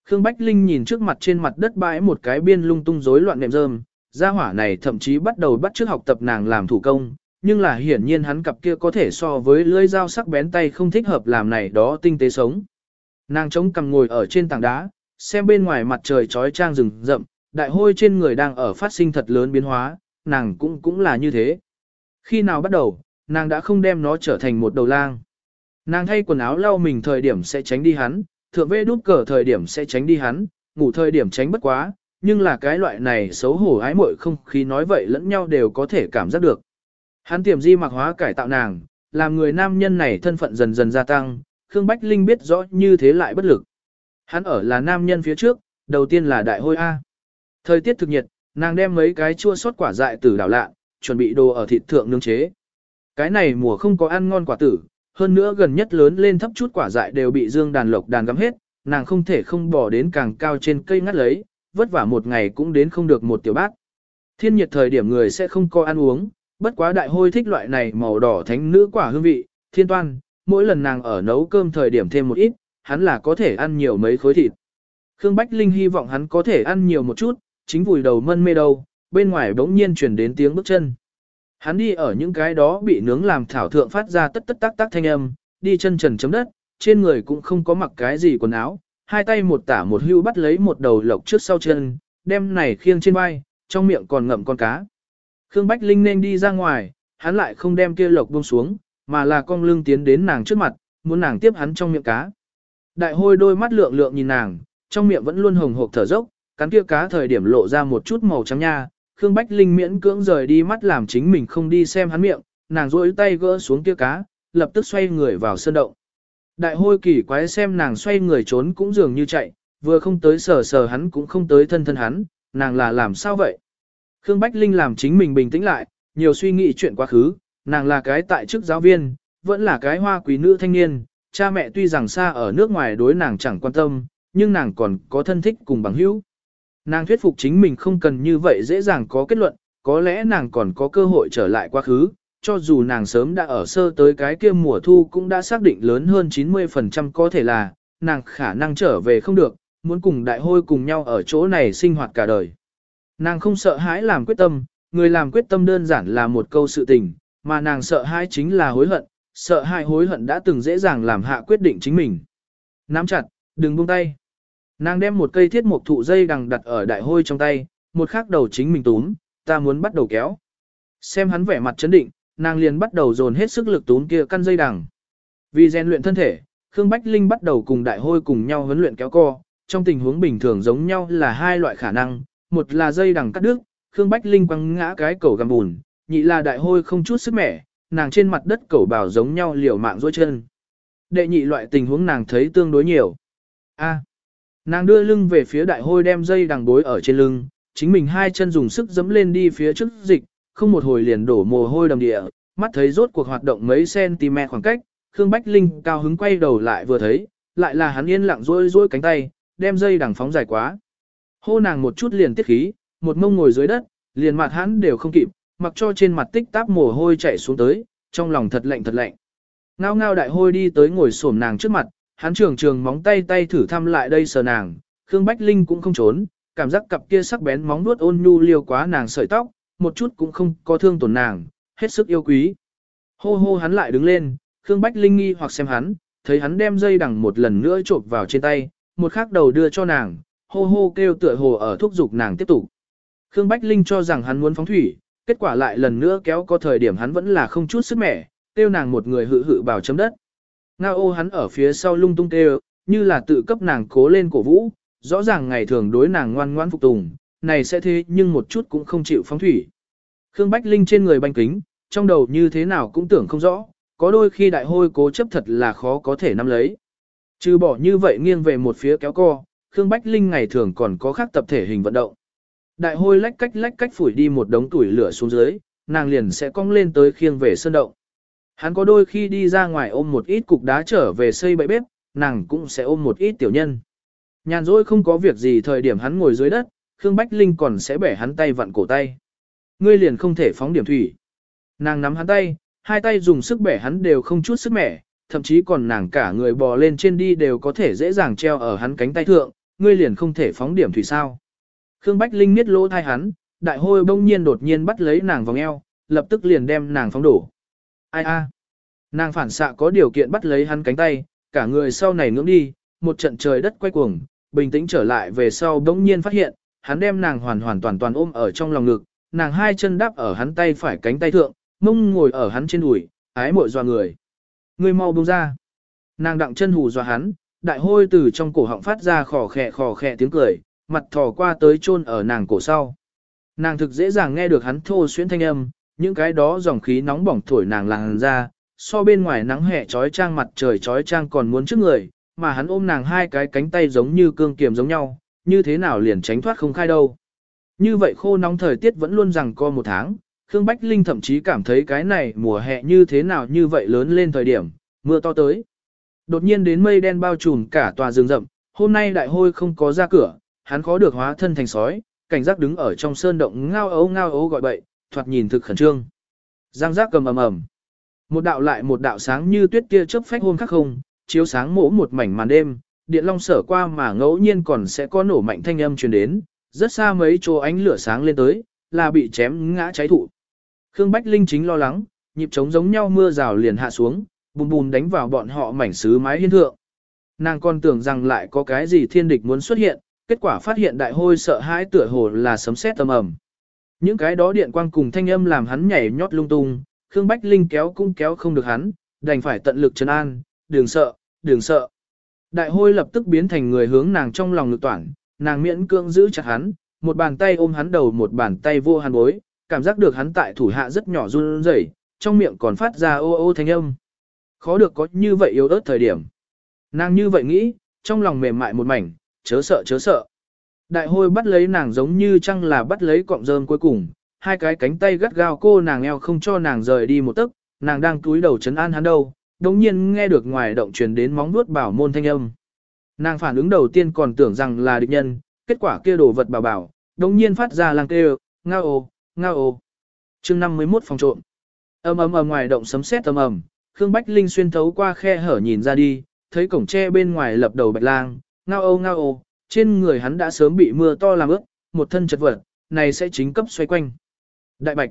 Khương Bách Linh nhìn trước mặt trên mặt đất bãi một cái biên lung tung rối loạn nệm rơm, gia hỏa này thậm chí bắt đầu bắt trước học tập nàng làm thủ công, nhưng là hiển nhiên hắn cặp kia có thể so với lưỡi dao sắc bén tay không thích hợp làm này đó tinh tế sống. Nàng chống cằm ngồi ở trên tảng đá, xem bên ngoài mặt trời trói trang rừng rậm, đại hôi trên người đang ở phát sinh thật lớn biến hóa, nàng cũng cũng là như thế. Khi nào bắt đầu, nàng đã không đem nó trở thành một đầu lang. Nàng thay quần áo lau mình thời điểm sẽ tránh đi hắn, thượng vê đút cờ thời điểm sẽ tránh đi hắn, ngủ thời điểm tránh bất quá, nhưng là cái loại này xấu hổ ái muội không khí nói vậy lẫn nhau đều có thể cảm giác được. Hắn tiềm di mặc hóa cải tạo nàng, làm người nam nhân này thân phận dần dần gia tăng, Khương Bách Linh biết rõ như thế lại bất lực. Hắn ở là nam nhân phía trước, đầu tiên là đại hôi A. Thời tiết thực nhiệt, nàng đem mấy cái chua sót quả dại từ đảo lạ, chuẩn bị đồ ở thịt thượng nương chế. Cái này mùa không có ăn ngon quả tử, hơn nữa gần nhất lớn lên thấp chút quả dại đều bị dương đàn lộc đàn gắm hết, nàng không thể không bỏ đến càng cao trên cây ngắt lấy, vất vả một ngày cũng đến không được một tiểu bát. Thiên nhiệt thời điểm người sẽ không có ăn uống, bất quá đại hôi thích loại này màu đỏ thánh nữ quả hương vị, thiên toan, mỗi lần nàng ở nấu cơm thời điểm thêm một ít, hắn là có thể ăn nhiều mấy khối thịt. Khương Bách Linh hy vọng hắn có thể ăn nhiều một chút, chính vùi đầu mân mê đâu, bên ngoài bỗng nhiên chuyển đến tiếng bước chân. Hắn đi ở những cái đó bị nướng làm thảo thượng phát ra tất tất tác tác thanh âm, đi chân trần chấm đất, trên người cũng không có mặc cái gì quần áo, hai tay một tả một hưu bắt lấy một đầu lộc trước sau chân, đem này khiêng trên vai, trong miệng còn ngậm con cá. Khương Bách Linh nên đi ra ngoài, hắn lại không đem kia lộc buông xuống, mà là cong lưng tiến đến nàng trước mặt, muốn nàng tiếp hắn trong miệng cá. Đại hôi đôi mắt lượng lượng nhìn nàng, trong miệng vẫn luôn hồng hộc thở dốc, cắn kia cá thời điểm lộ ra một chút màu trắng nha. Khương Bách Linh miễn cưỡng rời đi mắt làm chính mình không đi xem hắn miệng, nàng rỗi tay gỡ xuống kia cá, lập tức xoay người vào sơn động. Đại hôi kỳ quái xem nàng xoay người trốn cũng dường như chạy, vừa không tới sờ sờ hắn cũng không tới thân thân hắn, nàng là làm sao vậy? Khương Bách Linh làm chính mình bình tĩnh lại, nhiều suy nghĩ chuyện quá khứ, nàng là cái tại chức giáo viên, vẫn là cái hoa quý nữ thanh niên, cha mẹ tuy rằng xa ở nước ngoài đối nàng chẳng quan tâm, nhưng nàng còn có thân thích cùng bằng hữu. Nàng thuyết phục chính mình không cần như vậy dễ dàng có kết luận, có lẽ nàng còn có cơ hội trở lại quá khứ, cho dù nàng sớm đã ở sơ tới cái kia mùa thu cũng đã xác định lớn hơn 90% có thể là, nàng khả năng trở về không được, muốn cùng đại hôi cùng nhau ở chỗ này sinh hoạt cả đời. Nàng không sợ hãi làm quyết tâm, người làm quyết tâm đơn giản là một câu sự tình, mà nàng sợ hãi chính là hối hận, sợ hãi hối hận đã từng dễ dàng làm hạ quyết định chính mình. Nắm chặt, đừng buông tay. Nàng đem một cây thiết mộc thụ dây đằng đặt ở đại hôi trong tay, một khắc đầu chính mình túm, ta muốn bắt đầu kéo. Xem hắn vẻ mặt chấn định, nàng liền bắt đầu dồn hết sức lực túm kia căn dây đằng. Vì rèn luyện thân thể, Khương Bách Linh bắt đầu cùng đại hôi cùng nhau huấn luyện kéo co, trong tình huống bình thường giống nhau là hai loại khả năng, một là dây đằng cắt đứt, Khương Bách Linh quăng ngã cái cầu gầm bùn, nhị là đại hôi không chút sức mẻ, nàng trên mặt đất cầu bào giống nhau liều mạng dối chân. Đệ nhị loại tình huống nàng thấy tương đối nhiều. A nàng đưa lưng về phía đại hôi đem dây đằng bối ở trên lưng, chính mình hai chân dùng sức dẫm lên đi phía trước dịch, không một hồi liền đổ mồ hôi đầm địa, mắt thấy rốt cuộc hoạt động mấy cm khoảng cách, Khương Bách Linh cao hứng quay đầu lại vừa thấy, lại là hắn yên lặng rôi rôi cánh tay, đem dây đằng phóng dài quá. Hô nàng một chút liền tiết khí, một mông ngồi dưới đất, liền mặt hắn đều không kịp, mặc cho trên mặt tích táp mồ hôi chảy xuống tới, trong lòng thật lạnh thật lạnh. Ngao ngao đại hôi đi tới ngồi xổm nàng trước mặt, hắn trường trường móng tay tay thử thăm lại đây sờ nàng, Khương Bách Linh cũng không trốn, cảm giác cặp kia sắc bén móng nuốt ôn nhu liêu quá nàng sợi tóc, một chút cũng không có thương tổn nàng, hết sức yêu quý. Hô hô hắn lại đứng lên, Khương Bách Linh nghi hoặc xem hắn, thấy hắn đem dây đằng một lần nữa trộn vào trên tay, một khắc đầu đưa cho nàng, hô hô kêu tựa hồ ở thúc giục nàng tiếp tục. Khương Bách Linh cho rằng hắn muốn phóng thủy, kết quả lại lần nữa kéo có thời điểm hắn vẫn là không chút sức mẻ, kêu nàng một người hự hự bảo chấm đất. Nga ô hắn ở phía sau lung tung kêu, như là tự cấp nàng cố lên cổ vũ, rõ ràng ngày thường đối nàng ngoan ngoãn phục tùng, này sẽ thế nhưng một chút cũng không chịu phóng thủy. Khương Bách Linh trên người banh kính, trong đầu như thế nào cũng tưởng không rõ, có đôi khi đại hôi cố chấp thật là khó có thể nắm lấy. Trừ bỏ như vậy nghiêng về một phía kéo co, Khương Bách Linh ngày thường còn có khác tập thể hình vận động. Đại hôi lách cách lách cách phủi đi một đống tuổi lửa xuống dưới, nàng liền sẽ cong lên tới khiêng về sơn động. Hắn có đôi khi đi ra ngoài ôm một ít cục đá trở về xây bậy bếp, nàng cũng sẽ ôm một ít tiểu nhân. Nhàn rỗi không có việc gì thời điểm hắn ngồi dưới đất, Khương Bách Linh còn sẽ bẻ hắn tay vặn cổ tay. Ngươi liền không thể phóng điểm thủy. Nàng nắm hắn tay, hai tay dùng sức bẻ hắn đều không chút sức mẻ, thậm chí còn nàng cả người bò lên trên đi đều có thể dễ dàng treo ở hắn cánh tay thượng, ngươi liền không thể phóng điểm thủy sao. Khương Bách Linh miết lỗ thai hắn, đại hôi bỗng nhiên đột nhiên bắt lấy nàng vòng eo, lập tức liền đem nàng phóng đổ. Ai a? Nàng phản xạ có điều kiện bắt lấy hắn cánh tay, cả người sau này ngưỡng đi, một trận trời đất quay cuồng, bình tĩnh trở lại về sau bỗng nhiên phát hiện, hắn đem nàng hoàn hoàn toàn toàn ôm ở trong lòng ngực, nàng hai chân đáp ở hắn tay phải cánh tay thượng, mông ngồi ở hắn trên đùi, ái mội dọa người. Người mau buông ra. Nàng đặng chân hù dọa hắn, đại hôi từ trong cổ họng phát ra khò khẹ khò khẹ tiếng cười, mặt thò qua tới chôn ở nàng cổ sau. Nàng thực dễ dàng nghe được hắn thô xuyến thanh âm, những cái đó dòng khí nóng bỏng thổi nàng làng ra, so bên ngoài nắng hè trói trang mặt trời trói trang còn muốn trước người, mà hắn ôm nàng hai cái cánh tay giống như cương kiềm giống nhau, như thế nào liền tránh thoát không khai đâu. Như vậy khô nóng thời tiết vẫn luôn rằng co một tháng, Khương Bách Linh thậm chí cảm thấy cái này mùa hè như thế nào như vậy lớn lên thời điểm, mưa to tới. Đột nhiên đến mây đen bao trùm cả tòa rừng rậm, hôm nay đại hôi không có ra cửa, hắn khó được hóa thân thành sói, cảnh giác đứng ở trong sơn động ngao ấu ngao ấu gọi bậy, thoạt nhìn thực khẩn trương. Giang giác cầm ầm ầm. Một đạo lại một đạo sáng như tuyết kia chớp phách hôm khắc không, chiếu sáng mỗ một mảnh màn đêm, điện long sở qua mà ngẫu nhiên còn sẽ có nổ mạnh thanh âm truyền đến, rất xa mấy chỗ ánh lửa sáng lên tới, là bị chém ngã cháy thụ. Khương Bách Linh chính lo lắng, nhịp trống giống nhau mưa rào liền hạ xuống, bùm bùm đánh vào bọn họ mảnh sứ mái hiên thượng. Nàng còn tưởng rằng lại có cái gì thiên địch muốn xuất hiện, kết quả phát hiện đại hôi sợ hãi tựa hồ là sấm sét âm ầm. Những cái đó điện quang cùng thanh âm làm hắn nhảy nhót lung tung, Khương Bách Linh kéo cũng kéo không được hắn, đành phải tận lực trấn an, đừng sợ, đừng sợ. Đại hôi lập tức biến thành người hướng nàng trong lòng lực toản, nàng miễn cưỡng giữ chặt hắn, một bàn tay ôm hắn đầu một bàn tay vô hắn bối, cảm giác được hắn tại thủ hạ rất nhỏ run rẩy, trong miệng còn phát ra ô ô thanh âm. Khó được có như vậy yếu ớt thời điểm. Nàng như vậy nghĩ, trong lòng mềm mại một mảnh, chớ sợ chớ sợ. Đại hôi bắt lấy nàng giống như chăng là bắt lấy cọng rơm cuối cùng, hai cái cánh tay gắt gao cô nàng eo không cho nàng rời đi một tấc, nàng đang túi đầu chấn an hắn đâu, đồng nhiên nghe được ngoài động truyền đến móng vuốt bảo môn thanh âm. Nàng phản ứng đầu tiên còn tưởng rằng là địch nhân, kết quả kia đồ vật bảo bảo, đồng nhiên phát ra lang kêu, ngao ô, ngao ô. chương 51 phòng trộm. ầm ầm ầm ngoài động sấm sét ầm ầm, Khương Bách Linh xuyên thấu qua khe hở nhìn ra đi, thấy cổng tre bên ngoài lập đầu bạch lang, ngao ô ngao ô, trên người hắn đã sớm bị mưa to làm ướt, một thân chật vật, này sẽ chính cấp xoay quanh. Đại bạch.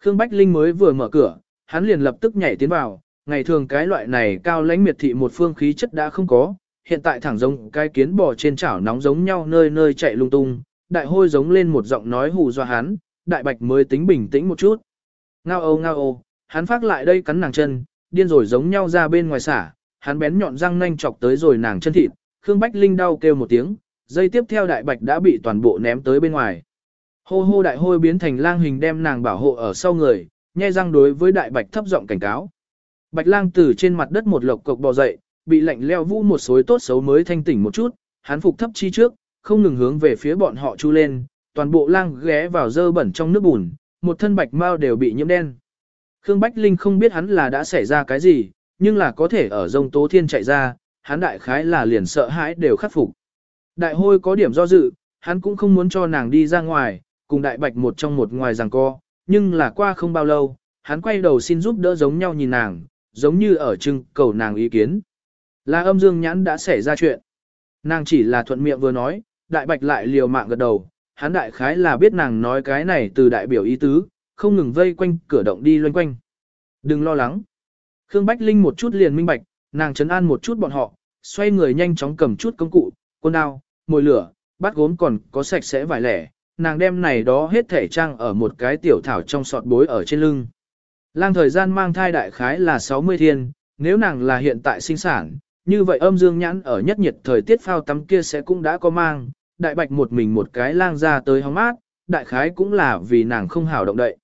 Khương Bách Linh mới vừa mở cửa, hắn liền lập tức nhảy tiến vào, ngày thường cái loại này cao lãnh miệt thị một phương khí chất đã không có, hiện tại thẳng giống cái kiến bò trên chảo nóng giống nhau nơi nơi chạy lung tung, đại hôi giống lên một giọng nói hù dọa hắn, đại bạch mới tính bình tĩnh một chút. Ngao ô ngao ô, hắn phát lại đây cắn nàng chân, điên rồi giống nhau ra bên ngoài xả, hắn bén nhọn răng nanh chọc tới rồi nàng chân thịt, Khương Bách Linh đau kêu một tiếng, dây tiếp theo đại bạch đã bị toàn bộ ném tới bên ngoài. Hô hô đại hôi biến thành lang hình đem nàng bảo hộ ở sau người, nhai răng đối với đại bạch thấp giọng cảnh cáo. Bạch lang từ trên mặt đất một lộc cộc bò dậy, bị lạnh leo vũ một xối tốt xấu mới thanh tỉnh một chút, hắn phục thấp chi trước, không ngừng hướng về phía bọn họ chu lên, toàn bộ lang ghé vào dơ bẩn trong nước bùn, một thân bạch mau đều bị nhiễm đen. Khương Bách Linh không biết hắn là đã xảy ra cái gì, nhưng là có thể ở rông tố thiên chạy ra, hắn đại khái là liền sợ hãi đều khắc phục. Đại hôi có điểm do dự, hắn cũng không muốn cho nàng đi ra ngoài, cùng đại bạch một trong một ngoài rằng co, nhưng là qua không bao lâu, hắn quay đầu xin giúp đỡ giống nhau nhìn nàng, giống như ở trưng cầu nàng ý kiến. Là âm dương nhãn đã xảy ra chuyện. Nàng chỉ là thuận miệng vừa nói, đại bạch lại liều mạng gật đầu, hắn đại khái là biết nàng nói cái này từ đại biểu ý tứ, không ngừng vây quanh cửa động đi loanh quanh. Đừng lo lắng. Khương Bách Linh một chút liền minh bạch, nàng chấn an một chút bọn họ, xoay người nhanh chóng cầm chút công cụ, côn đao, mồi lửa, bát gốm còn có sạch sẽ vài lẻ, nàng đem này đó hết thể trang ở một cái tiểu thảo trong sọt bối ở trên lưng. Lang thời gian mang thai đại khái là 60 thiên, nếu nàng là hiện tại sinh sản, như vậy âm dương nhãn ở nhất nhiệt thời tiết phao tắm kia sẽ cũng đã có mang, đại bạch một mình một cái lang ra tới hóng mát, đại khái cũng là vì nàng không hảo động đậy.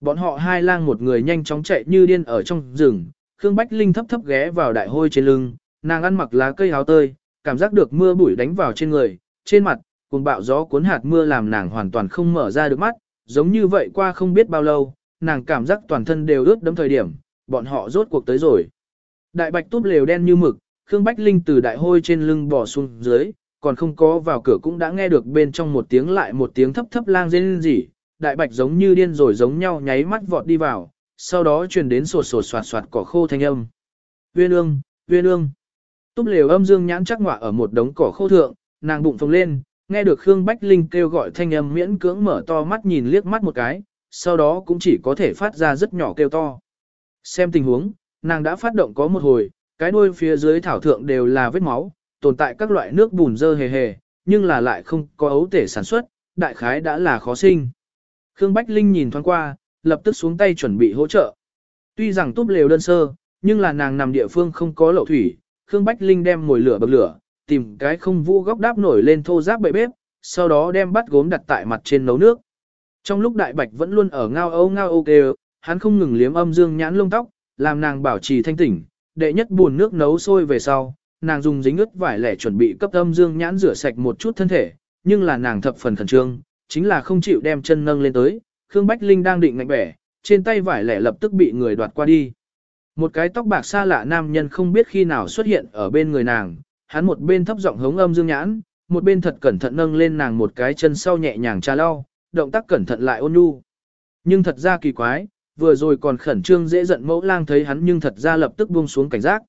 Bọn họ hai lang một người nhanh chóng chạy như điên ở trong rừng, Khương Bách Linh thấp thấp ghé vào đại hôi trên lưng, nàng ăn mặc lá cây áo tơi, cảm giác được mưa bụi đánh vào trên người, trên mặt, cùng bạo gió cuốn hạt mưa làm nàng hoàn toàn không mở ra được mắt, giống như vậy qua không biết bao lâu, nàng cảm giác toàn thân đều ướt đẫm thời điểm, bọn họ rốt cuộc tới rồi. Đại bạch túp lều đen như mực, Khương Bách Linh từ đại hôi trên lưng bỏ xuống dưới, còn không có vào cửa cũng đã nghe được bên trong một tiếng lại một tiếng thấp thấp lang rên rỉ, đại bạch giống như điên rồi giống nhau nháy mắt vọt đi vào, sau đó truyền đến sột sột soạt soạt cỏ khô thanh âm. Uyên ương, uyên ương. Túp lều âm dương nhãn chắc ngọa ở một đống cỏ khô thượng, nàng bụng phồng lên, nghe được Khương Bách Linh kêu gọi thanh âm miễn cưỡng mở to mắt nhìn liếc mắt một cái, sau đó cũng chỉ có thể phát ra rất nhỏ kêu to. Xem tình huống, nàng đã phát động có một hồi, cái đuôi phía dưới thảo thượng đều là vết máu, tồn tại các loại nước bùn dơ hề hề, nhưng là lại không có ấu thể sản xuất, đại khái đã là khó sinh. Khương Bách Linh nhìn thoáng qua, lập tức xuống tay chuẩn bị hỗ trợ. Tuy rằng túp lều đơn sơ, nhưng là nàng nằm địa phương không có lậu thủy, Khương Bách Linh đem mồi lửa bậc lửa, tìm cái không vũ góc đáp nổi lên thô giáp bậy bếp, sau đó đem bát gốm đặt tại mặt trên nấu nước. Trong lúc đại bạch vẫn luôn ở ngao âu ngao âu kêu, hắn không ngừng liếm âm dương nhãn lông tóc, làm nàng bảo trì thanh tỉnh, đệ nhất buồn nước nấu sôi về sau, nàng dùng dính ướt vải lẻ chuẩn bị cấp âm dương nhãn rửa sạch một chút thân thể, nhưng là nàng thập phần khẩn trương, chính là không chịu đem chân nâng lên tới, Khương Bách Linh đang định ngạnh bẻ, trên tay vải lẻ lập tức bị người đoạt qua đi. Một cái tóc bạc xa lạ nam nhân không biết khi nào xuất hiện ở bên người nàng, hắn một bên thấp giọng hống âm dương nhãn, một bên thật cẩn thận nâng lên nàng một cái chân sau nhẹ nhàng tra lau, động tác cẩn thận lại ôn nhu. Nhưng thật ra kỳ quái, vừa rồi còn khẩn trương dễ giận mẫu lang thấy hắn nhưng thật ra lập tức buông xuống cảnh giác.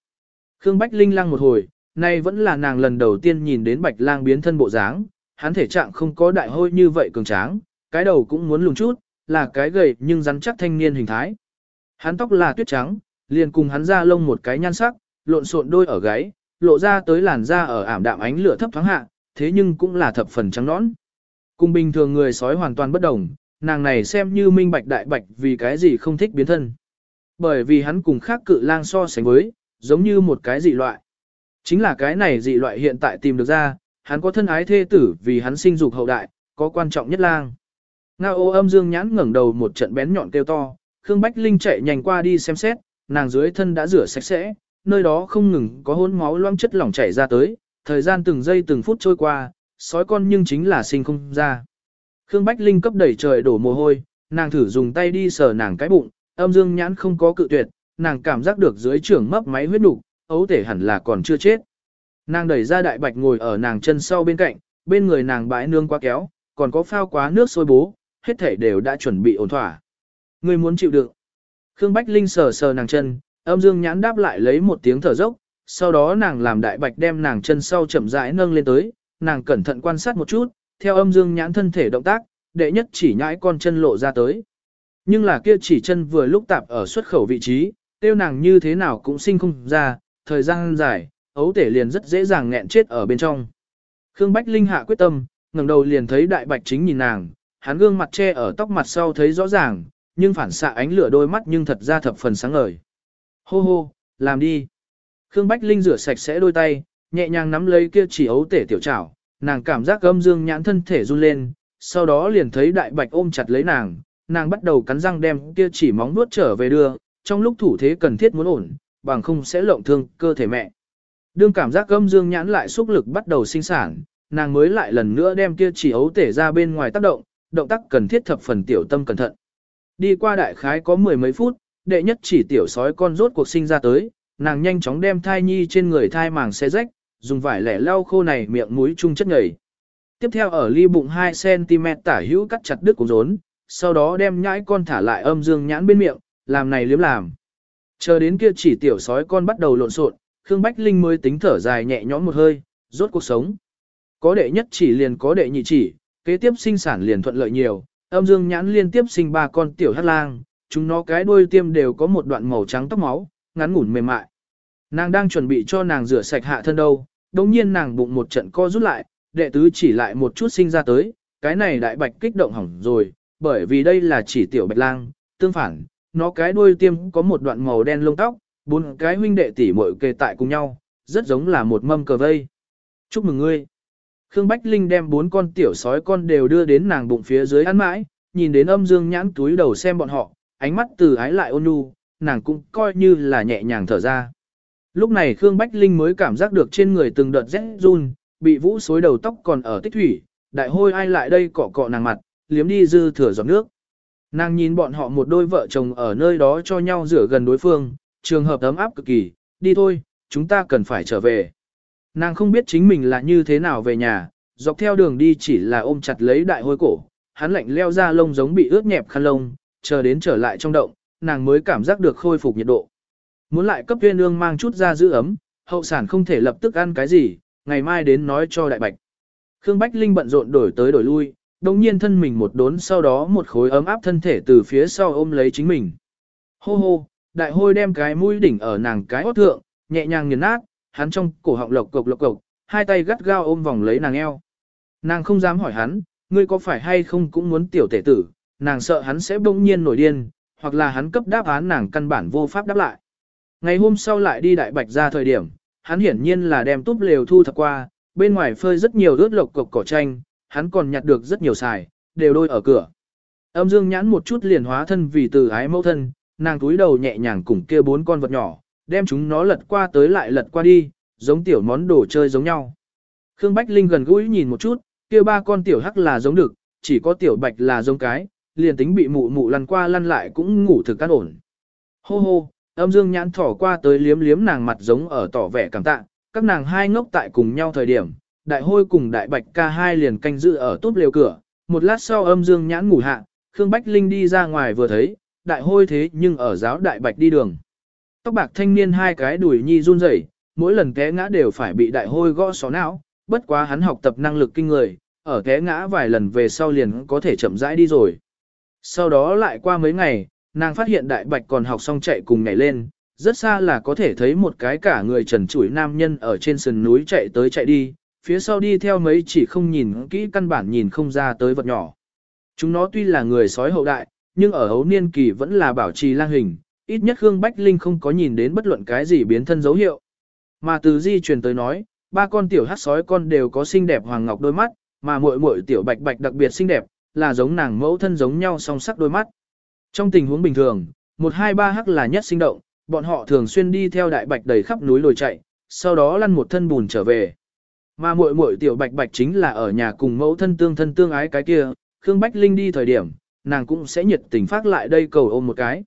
Khương Bách Linh lang một hồi, nay vẫn là nàng lần đầu tiên nhìn đến bạch lang biến thân bộ dáng, hắn thể trạng không có đại hôi như vậy cường tráng, cái đầu cũng muốn lùn chút, là cái gầy nhưng rắn chắc thanh niên hình thái. Hắn tóc là tuyết trắng, liền cùng hắn ra lông một cái nhan sắc, lộn xộn đôi ở gáy, lộ ra tới làn da ở ảm đạm ánh lửa thấp thoáng hạ, thế nhưng cũng là thập phần trắng nõn. Cùng bình thường người sói hoàn toàn bất đồng, nàng này xem như minh bạch đại bạch vì cái gì không thích biến thân. Bởi vì hắn cùng khác cự lang so sánh với, giống như một cái dị loại. Chính là cái này dị loại hiện tại tìm được ra, hắn có thân ái thê tử vì hắn sinh dục hậu đại, có quan trọng nhất lang. Ngao ô âm dương nhãn ngẩng đầu một trận bén nhọn kêu to, Khương Bách Linh chạy nhanh qua đi xem xét, nàng dưới thân đã rửa sạch sẽ, nơi đó không ngừng có hỗn máu loang chất lỏng chảy ra tới, thời gian từng giây từng phút trôi qua, sói con nhưng chính là sinh không ra. Khương Bách Linh cấp đẩy trời đổ mồ hôi, nàng thử dùng tay đi sờ nàng cái bụng, âm dương nhãn không có cự tuyệt, nàng cảm giác được dưới trưởng mấp máy huyết đủ, ấu thể hẳn là còn chưa chết. Nàng đẩy ra đại bạch ngồi ở nàng chân sau bên cạnh, bên người nàng bãi nương quá kéo, còn có phao quá nước sôi bố, hết thể đều đã chuẩn bị ổn thỏa. Người muốn chịu đựng. Khương Bách Linh sờ sờ nàng chân, âm dương nhãn đáp lại lấy một tiếng thở dốc, sau đó nàng làm đại bạch đem nàng chân sau chậm rãi nâng lên tới, nàng cẩn thận quan sát một chút, theo âm dương nhãn thân thể động tác, đệ nhất chỉ nhãi con chân lộ ra tới. Nhưng là kia chỉ chân vừa lúc tạp ở xuất khẩu vị trí, tiêu nàng như thế nào cũng sinh không ra, thời gian dài, ấu tể liền rất dễ dàng nghẹn chết ở bên trong. Khương Bách Linh hạ quyết tâm, ngẩng đầu liền thấy đại bạch chính nhìn nàng, hắn gương mặt che ở tóc mặt sau thấy rõ ràng, nhưng phản xạ ánh lửa đôi mắt nhưng thật ra thập phần sáng ngời. Hô hô, làm đi. Khương Bách Linh rửa sạch sẽ đôi tay, nhẹ nhàng nắm lấy kia chỉ ấu tể tiểu trảo, nàng cảm giác âm dương nhãn thân thể run lên, sau đó liền thấy đại bạch ôm chặt lấy nàng, nàng bắt đầu cắn răng đem kia chỉ móng nuốt trở về đưa, trong lúc thủ thế cần thiết muốn ổn, bằng không sẽ lộng thương cơ thể mẹ. Đương cảm giác âm dương nhãn lại xúc lực bắt đầu sinh sản, nàng mới lại lần nữa đem kia chỉ ấu tể ra bên ngoài tác động, động tác cần thiết thập phần tiểu tâm cẩn thận. Đi qua đại khái có mười mấy phút, đệ nhất chỉ tiểu sói con rốt cuộc sinh ra tới, nàng nhanh chóng đem thai nhi trên người thai màng xe rách, dùng vải lẻ lau khô này miệng mũi chung chất nhầy. Tiếp theo ở ly bụng 2cm tả hữu cắt chặt đứt cuống rốn, sau đó đem nhãi con thả lại âm dương nhãn bên miệng, làm này liếm làm. Chờ đến kia chỉ tiểu sói con bắt đầu lộn xộn, Khương Bách Linh mới tính thở dài nhẹ nhõm một hơi, rốt cuộc sống. Có đệ nhất chỉ liền có đệ nhị chỉ, kế tiếp sinh sản liền thuận lợi nhiều, âm dương nhãn liên tiếp sinh ba con tiểu hát lang, chúng nó cái đuôi tiêm đều có một đoạn màu trắng tóc máu, ngắn ngủn mềm mại. Nàng đang chuẩn bị cho nàng rửa sạch hạ thân đâu, đồng nhiên nàng bụng một trận co rút lại, đệ tứ chỉ lại một chút sinh ra tới, cái này đại bạch kích động hỏng rồi, bởi vì đây là chỉ tiểu bạch lang, tương phản, nó cái đuôi tiêm có một đoạn màu đen lông tóc, bốn cái huynh đệ tỷ muội kề tại cùng nhau, rất giống là một mâm cờ vây. Chúc mừng ngươi. Khương Bách Linh đem bốn con tiểu sói con đều đưa đến nàng bụng phía dưới ăn mãi, nhìn đến âm dương nhãn túi đầu xem bọn họ, ánh mắt từ ái lại ôn nhu, nàng cũng coi như là nhẹ nhàng thở ra. Lúc này Khương Bách Linh mới cảm giác được trên người từng đợt rét run, bị vũ xối đầu tóc còn ở tích thủy, đại hôi ai lại đây cọ cọ nàng mặt, liếm đi dư thừa giọt nước. Nàng nhìn bọn họ một đôi vợ chồng ở nơi đó cho nhau rửa gần đối phương, trường hợp ấm áp cực kỳ, đi thôi, chúng ta cần phải trở về. Nàng không biết chính mình là như thế nào về nhà, dọc theo đường đi chỉ là ôm chặt lấy đại hôi cổ, hắn lạnh leo ra lông giống bị ướt nhẹp khăn lông, chờ đến trở lại trong động, nàng mới cảm giác được khôi phục nhiệt độ. Muốn lại cấp viên ương mang chút ra giữ ấm, hậu sản không thể lập tức ăn cái gì, ngày mai đến nói cho đại bạch. Khương Bách Linh bận rộn đổi tới đổi lui, đồng nhiên thân mình một đốn sau đó một khối ấm áp thân thể từ phía sau ôm lấy chính mình. Hô hô, đại hôi đem cái mũi đỉnh ở nàng cái hót thượng, nhẹ nhàng nghiền nát, hắn trong cổ họng lộc cộc lộc cộc, hai tay gắt gao ôm vòng lấy nàng eo. Nàng không dám hỏi hắn, ngươi có phải hay không cũng muốn tiểu tể tử, nàng sợ hắn sẽ bỗng nhiên nổi điên, hoặc là hắn cấp đáp án nàng căn bản vô pháp đáp lại. Ngày hôm sau lại đi đại bạch ra thời điểm, hắn hiển nhiên là đem túp lều thu thập qua, bên ngoài phơi rất nhiều rớt lộc cộc cỏ tranh, hắn còn nhặt được rất nhiều xài, đều đôi ở cửa. Âm dương nhãn một chút liền hóa thân vì từ ái mẫu thân, nàng túi đầu nhẹ nhàng cùng kia bốn con vật nhỏ, đem chúng nó lật qua tới lại lật qua đi, giống tiểu món đồ chơi giống nhau. Khương Bách Linh gần gũi nhìn một chút, kia ba con tiểu hắc là giống được, chỉ có tiểu bạch là giống cái, liền tính bị mụ mụ lăn qua lăn lại cũng ngủ thực cát ổn. Hô hô, âm dương nhãn thỏ qua tới liếm liếm nàng mặt giống ở tỏ vẻ cảm tạ, các nàng hai ngốc tại cùng nhau thời điểm, đại hôi cùng đại bạch ca hai liền canh giữ ở túp lều cửa, một lát sau âm dương nhãn ngủ hạ, Khương Bách Linh đi ra ngoài vừa thấy, đại hôi thế nhưng ở giáo đại bạch đi đường. Tóc bạc thanh niên hai cái đùi nhi run rẩy, mỗi lần té ngã đều phải bị đại hôi gõ xó não, bất quá hắn học tập năng lực kinh người, ở té ngã vài lần về sau liền có thể chậm rãi đi rồi. Sau đó lại qua mấy ngày, nàng phát hiện đại bạch còn học xong chạy cùng nhảy lên, rất xa là có thể thấy một cái cả người trần trụi nam nhân ở trên sườn núi chạy tới chạy đi, phía sau đi theo mấy chỉ không nhìn kỹ căn bản nhìn không ra tới vật nhỏ. Chúng nó tuy là người sói hậu đại, nhưng ở hấu niên kỳ vẫn là bảo trì lang hình, ít nhất Khương Bách Linh không có nhìn đến bất luận cái gì biến thân dấu hiệu. Mà từ di truyền tới nói, ba con tiểu hát sói con đều có xinh đẹp hoàng ngọc đôi mắt, mà muội muội tiểu bạch bạch đặc biệt xinh đẹp, là giống nàng mẫu thân giống nhau song sắc đôi mắt. Trong tình huống bình thường, một hai ba hắc là nhất sinh động, bọn họ thường xuyên đi theo đại bạch đầy khắp núi lồi chạy, sau đó lăn một thân bùn trở về. Mà muội muội tiểu bạch bạch chính là ở nhà cùng mẫu thân tương thân tương ái cái kia, Khương Bách Linh đi thời điểm, nàng cũng sẽ nhiệt tình phát lại đây cầu ôm một cái.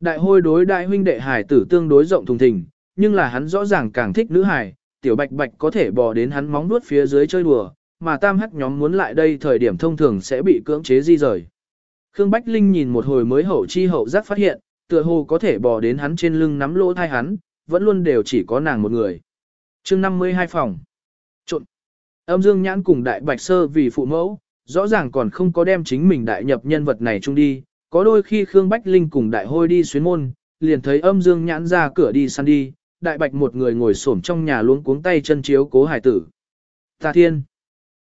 Đại hôi đối đại huynh đệ hải tử tương đối rộng thùng thình, nhưng là hắn rõ ràng càng thích nữ hải, tiểu bạch bạch có thể bò đến hắn móng nuốt phía dưới chơi đùa, mà tam hắc nhóm muốn lại đây thời điểm thông thường sẽ bị cưỡng chế di rời. Khương Bách Linh nhìn một hồi mới hậu chi hậu giác phát hiện, tựa hồ có thể bò đến hắn trên lưng nắm lỗ thai hắn, vẫn luôn đều chỉ có nàng một người. chương 52 phòng. Trộn. Âm Dương Nhãn cùng Đại Bạch Sơ vì phụ mẫu, rõ ràng còn không có đem chính mình đại nhập nhân vật này chung đi, có đôi khi Khương Bách Linh cùng Đại Hôi đi xuyến môn, liền thấy âm Dương Nhãn ra cửa đi săn đi, Đại Bạch một người ngồi xổm trong nhà luống cuống tay chân chiếu cố hải tử. Tà Thiên.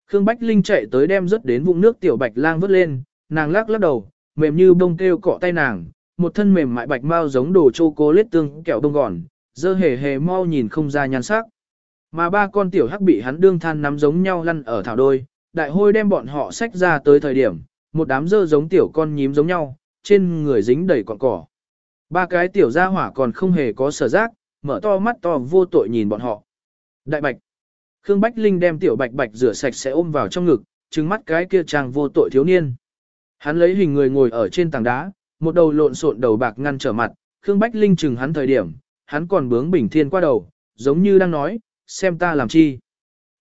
Khương Bách Linh chạy tới đem rớt đến vùng nước tiểu Bạch lang vớt lên, nàng lắc lắc đầu, mềm như bông kêu cọ tay nàng, một thân mềm mại bạch mau giống đồ chô cô lết tương kẹo bông gòn, dơ hề hề mau nhìn không ra nhan sắc. Mà ba con tiểu hắc bị hắn đương than nắm giống nhau lăn ở thảo đôi, đại hôi đem bọn họ xách ra tới thời điểm, một đám dơ giống tiểu con nhím giống nhau, trên người dính đầy cọn cỏ. Ba cái tiểu gia hỏa còn không hề có sở giác, mở to mắt to vô tội nhìn bọn họ. Đại bạch. Khương Bách Linh đem tiểu bạch bạch rửa sạch sẽ ôm vào trong ngực, trừng mắt cái kia chàng vô tội thiếu niên. Hắn lấy hình người ngồi ở trên tảng đá, một đầu lộn xộn đầu bạc ngăn trở mặt, Khương Bách Linh chừng hắn thời điểm, hắn còn bướng bình thiên qua đầu, giống như đang nói, xem ta làm chi.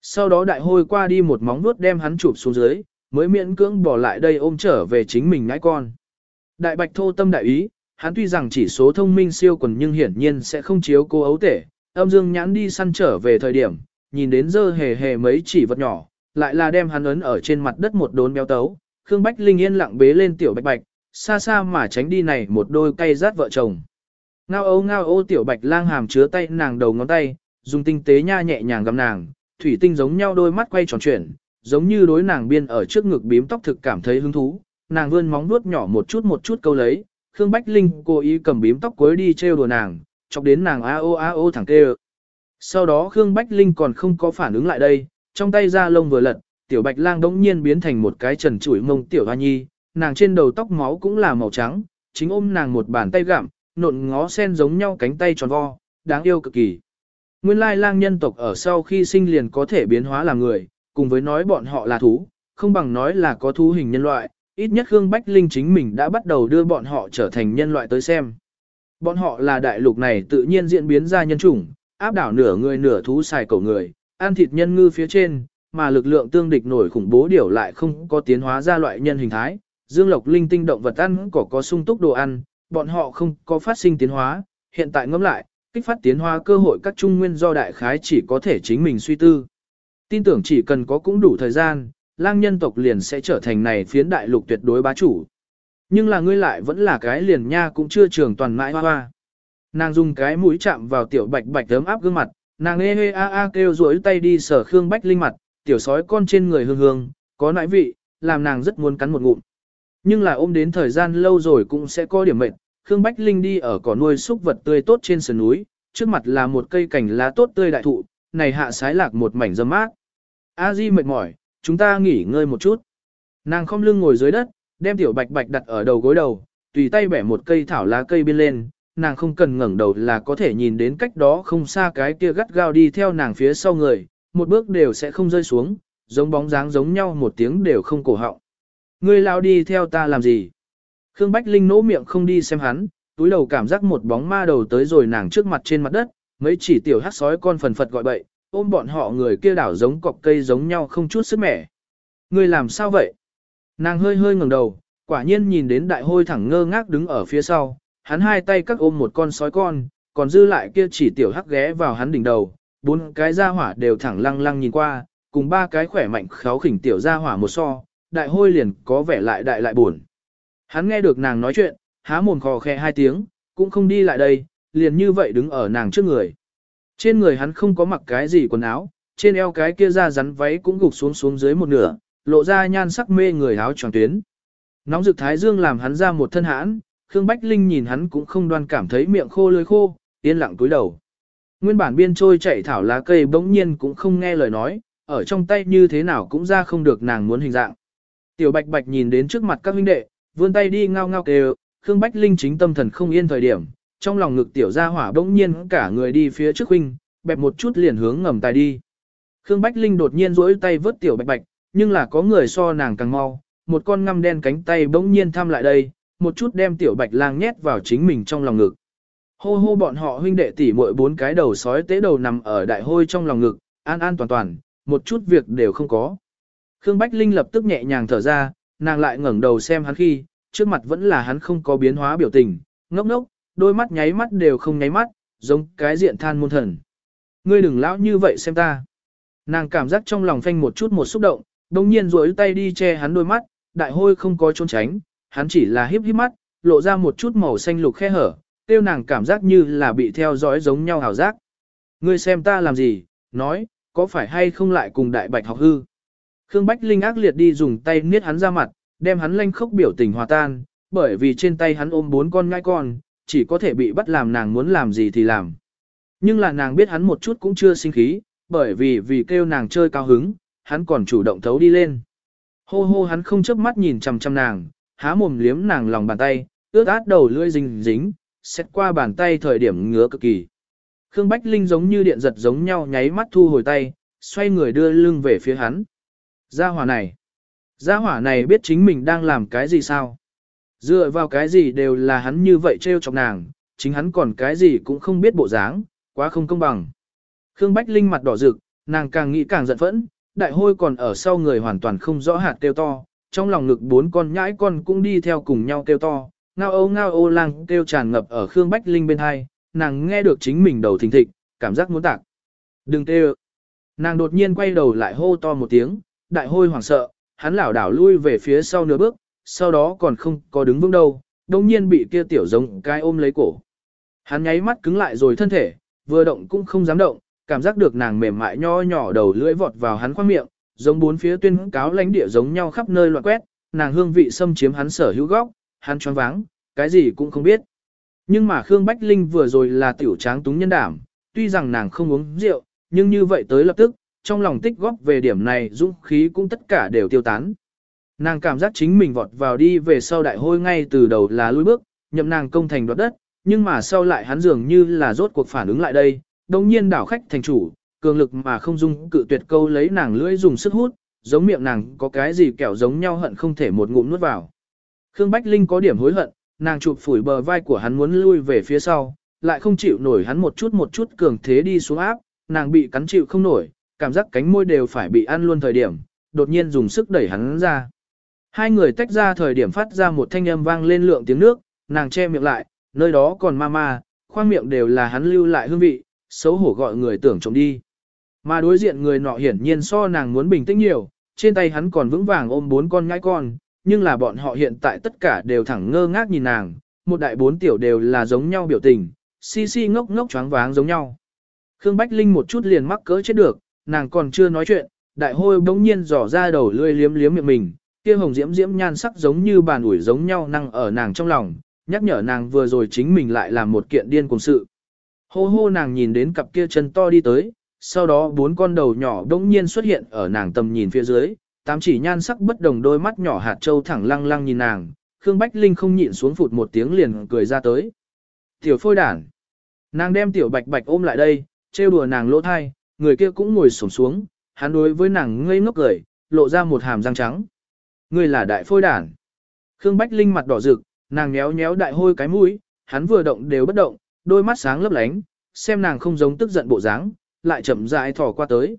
Sau đó đại hôi qua đi một móng vuốt đem hắn chụp xuống dưới, mới miễn cưỡng bỏ lại đây ôm trở về chính mình ngãi con. Đại bạch thô tâm đại ý, hắn tuy rằng chỉ số thông minh siêu quần nhưng hiển nhiên sẽ không chiếu cô ấu tể, âm dương nhãn đi săn trở về thời điểm, nhìn đến dơ hề hề mấy chỉ vật nhỏ, lại là đem hắn ấn ở trên mặt đất một đốn béo tấu, Khương Bách Linh yên lặng bế lên tiểu bạch bạch, xa xa mà tránh đi này một đôi cay rát vợ chồng. Ngao âu ngao ô tiểu bạch lang hàm chứa tay nàng đầu ngón tay, dùng tinh tế nha nhẹ nhàng gặm nàng, thủy tinh giống nhau đôi mắt quay tròn chuyển, giống như đối nàng biên ở trước ngực bím tóc thực cảm thấy hứng thú, nàng vươn móng vuốt nhỏ một chút một chút câu lấy, Khương Bách Linh cố ý cầm bím tóc cuối đi trêu đùa nàng, chọc đến nàng a o a o thẳng kêu. Sau đó Khương Bách Linh còn không có phản ứng lại đây, trong tay ra lông vừa lật, tiểu bạch lang đống nhiên biến thành một cái trần chuỗi mông tiểu hoa nhi, nàng trên đầu tóc máu cũng là màu trắng, chính ôm nàng một bàn tay gặm, nộn ngó sen giống nhau cánh tay tròn vo, đáng yêu cực kỳ. Nguyên lai lang nhân tộc ở sau khi sinh liền có thể biến hóa làm người, cùng với nói bọn họ là thú, không bằng nói là có thú hình nhân loại, ít nhất Khương Bách Linh chính mình đã bắt đầu đưa bọn họ trở thành nhân loại tới xem. Bọn họ là đại lục này tự nhiên diễn biến ra nhân chủng, áp đảo nửa người nửa thú xài cổ người, ăn thịt nhân ngư phía trên, mà lực lượng tương địch nổi khủng bố điều lại không có tiến hóa ra loại nhân hình thái. Dương Lộc linh tinh động vật ăn có có sung túc đồ ăn, bọn họ không có phát sinh tiến hóa, hiện tại ngẫm lại, kích phát tiến hóa cơ hội các trung nguyên do đại khái chỉ có thể chính mình suy tư. Tin tưởng chỉ cần có cũng đủ thời gian, lang nhân tộc liền sẽ trở thành này phiến đại lục tuyệt đối bá chủ. Nhưng là ngươi lại vẫn là cái liền nha cũng chưa trường toàn mãi hoa hoa. Nàng dùng cái mũi chạm vào tiểu bạch bạch ấm áp gương mặt, nàng ê ê a a kêu rối tay đi sở khương bách linh mặt, tiểu sói con trên người hương hương, có nãi vị, làm nàng rất muốn cắn một ngụm. Nhưng là ôm đến thời gian lâu rồi cũng sẽ có điểm mệt, Khương Bách Linh đi ở cỏ nuôi súc vật tươi tốt trên sườn núi, trước mặt là một cây cành lá tốt tươi đại thụ, này hạ sái lạc một mảnh dâm mát. A Di mệt mỏi, chúng ta nghỉ ngơi một chút. Nàng không lưng ngồi dưới đất, đem tiểu bạch bạch đặt ở đầu gối đầu, tùy tay bẻ một cây thảo lá cây biên lên, nàng không cần ngẩng đầu là có thể nhìn đến cách đó không xa cái kia gắt gao đi theo nàng phía sau người, một bước đều sẽ không rơi xuống, giống bóng dáng giống nhau một tiếng đều không cổ họng. Ngươi lao đi theo ta làm gì? Khương Bách Linh nỗ miệng không đi xem hắn, túi đầu cảm giác một bóng ma đầu tới rồi nàng trước mặt trên mặt đất, mấy chỉ tiểu hát sói con phần phật gọi bậy, ôm bọn họ người kia đảo giống cọc cây giống nhau không chút sức mẻ. người làm sao vậy? Nàng hơi hơi ngẩng đầu, quả nhiên nhìn đến đại hôi thẳng ngơ ngác đứng ở phía sau, hắn hai tay cắt ôm một con sói con, còn dư lại kia chỉ tiểu hắc ghé vào hắn đỉnh đầu, bốn cái da hỏa đều thẳng lăng lăng nhìn qua, cùng ba cái khỏe mạnh kháo khỉnh tiểu da hỏa một so, đại hôi liền có vẻ lại đại lại buồn. Hắn nghe được nàng nói chuyện, há mồm khò khe hai tiếng, cũng không đi lại đây, liền như vậy đứng ở nàng trước người. Trên người hắn không có mặc cái gì quần áo, trên eo cái kia da rắn váy cũng gục xuống xuống dưới một nửa, lộ ra nhan sắc mê người áo tròn tuyến. Nóng rực thái dương làm hắn ra một thân hãn, Khương Bách Linh nhìn hắn cũng không đoan cảm thấy miệng khô lưỡi khô, yên lặng cúi đầu. Nguyên bản biên trôi chạy thảo lá cây bỗng nhiên cũng không nghe lời nói, ở trong tay như thế nào cũng ra không được nàng muốn hình dạng. Tiểu Bạch Bạch nhìn đến trước mặt các huynh đệ, vươn tay đi ngao ngao kêu, Khương Bách Linh chính tâm thần không yên thời điểm, trong lòng ngực tiểu gia hỏa bỗng nhiên cả người đi phía trước huynh, bẹp một chút liền hướng ngầm tài đi. Khương Bách Linh đột nhiên duỗi tay vớt tiểu Bạch Bạch, nhưng là có người so nàng càng mau, một con ngăm đen cánh tay bỗng nhiên thăm lại đây, một chút đem tiểu Bạch lang nhét vào chính mình trong lòng ngực. Hô hô bọn họ huynh đệ tỷ muội bốn cái đầu sói tế đầu nằm ở đại hôi trong lòng ngực, an an toàn toàn, một chút việc đều không có. Khương Bách Linh lập tức nhẹ nhàng thở ra, nàng lại ngẩng đầu xem hắn khi, trước mặt vẫn là hắn không có biến hóa biểu tình, ngốc ngốc, đôi mắt nháy mắt đều không nháy mắt, giống cái diện than môn thần. Ngươi đừng lão như vậy xem ta. Nàng cảm giác trong lòng phanh một chút một xúc động, đồng nhiên rối tay đi che hắn đôi mắt, đại hôi không có trốn tránh, hắn chỉ là híp híp mắt, lộ ra một chút màu xanh lục khe hở, tiêu nàng cảm giác như là bị theo dõi giống nhau hào giác. Ngươi xem ta làm gì, nói, có phải hay không lại cùng đại bạch học hư. Khương Bách Linh ác liệt đi dùng tay niết hắn ra mặt, đem hắn lanh khốc biểu tình hòa tan, bởi vì trên tay hắn ôm bốn con ngai con, chỉ có thể bị bắt làm nàng muốn làm gì thì làm. Nhưng là nàng biết hắn một chút cũng chưa sinh khí, bởi vì vì kêu nàng chơi cao hứng, hắn còn chủ động thấu đi lên. Hô hô hắn không chớp mắt nhìn chằm chằm nàng, há mồm liếm nàng lòng bàn tay, ướt át đầu lưỡi dính dính, xét qua bàn tay thời điểm ngứa cực kỳ. Khương Bách Linh giống như điện giật giống nhau nháy mắt thu hồi tay, xoay người đưa lưng về phía hắn. Gia hỏa này. Gia hỏa này biết chính mình đang làm cái gì sao? Dựa vào cái gì đều là hắn như vậy trêu chọc nàng, chính hắn còn cái gì cũng không biết bộ dáng, quá không công bằng. Khương Bách Linh mặt đỏ rực, nàng càng nghĩ càng giận phẫn, đại hôi còn ở sau người hoàn toàn không rõ hạt kêu to, trong lòng ngực bốn con nhãi con cũng đi theo cùng nhau kêu to, ngao ô ngao ô lang kêu tràn ngập ở Khương Bách Linh bên hai, nàng nghe được chính mình đầu thình thịch, cảm giác muốn tạc. Đừng kêu. Nàng đột nhiên quay đầu lại hô to một tiếng, đại hôi hoảng sợ, hắn lảo đảo lui về phía sau nửa bước, sau đó còn không có đứng vững đâu, đồng nhiên bị kia tiểu giống cái ôm lấy cổ. Hắn nháy mắt cứng lại rồi thân thể, vừa động cũng không dám động, cảm giác được nàng mềm mại nho nhỏ đầu lưỡi vọt vào hắn khoang miệng, giống bốn phía tuyên cáo lãnh địa giống nhau khắp nơi loạn quét, nàng hương vị xâm chiếm hắn sở hữu góc, hắn choáng váng, cái gì cũng không biết. Nhưng mà Khương Bách Linh vừa rồi là tiểu tráng túng nhân đảm, tuy rằng nàng không uống rượu, nhưng như vậy tới lập tức, trong lòng tích góp về điểm này dũng khí cũng tất cả đều tiêu tán. Nàng cảm giác chính mình vọt vào đi về sau đại hôi ngay từ đầu là lùi bước, nhậm nàng công thành đoạt đất, nhưng mà sau lại hắn dường như là rốt cuộc phản ứng lại đây, đồng nhiên đảo khách thành chủ, cường lực mà không dung cự tuyệt câu lấy nàng lưỡi dùng sức hút, giống miệng nàng có cái gì kẹo giống nhau hận không thể một ngụm nuốt vào. Khương Bách Linh có điểm hối hận, nàng chụp phủi bờ vai của hắn muốn lui về phía sau, lại không chịu nổi hắn một chút một chút cường thế đi xuống áp, nàng bị cắn chịu không nổi, cảm giác cánh môi đều phải bị ăn luôn thời điểm, đột nhiên dùng sức đẩy hắn ra. Hai người tách ra thời điểm phát ra một thanh âm vang lên lượng tiếng nước, nàng che miệng lại, nơi đó còn ma ma, khoang miệng đều là hắn lưu lại hương vị, xấu hổ gọi người tưởng trộm đi. Mà đối diện người nọ hiển nhiên so nàng muốn bình tĩnh nhiều, trên tay hắn còn vững vàng ôm bốn con ngãi con, nhưng là bọn họ hiện tại tất cả đều thẳng ngơ ngác nhìn nàng, một đại bốn tiểu đều là giống nhau biểu tình, si si ngốc ngốc choáng váng giống nhau. Khương Bách Linh một chút liền mắc cỡ chết được, nàng còn chưa nói chuyện, đại hôi bỗng nhiên dò ra đầu lươi liếm liếm miệng mình, kia hồng diễm diễm nhan sắc giống như bàn ủi giống nhau năng ở nàng trong lòng, nhắc nhở nàng vừa rồi chính mình lại làm một kiện điên cùng sự. Hô hô nàng nhìn đến cặp kia chân to đi tới, sau đó bốn con đầu nhỏ đống nhiên xuất hiện ở nàng tầm nhìn phía dưới, tám chỉ nhan sắc bất đồng đôi mắt nhỏ hạt châu thẳng lăng lăng nhìn nàng, Khương Bách Linh không nhịn xuống phụt một tiếng liền cười ra tới. Tiểu phôi đản. Nàng đem tiểu bạch bạch ôm lại đây, trêu đùa nàng lỗ thai, người kia cũng ngồi xổm xuống, hắn đối với nàng ngây ngốc cười, lộ ra một hàm răng trắng. Ngươi là đại phôi đản. Khương Bách Linh mặt đỏ rực, nàng nhéo nhéo đại hôi cái mũi, hắn vừa động đều bất động, đôi mắt sáng lấp lánh, xem nàng không giống tức giận bộ dáng, lại chậm rãi thò qua tới.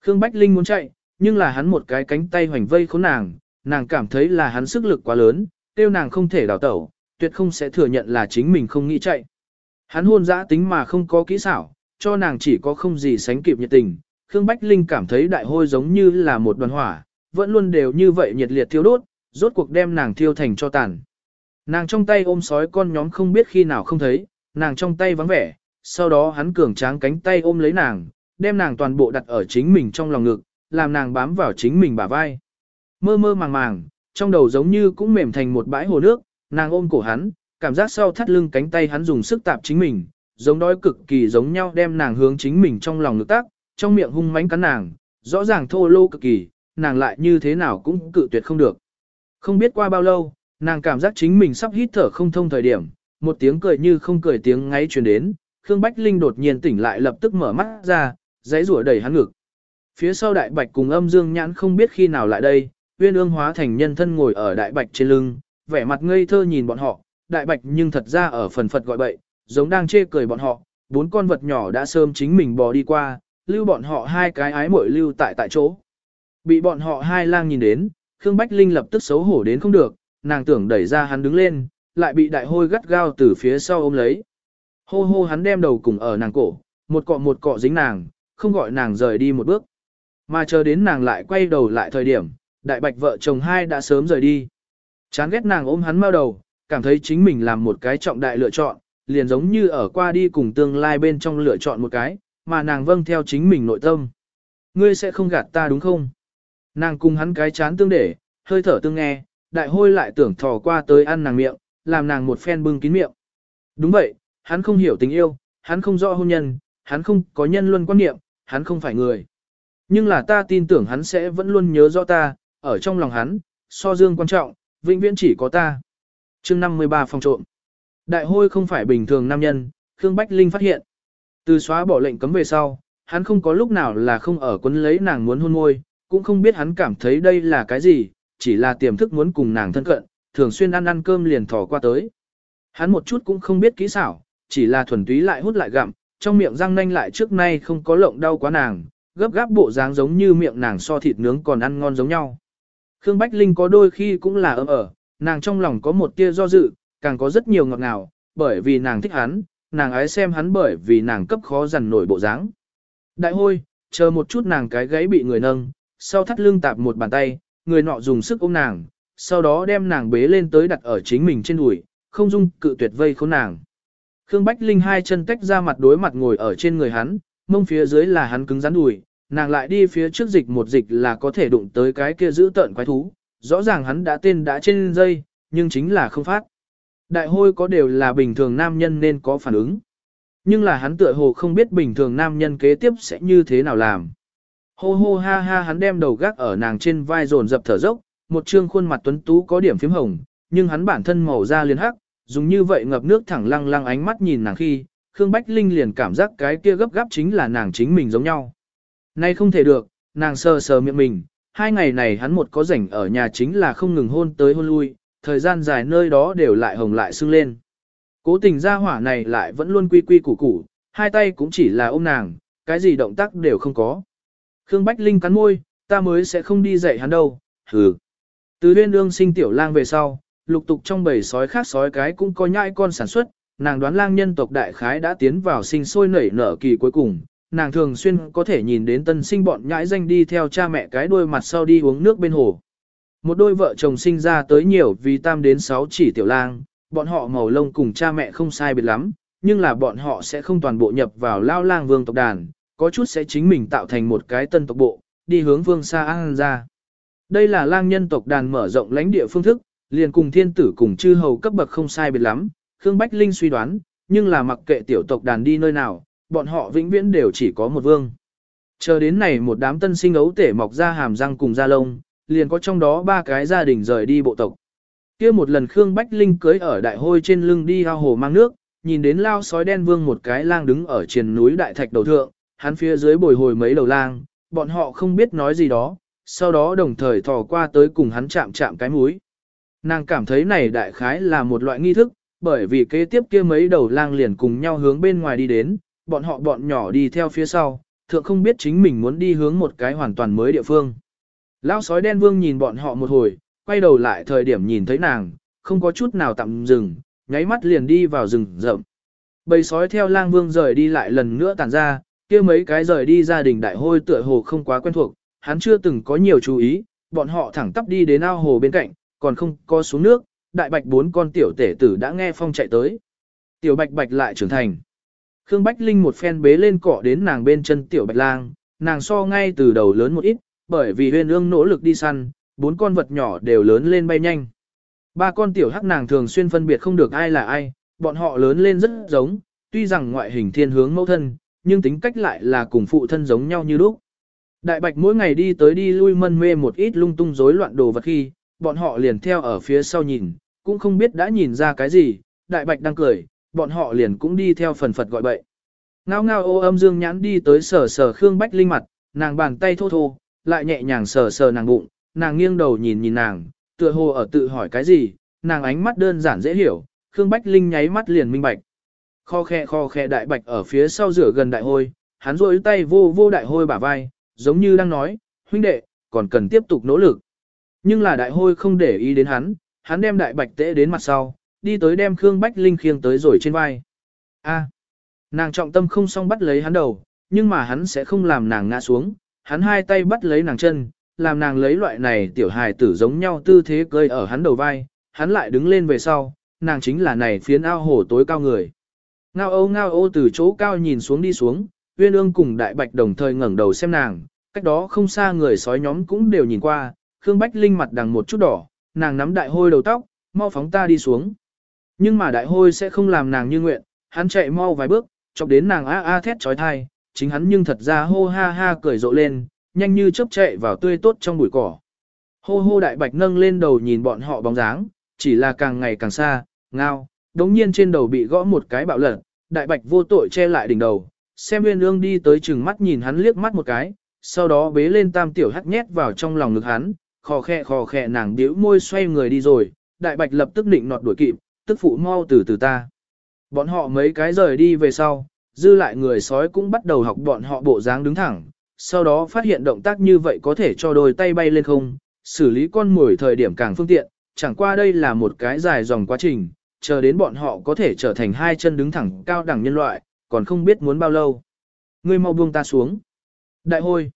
Khương Bách Linh muốn chạy, nhưng là hắn một cái cánh tay hoành vây khốn nàng, nàng cảm thấy là hắn sức lực quá lớn, tiêu nàng không thể đào tẩu, tuyệt không sẽ thừa nhận là chính mình không nghĩ chạy. Hắn hôn dã tính mà không có kỹ xảo, cho nàng chỉ có không gì sánh kịp nhiệt tình. Khương Bách Linh cảm thấy đại hôi giống như là một đoàn hỏa, vẫn luôn đều như vậy nhiệt liệt thiêu đốt, rốt cuộc đem nàng thiêu thành cho tàn. Nàng trong tay ôm sói con nhóm không biết khi nào không thấy, nàng trong tay vắng vẻ, sau đó hắn cường tráng cánh tay ôm lấy nàng, đem nàng toàn bộ đặt ở chính mình trong lòng ngực, làm nàng bám vào chính mình bả vai. Mơ mơ màng màng, trong đầu giống như cũng mềm thành một bãi hồ nước, nàng ôm cổ hắn, cảm giác sau thắt lưng cánh tay hắn dùng sức tạp chính mình, giống đói cực kỳ giống nhau đem nàng hướng chính mình trong lòng ngực tác, trong miệng hung mãnh cắn nàng, rõ ràng thô lô cực kỳ, nàng lại như thế nào cũng cự tuyệt không được. Không biết qua bao lâu, nàng cảm giác chính mình sắp hít thở không thông thời điểm, một tiếng cười như không cười tiếng ngáy truyền đến, Khương Bách Linh đột nhiên tỉnh lại lập tức mở mắt ra, giấy rủa đầy hắn ngực. Phía sau đại bạch cùng âm dương nhãn không biết khi nào lại đây, uyên ương hóa thành nhân thân ngồi ở đại bạch trên lưng, vẻ mặt ngây thơ nhìn bọn họ, đại bạch nhưng thật ra ở phần phật gọi bậy, giống đang chê cười bọn họ, bốn con vật nhỏ đã sớm chính mình bò đi qua, lưu bọn họ hai cái ái muội lưu tại tại chỗ. Bị bọn họ hai lang nhìn đến, Khương Bách Linh lập tức xấu hổ đến không được, nàng tưởng đẩy ra hắn đứng lên, lại bị đại hôi gắt gao từ phía sau ôm lấy. Hô hô hắn đem đầu cùng ở nàng cổ, một cọ một cọ dính nàng, không gọi nàng rời đi một bước. Mà chờ đến nàng lại quay đầu lại thời điểm, đại bạch vợ chồng hai đã sớm rời đi. Chán ghét nàng ôm hắn mau đầu, cảm thấy chính mình làm một cái trọng đại lựa chọn, liền giống như ở qua đi cùng tương lai bên trong lựa chọn một cái, mà nàng vâng theo chính mình nội tâm. Ngươi sẽ không gạt ta đúng không? Nàng cùng hắn cái chán tương để, hơi thở tương nghe, đại hôi lại tưởng thò qua tới ăn nàng miệng, làm nàng một phen bưng kín miệng. Đúng vậy, hắn không hiểu tình yêu, hắn không rõ hôn nhân, hắn không có nhân luân quan niệm, hắn không phải người. Nhưng là ta tin tưởng hắn sẽ vẫn luôn nhớ rõ ta, ở trong lòng hắn, so dương quan trọng, vĩnh viễn chỉ có ta. chương 53 phòng trộm. Đại hôi không phải bình thường nam nhân, Khương Bách Linh phát hiện. Từ xóa bỏ lệnh cấm về sau, hắn không có lúc nào là không ở quấn lấy nàng muốn hôn môi, cũng không biết hắn cảm thấy đây là cái gì, chỉ là tiềm thức muốn cùng nàng thân cận, thường xuyên ăn ăn cơm liền thò qua tới. Hắn một chút cũng không biết kỹ xảo, chỉ là thuần túy lại hút lại gặm, trong miệng răng nanh lại trước nay không có lộng đau quá nàng, gấp gáp bộ dáng giống như miệng nàng so thịt nướng còn ăn ngon giống nhau. Khương Bách Linh có đôi khi cũng là ấm ở, nàng trong lòng có một tia do dự, càng có rất nhiều ngọt ngào, bởi vì nàng thích hắn, nàng ái xem hắn bởi vì nàng cấp khó dằn nổi bộ dáng. Đại hôi, chờ một chút nàng cái gáy bị người nâng, sau thắt lưng tạp một bàn tay, người nọ dùng sức ôm nàng, sau đó đem nàng bế lên tới đặt ở chính mình trên đùi, không dung cự tuyệt vây khốn nàng. Khương Bách Linh hai chân tách ra mặt đối mặt ngồi ở trên người hắn, mông phía dưới là hắn cứng rắn đùi, nàng lại đi phía trước dịch một dịch là có thể đụng tới cái kia giữ tợn quái thú. Rõ ràng hắn đã tên đã trên dây, nhưng chính là không phát. Đại hôi có đều là bình thường nam nhân nên có phản ứng. Nhưng là hắn tựa hồ không biết bình thường nam nhân kế tiếp sẽ như thế nào làm. Hô hô ha ha hắn đem đầu gác ở nàng trên vai dồn dập thở dốc, một trương khuôn mặt tuấn tú có điểm phím hồng, nhưng hắn bản thân màu da liền hắc, dùng như vậy ngập nước thẳng lăng lăng ánh mắt nhìn nàng khi, Khương Bách Linh liền cảm giác cái kia gấp gáp chính là nàng chính mình giống nhau. Nay không thể được, nàng sờ sờ miệng mình, hai ngày này hắn một có rảnh ở nhà chính là không ngừng hôn tới hôn lui, thời gian dài nơi đó đều lại hồng lại sưng lên. Cố tình ra hỏa này lại vẫn luôn quy quy củ củ, hai tay cũng chỉ là ôm nàng, cái gì động tác đều không có. Khương Bách Linh cắn môi, ta mới sẽ không đi dạy hắn đâu, hừ. Từ huyên ương sinh tiểu lang về sau, lục tục trong bầy sói khác sói cái cũng có nhãi con sản xuất, nàng đoán lang nhân tộc đại khái đã tiến vào sinh sôi nảy nở kỳ cuối cùng, nàng thường xuyên có thể nhìn đến tân sinh bọn nhãi danh đi theo cha mẹ cái đuôi mặt sau đi uống nước bên hồ. Một đôi vợ chồng sinh ra tới nhiều vì tam đến sáu chỉ tiểu lang, bọn họ màu lông cùng cha mẹ không sai biệt lắm, nhưng là bọn họ sẽ không toàn bộ nhập vào lao lang vương tộc đàn, có chút sẽ chính mình tạo thành một cái tân tộc bộ, đi hướng vương xa an ra. Đây là lang nhân tộc đàn mở rộng lãnh địa phương thức, liền cùng thiên tử cùng chư hầu cấp bậc không sai biệt lắm, Khương Bách Linh suy đoán, nhưng là mặc kệ tiểu tộc đàn đi nơi nào, bọn họ vĩnh viễn đều chỉ có một vương. Chờ đến này một đám tân sinh ấu tể mọc ra hàm răng cùng da lông, liền có trong đó ba cái gia đình rời đi bộ tộc. kia một lần Khương Bách Linh cưới ở đại hôi trên lưng đi ao hồ mang nước, nhìn đến lao sói đen vương một cái lang đứng ở trên núi đại thạch đầu thượng, hắn phía dưới bồi hồi mấy đầu lang, bọn họ không biết nói gì đó, sau đó đồng thời thò qua tới cùng hắn chạm chạm cái mũi. Nàng cảm thấy này đại khái là một loại nghi thức, bởi vì kế tiếp kia mấy đầu lang liền cùng nhau hướng bên ngoài đi đến, bọn họ bọn nhỏ đi theo phía sau, thượng không biết chính mình muốn đi hướng một cái hoàn toàn mới địa phương. Lão sói đen vương nhìn bọn họ một hồi, quay đầu lại thời điểm nhìn thấy nàng, không có chút nào tạm dừng, nháy mắt liền đi vào rừng rậm. Bầy sói theo lang vương rời đi lại lần nữa tản ra, kia mấy cái rời đi gia đình đại hôi tựa hồ không quá quen thuộc, hắn chưa từng có nhiều chú ý, bọn họ thẳng tắp đi đến ao hồ bên cạnh, còn không có xuống nước, đại bạch bốn con tiểu tể tử đã nghe phong chạy tới. Tiểu bạch bạch lại trưởng thành. Khương Bách Linh một phen bế lên cỏ đến nàng bên chân tiểu bạch lang, nàng so ngay từ đầu lớn một ít, bởi vì huyên ương nỗ lực đi săn, bốn con vật nhỏ đều lớn lên bay nhanh. Ba con tiểu hắc nàng thường xuyên phân biệt không được ai là ai, bọn họ lớn lên rất giống, tuy rằng ngoại hình thiên hướng mẫu thân, nhưng tính cách lại là cùng phụ thân giống nhau như lúc. Đại bạch mỗi ngày đi tới đi lui mân mê một ít lung tung rối loạn đồ vật khi, bọn họ liền theo ở phía sau nhìn, cũng không biết đã nhìn ra cái gì, đại bạch đang cười, bọn họ liền cũng đi theo phần phật gọi bậy. Ngao ngao ô âm dương nhãn đi tới sờ sờ Khương Bách Linh mặt, nàng bàn tay thô thô, lại nhẹ nhàng sờ sờ nàng bụng, nàng nghiêng đầu nhìn nhìn nàng, tựa hồ ở tự hỏi cái gì, nàng ánh mắt đơn giản dễ hiểu, Khương Bách Linh nháy mắt liền minh bạch. Kho khe kho khe đại bạch ở phía sau rửa gần đại hôi, hắn rôi tay vô vô đại hôi bả vai, giống như đang nói, huynh đệ, còn cần tiếp tục nỗ lực. Nhưng là đại hôi không để ý đến hắn, hắn đem đại bạch tễ đến mặt sau, đi tới đem Khương Bách Linh khiêng tới rồi trên vai. A, nàng trọng tâm không xong bắt lấy hắn đầu, nhưng mà hắn sẽ không làm nàng ngã xuống, hắn hai tay bắt lấy nàng chân, làm nàng lấy loại này tiểu hài tử giống nhau tư thế cơi ở hắn đầu vai, hắn lại đứng lên về sau, nàng chính là này phiến ao hồ tối cao người. Ngao ô ngao ô từ chỗ cao nhìn xuống đi xuống, uyên ương cùng đại bạch đồng thời ngẩng đầu xem nàng, cách đó không xa người sói nhóm cũng đều nhìn qua, Khương Bách Linh mặt đằng một chút đỏ, nàng nắm đại hôi đầu tóc, mau phóng ta đi xuống. Nhưng mà đại hôi sẽ không làm nàng như nguyện, hắn chạy mau vài bước, chọc đến nàng a a thét trói thai, chính hắn nhưng thật ra hô ha ha cười rộ lên, nhanh như chớp chạy vào tươi tốt trong bụi cỏ. Hô hô đại bạch nâng lên đầu nhìn bọn họ bóng dáng, chỉ là càng ngày càng xa, ngao, đống nhiên trên đầu bị gõ một cái bạo lật, đại bạch vô tội che lại đỉnh đầu, xem nguyên ương đi tới chừng mắt nhìn hắn liếc mắt một cái, sau đó bế lên tam tiểu hắt nhét vào trong lòng ngực hắn, khò khẽ khò khẽ nàng điếu môi xoay người đi rồi, đại bạch lập tức định nọt đuổi kịp, tức phụ mau từ từ ta. Bọn họ mấy cái rời đi về sau, dư lại người sói cũng bắt đầu học bọn họ bộ dáng đứng thẳng, sau đó phát hiện động tác như vậy có thể cho đôi tay bay lên không, xử lý con mồi thời điểm càng phương tiện, chẳng qua đây là một cái dài dòng quá trình, chờ đến bọn họ có thể trở thành hai chân đứng thẳng cao đẳng nhân loại, còn không biết muốn bao lâu. Ngươi mau buông ta xuống. Đại hôi.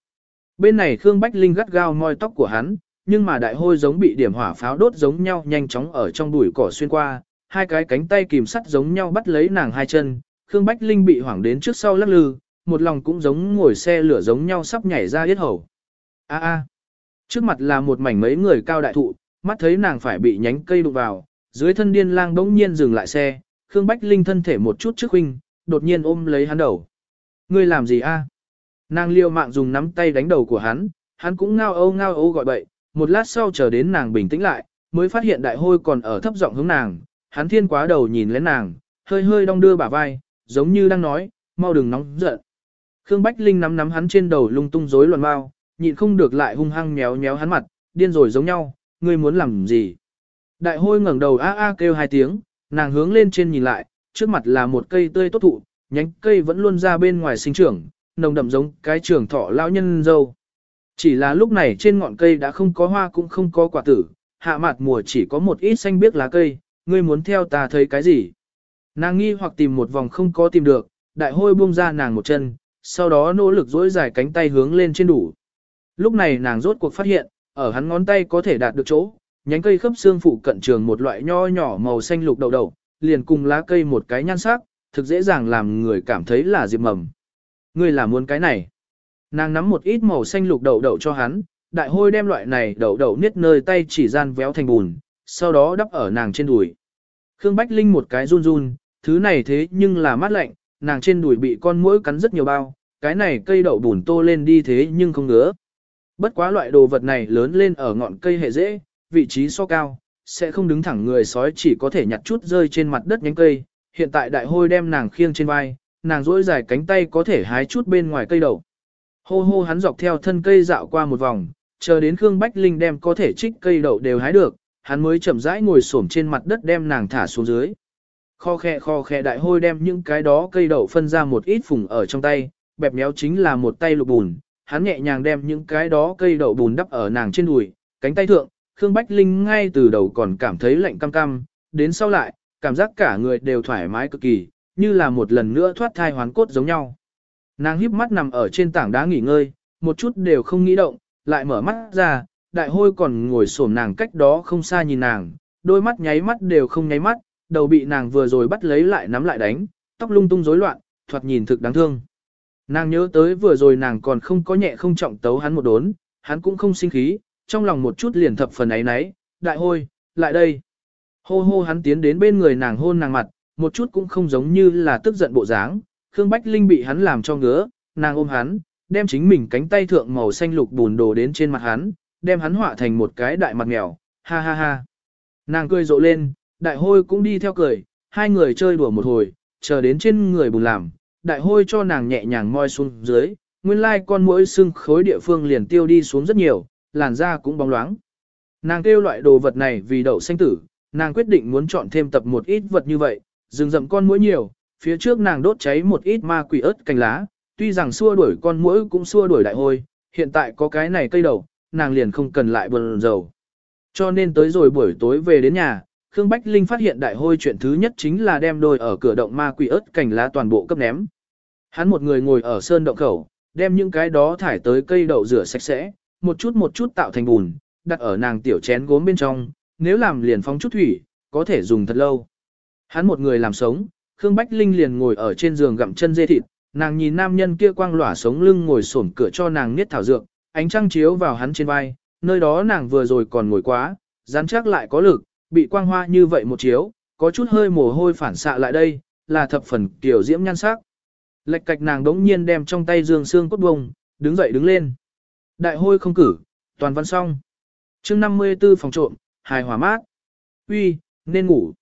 Bên này Khương Bách Linh gắt gao moi tóc của hắn, nhưng mà đại hôi giống bị điểm hỏa pháo đốt giống nhau nhanh chóng ở trong bụi cỏ xuyên qua, hai cái cánh tay kìm sắt giống nhau bắt lấy nàng hai chân, Khương Bách Linh bị hoảng đến trước sau lắc lư, một lòng cũng giống ngồi xe lửa giống nhau sắp nhảy ra yết hầu. A a. Trước mặt là một mảnh mấy người cao đại thụ, mắt thấy nàng phải bị nhánh cây đụng vào, dưới thân điên lang bỗng nhiên dừng lại xe, Khương Bách Linh thân thể một chút trước huynh, đột nhiên ôm lấy hắn đầu. Ngươi làm gì a? Nàng liêu mạng dùng nắm tay đánh đầu của hắn, hắn cũng ngao âu ngao âu gọi bậy, một lát sau chờ đến nàng bình tĩnh lại, mới phát hiện đại hôi còn ở thấp giọng hướng nàng, hắn thiên quá đầu nhìn lên nàng, hơi hơi đong đưa bả vai, giống như đang nói, mau đừng nóng giận. Khương Bách Linh nắm nắm hắn trên đầu lung tung rối loạn bao, nhịn không được lại hung hăng méo méo hắn mặt, điên rồi giống nhau, ngươi muốn làm gì? Đại hôi ngẩng đầu a a kêu hai tiếng, nàng hướng lên trên nhìn lại, trước mặt là một cây tươi tốt thụ, nhánh cây vẫn luôn ra bên ngoài sinh trưởng, nồng đậm giống cái trường thọ lão nhân dâu. Chỉ là lúc này trên ngọn cây đã không có hoa cũng không có quả tử, hạ mặt mùa chỉ có một ít xanh biếc lá cây, ngươi muốn theo ta thấy cái gì? Nàng nghi hoặc tìm một vòng không có tìm được, đại hôi buông ra nàng một chân, sau đó nỗ lực dỗi dài cánh tay hướng lên trên đủ. Lúc này nàng rốt cuộc phát hiện, ở hắn ngón tay có thể đạt được chỗ, nhánh cây khớp xương phụ cận trường một loại nho nhỏ màu xanh lục đầu đầu, liền cùng lá cây một cái nhan sắc, thực dễ dàng làm người cảm thấy là diệp mầm. Ngươi là muốn cái này. Nàng nắm một ít màu xanh lục đậu đậu cho hắn, đại hôi đem loại này đậu đậu niết nơi tay chỉ gian véo thành bùn, sau đó đắp ở nàng trên đùi. Khương Bách Linh một cái run run, thứ này thế nhưng là mát lạnh, nàng trên đùi bị con muỗi cắn rất nhiều bao, cái này cây đậu bùn tô lên đi thế nhưng không ngứa. Bất quá loại đồ vật này lớn lên ở ngọn cây hệ dễ, vị trí so cao, sẽ không đứng thẳng người sói chỉ có thể nhặt chút rơi trên mặt đất nhánh cây. Hiện tại đại hôi đem nàng khiêng trên vai, nàng duỗi dài cánh tay có thể hái chút bên ngoài cây đậu. Hô hô hắn dọc theo thân cây dạo qua một vòng, chờ đến Khương Bách Linh đem có thể trích cây đậu đều hái được, hắn mới chậm rãi ngồi xổm trên mặt đất đem nàng thả xuống dưới. Kho khe kho khe đại hôi đem những cái đó cây đậu phân ra một ít phùng ở trong tay, bẹp méo chính là một tay lục bùn, hắn nhẹ nhàng đem những cái đó cây đậu bùn đắp ở nàng trên đùi, cánh tay thượng, Khương Bách Linh ngay từ đầu còn cảm thấy lạnh cam cam, đến sau lại, cảm giác cả người đều thoải mái cực kỳ, như là một lần nữa thoát thai hoán cốt giống nhau. Nàng híp mắt nằm ở trên tảng đá nghỉ ngơi, một chút đều không nghĩ động, lại mở mắt ra, đại hôi còn ngồi xổm nàng cách đó không xa nhìn nàng, đôi mắt nháy mắt đều không nháy mắt, đầu bị nàng vừa rồi bắt lấy lại nắm lại đánh, tóc lung tung rối loạn, thoạt nhìn thực đáng thương. Nàng nhớ tới vừa rồi nàng còn không có nhẹ không trọng tấu hắn một đốn, hắn cũng không sinh khí, trong lòng một chút liền thập phần ấy nấy, đại hôi, lại đây. Hô hô hắn tiến đến bên người nàng hôn nàng mặt, một chút cũng không giống như là tức giận bộ dáng. Khương Bách Linh bị hắn làm cho ngứa, nàng ôm hắn, đem chính mình cánh tay thượng màu xanh lục bùn đồ đến trên mặt hắn, đem hắn họa thành một cái đại mặt mèo, ha ha ha. Nàng cười rộ lên, đại hôi cũng đi theo cười, hai người chơi đùa một hồi, chờ đến trên người bùn làm, đại hôi cho nàng nhẹ nhàng moi xuống dưới, nguyên lai con mỗi xương khối địa phương liền tiêu đi xuống rất nhiều, làn da cũng bóng loáng. Nàng kêu loại đồ vật này vì đậu xanh tử, nàng quyết định muốn chọn thêm tập một ít vật như vậy, rừng rậm con muỗi nhiều, phía trước nàng đốt cháy một ít ma quỷ ớt cành lá, tuy rằng xua đuổi con muỗi cũng xua đuổi đại hôi, hiện tại có cái này cây đầu, nàng liền không cần lại buồn dầu. Cho nên tới rồi buổi tối về đến nhà, Khương Bách Linh phát hiện đại hôi chuyện thứ nhất chính là đem đôi ở cửa động ma quỷ ớt cành lá toàn bộ cấp ném. Hắn một người ngồi ở sơn động khẩu, đem những cái đó thải tới cây đậu rửa sạch sẽ, một chút một chút tạo thành bùn, đặt ở nàng tiểu chén gốm bên trong, nếu làm liền phóng chút thủy, có thể dùng thật lâu. Hắn một người làm sống, Khương Bách Linh liền ngồi ở trên giường gặm chân dê thịt, nàng nhìn nam nhân kia quang lỏa sống lưng ngồi xổm cửa cho nàng niết thảo dược, ánh trăng chiếu vào hắn trên vai, nơi đó nàng vừa rồi còn ngồi quá, rắn chắc lại có lực, bị quang hoa như vậy một chiếu, có chút hơi mồ hôi phản xạ lại đây, là thập phần kiểu diễm nhan sắc. Lệch cạch nàng đống nhiên đem trong tay dương xương cốt bông, đứng dậy đứng lên. Đại hôi không cử, toàn văn xong. chương 54 phòng trộm, hài hòa mát. Uy, nên ngủ.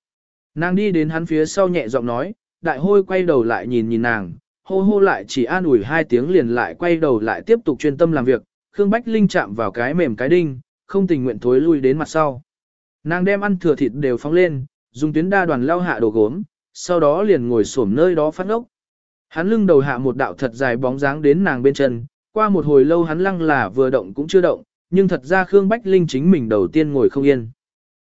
Nàng đi đến hắn phía sau nhẹ giọng nói, đại hôi quay đầu lại nhìn nhìn nàng, hô hô lại chỉ an ủi hai tiếng liền lại quay đầu lại tiếp tục chuyên tâm làm việc, Khương Bách Linh chạm vào cái mềm cái đinh, không tình nguyện thối lui đến mặt sau. Nàng đem ăn thừa thịt đều phóng lên, dùng tuyến đa đoàn lao hạ đồ gốm, sau đó liền ngồi xổm nơi đó phát ốc. Hắn lưng đầu hạ một đạo thật dài bóng dáng đến nàng bên chân, qua một hồi lâu hắn lăng là vừa động cũng chưa động, nhưng thật ra Khương Bách Linh chính mình đầu tiên ngồi không yên.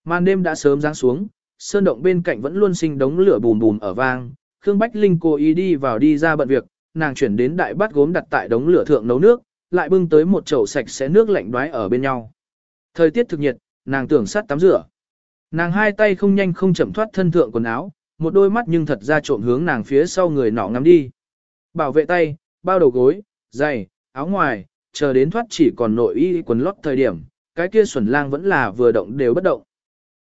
Màn đêm đã sớm giáng xuống, sơn động bên cạnh vẫn luôn sinh đống lửa bùm bùm ở vang, Khương Bách Linh cố ý đi vào đi ra bận việc, nàng chuyển đến đại bát gốm đặt tại đống lửa thượng nấu nước, lại bưng tới một chậu sạch sẽ nước lạnh đoái ở bên nhau. Thời tiết thực nhiệt, nàng tưởng sát tắm rửa. Nàng hai tay không nhanh không chậm thoát thân thượng quần áo, một đôi mắt nhưng thật ra trộm hướng nàng phía sau người nọ ngắm đi. Bảo vệ tay, bao đầu gối, giày, áo ngoài, chờ đến thoát chỉ còn nội y quần lót thời điểm, cái kia xuẩn lang vẫn là vừa động đều bất động.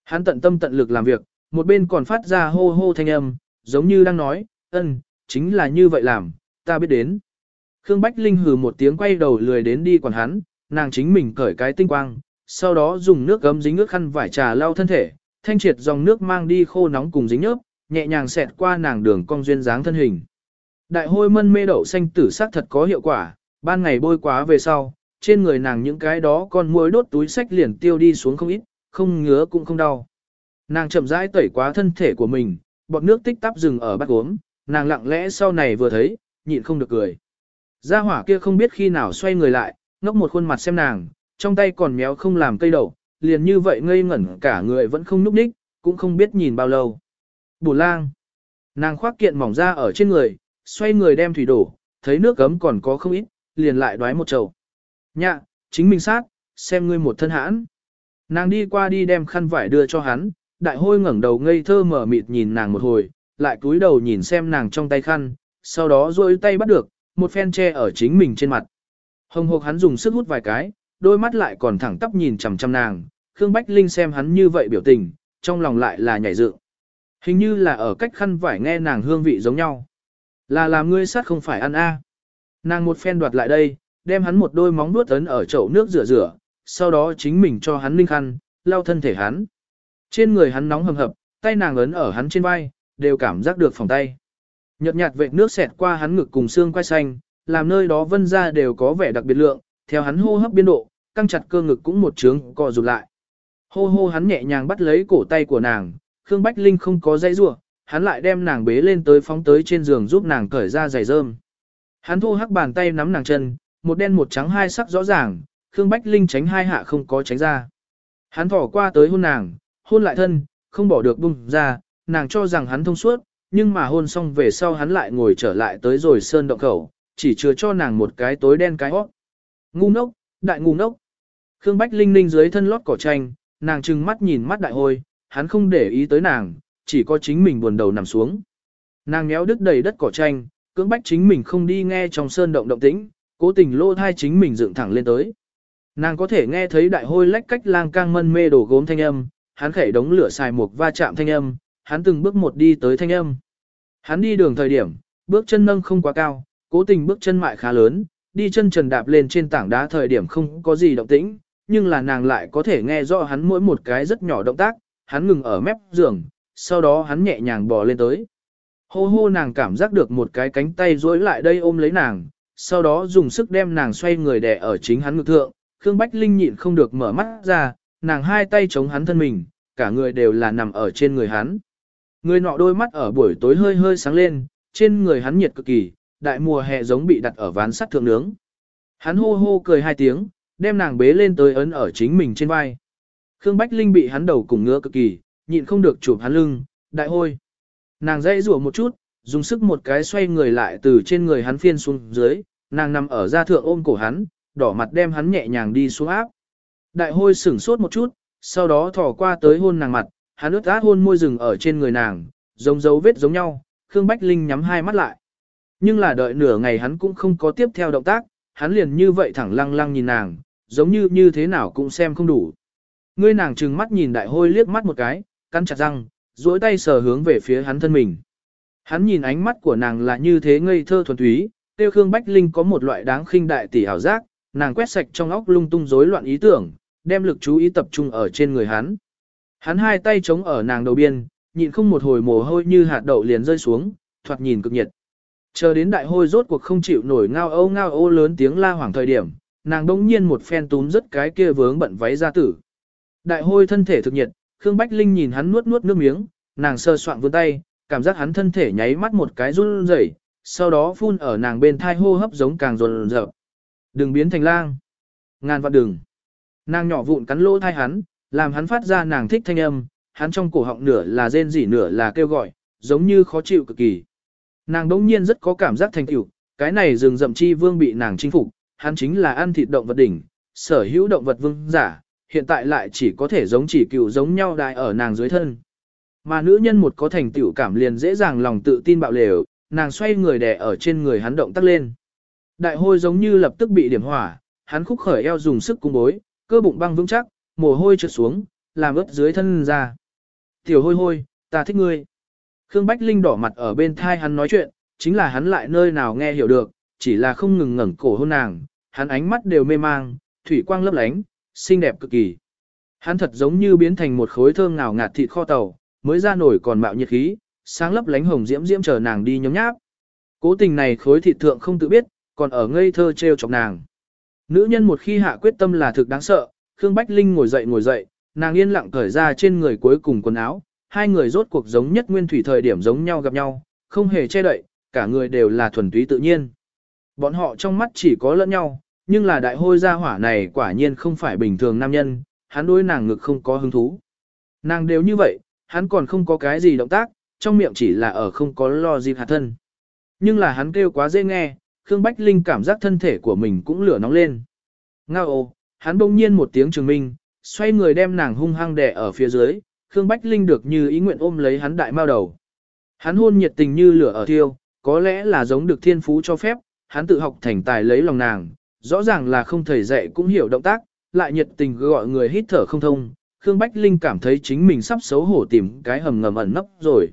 Hắn tận tâm tận lực làm việc, một bên còn phát ra hô hô thanh âm, giống như đang nói, ân, chính là như vậy làm, ta biết đến. Khương Bách Linh hừ một tiếng quay đầu lười đến đi quản hắn, nàng chính mình cởi cái tinh quang, sau đó dùng nước gấm dính nước khăn vải trà lau thân thể, thanh triệt dòng nước mang đi khô nóng cùng dính nhớp, nhẹ nhàng xẹt qua nàng đường cong duyên dáng thân hình. Đại hôi mân mê đậu xanh tử sắc thật có hiệu quả, ban ngày bôi quá về sau, trên người nàng những cái đó con muối đốt túi sách liền tiêu đi xuống không ít, không ngứa cũng không đau. Nàng chậm rãi tẩy quá thân thể của mình, bọt nước tích tắp dừng ở bát gốm, nàng lặng lẽ sau này vừa thấy, nhịn không được cười. Gia hỏa kia không biết khi nào xoay người lại, ngốc một khuôn mặt xem nàng, trong tay còn méo không làm cây đầu liền như vậy ngây ngẩn cả người vẫn không núp đích, cũng không biết nhìn bao lâu. Bù lang. Nàng khoác kiện mỏng ra ở trên người, xoay người đem thủy đổ, thấy nước cấm còn có không ít, liền lại đoái một chầu, Nhạ, chính mình sát, xem ngươi một thân hãn. Nàng đi qua đi đem khăn vải đưa cho hắn, đại hôi ngẩng đầu ngây thơ mở mịt nhìn nàng một hồi, lại cúi đầu nhìn xem nàng trong tay khăn, sau đó rôi tay bắt được, một phen che ở chính mình trên mặt. Hồng hộc hắn dùng sức hút vài cái, đôi mắt lại còn thẳng tắp nhìn chằm chằm nàng, Khương Bách Linh xem hắn như vậy biểu tình, trong lòng lại là nhảy dựng. Hình như là ở cách khăn vải nghe nàng hương vị giống nhau. Là làm ngươi sát không phải ăn a. Nàng một phen đoạt lại đây, đem hắn một đôi móng vuốt ấn ở chậu nước rửa rửa, sau đó chính mình cho hắn linh khăn, lau thân thể hắn. Trên người hắn nóng hầm hập, tay nàng ấn ở hắn trên vai, đều cảm giác được phòng tay. Nhợt nhạt vệt nước xẹt qua hắn ngực cùng xương quai xanh, làm nơi đó vân ra đều có vẻ đặc biệt lượng, theo hắn hô hấp biên độ, căng chặt cơ ngực cũng một trướng co rụt lại. Hô hô hắn nhẹ nhàng bắt lấy cổ tay của nàng, Khương Bách Linh không có dây rủa, hắn lại đem nàng bế lên tới phóng tới trên giường giúp nàng cởi ra giày rơm. Hắn thu hắc bàn tay nắm nàng chân, một đen một trắng hai sắc rõ ràng, Khương Bách Linh tránh hai hạ không có tránh ra. Hắn thỏ qua tới hôn nàng, hôn lại thân, không bỏ được bung ra, nàng cho rằng hắn thông suốt, nhưng mà hôn xong về sau hắn lại ngồi trở lại tới rồi sơn động khẩu, chỉ chừa cho nàng một cái tối đen cái hót. Ngu ngốc, đại ngu ngốc. Khương Bách Linh ninh dưới thân lót cỏ tranh, nàng trừng mắt nhìn mắt đại hôi, hắn không để ý tới nàng, chỉ có chính mình buồn đầu nằm xuống. Nàng méo đứt đầy đất cỏ tranh, cưỡng bách chính mình không đi nghe trong sơn động động tĩnh, cố tình lô thai chính mình dựng thẳng lên tới. Nàng có thể nghe thấy đại hôi lách cách lang cang mân mê đổ gốm thanh âm, hắn khẩy đống lửa xài mục va chạm thanh âm, hắn từng bước một đi tới thanh âm. Hắn đi đường thời điểm, bước chân nâng không quá cao, cố tình bước chân mại khá lớn, đi chân trần đạp lên trên tảng đá thời điểm không có gì động tĩnh, nhưng là nàng lại có thể nghe rõ hắn mỗi một cái rất nhỏ động tác, hắn ngừng ở mép giường, sau đó hắn nhẹ nhàng bò lên tới. Hô hô nàng cảm giác được một cái cánh tay duỗi lại đây ôm lấy nàng, sau đó dùng sức đem nàng xoay người đè ở chính hắn ngực thượng, Khương Bách Linh nhịn không được mở mắt ra, nàng hai tay chống hắn thân mình, cả người đều là nằm ở trên người hắn. Người nọ đôi mắt ở buổi tối hơi hơi sáng lên, trên người hắn nhiệt cực kỳ, đại mùa hè giống bị đặt ở ván sắt thượng nướng. Hắn hô hô cười hai tiếng, đem nàng bế lên tới ấn ở chính mình trên vai. Khương Bách Linh bị hắn đầu cùng ngứa cực kỳ, nhịn không được chụp hắn lưng, đại hôi. Nàng dây rủa một chút, dùng sức một cái xoay người lại từ trên người hắn phiên xuống dưới, nàng nằm ở da thượng ôm cổ hắn, đỏ mặt đem hắn nhẹ nhàng đi xuống áp. Đại hôi sửng sốt một chút, sau đó thò qua tới hôn nàng mặt, hắn ướt át hôn môi rừng ở trên người nàng, giống dấu vết giống nhau, Khương Bách Linh nhắm hai mắt lại. Nhưng là đợi nửa ngày hắn cũng không có tiếp theo động tác, hắn liền như vậy thẳng lăng lăng nhìn nàng, giống như như thế nào cũng xem không đủ. Ngươi nàng trừng mắt nhìn đại hôi liếc mắt một cái, cắn chặt răng, duỗi tay sờ hướng về phía hắn thân mình. Hắn nhìn ánh mắt của nàng là như thế ngây thơ thuần túy, tiêu Khương Bách Linh có một loại đáng khinh đại tỷ hảo giác, nàng quét sạch trong óc lung tung rối loạn ý tưởng, đem lực chú ý tập trung ở trên người hắn. Hắn hai tay chống ở nàng đầu biên, nhịn không một hồi mồ hôi như hạt đậu liền rơi xuống, thoạt nhìn cực nhiệt. Chờ đến đại hôi rốt cuộc không chịu nổi ngao âu ngao ô lớn tiếng la hoảng thời điểm, nàng đông nhiên một phen túm rất cái kia vướng bận váy ra tử. Đại hôi thân thể thực nhiệt, Khương Bách Linh nhìn hắn nuốt nuốt nước miếng, nàng sơ soạn vươn tay, cảm giác hắn thân thể nháy mắt một cái run rẩy, sau đó phun ở nàng bên thai hô hấp giống càng rồn rợp. Đừng biến thành lang. Ngàn vạn đừng. Nàng nhỏ vụn cắn lỗ thai hắn, làm hắn phát ra nàng thích thanh âm, hắn trong cổ họng nửa là rên rỉ nửa là kêu gọi, giống như khó chịu cực kỳ. Nàng đống nhiên rất có cảm giác thành tựu, cái này rừng rậm chi vương bị nàng chinh phục, hắn chính là ăn thịt động vật đỉnh, sở hữu động vật vương giả, hiện tại lại chỉ có thể giống chỉ cựu giống nhau đại ở nàng dưới thân. Mà nữ nhân một có thành tựu cảm liền dễ dàng lòng tự tin bạo lều, nàng xoay người đè ở trên người hắn động tác lên. Đại hôi giống như lập tức bị điểm hỏa, hắn khúc khởi eo dùng sức cung bối, cơ bụng băng vững chắc, mồ hôi trượt xuống, làm ướt dưới thân ra. Tiểu hôi hôi, ta thích ngươi. Khương Bách Linh đỏ mặt ở bên thai hắn nói chuyện, chính là hắn lại nơi nào nghe hiểu được, chỉ là không ngừng ngẩng cổ hôn nàng, hắn ánh mắt đều mê mang, thủy quang lấp lánh, xinh đẹp cực kỳ. Hắn thật giống như biến thành một khối thơm ngào ngạt thịt kho tàu, mới ra nổi còn mạo nhiệt khí, sáng lấp lánh hồng diễm diễm chờ nàng đi nhóm nháp. Cố tình này khối thịt thượng không tự biết, còn ở ngây thơ trêu chọc nàng. Nữ nhân một khi hạ quyết tâm là thực đáng sợ, Khương Bách Linh ngồi dậy ngồi dậy, nàng yên lặng cởi ra trên người cuối cùng quần áo, hai người rốt cuộc giống nhất nguyên thủy thời điểm giống nhau gặp nhau, không hề che đậy, cả người đều là thuần túy tự nhiên. Bọn họ trong mắt chỉ có lẫn nhau, nhưng là đại hôi gia hỏa này quả nhiên không phải bình thường nam nhân, hắn đối nàng ngực không có hứng thú. Nàng đều như vậy, hắn còn không có cái gì động tác, trong miệng chỉ là ở không có lo dịp hạt thân. Nhưng là hắn kêu quá dễ nghe, Khương Bách Linh cảm giác thân thể của mình cũng lửa nóng lên. Ngao ô, hắn bỗng nhiên một tiếng trường minh, xoay người đem nàng hung hăng đè ở phía dưới, Khương Bách Linh được như ý nguyện ôm lấy hắn đại mao đầu. Hắn hôn nhiệt tình như lửa ở thiêu, có lẽ là giống được thiên phú cho phép, hắn tự học thành tài lấy lòng nàng, rõ ràng là không thầy dạy cũng hiểu động tác, lại nhiệt tình gọi người hít thở không thông. Khương Bách Linh cảm thấy chính mình sắp xấu hổ tìm cái hầm ngầm ẩn nấp rồi.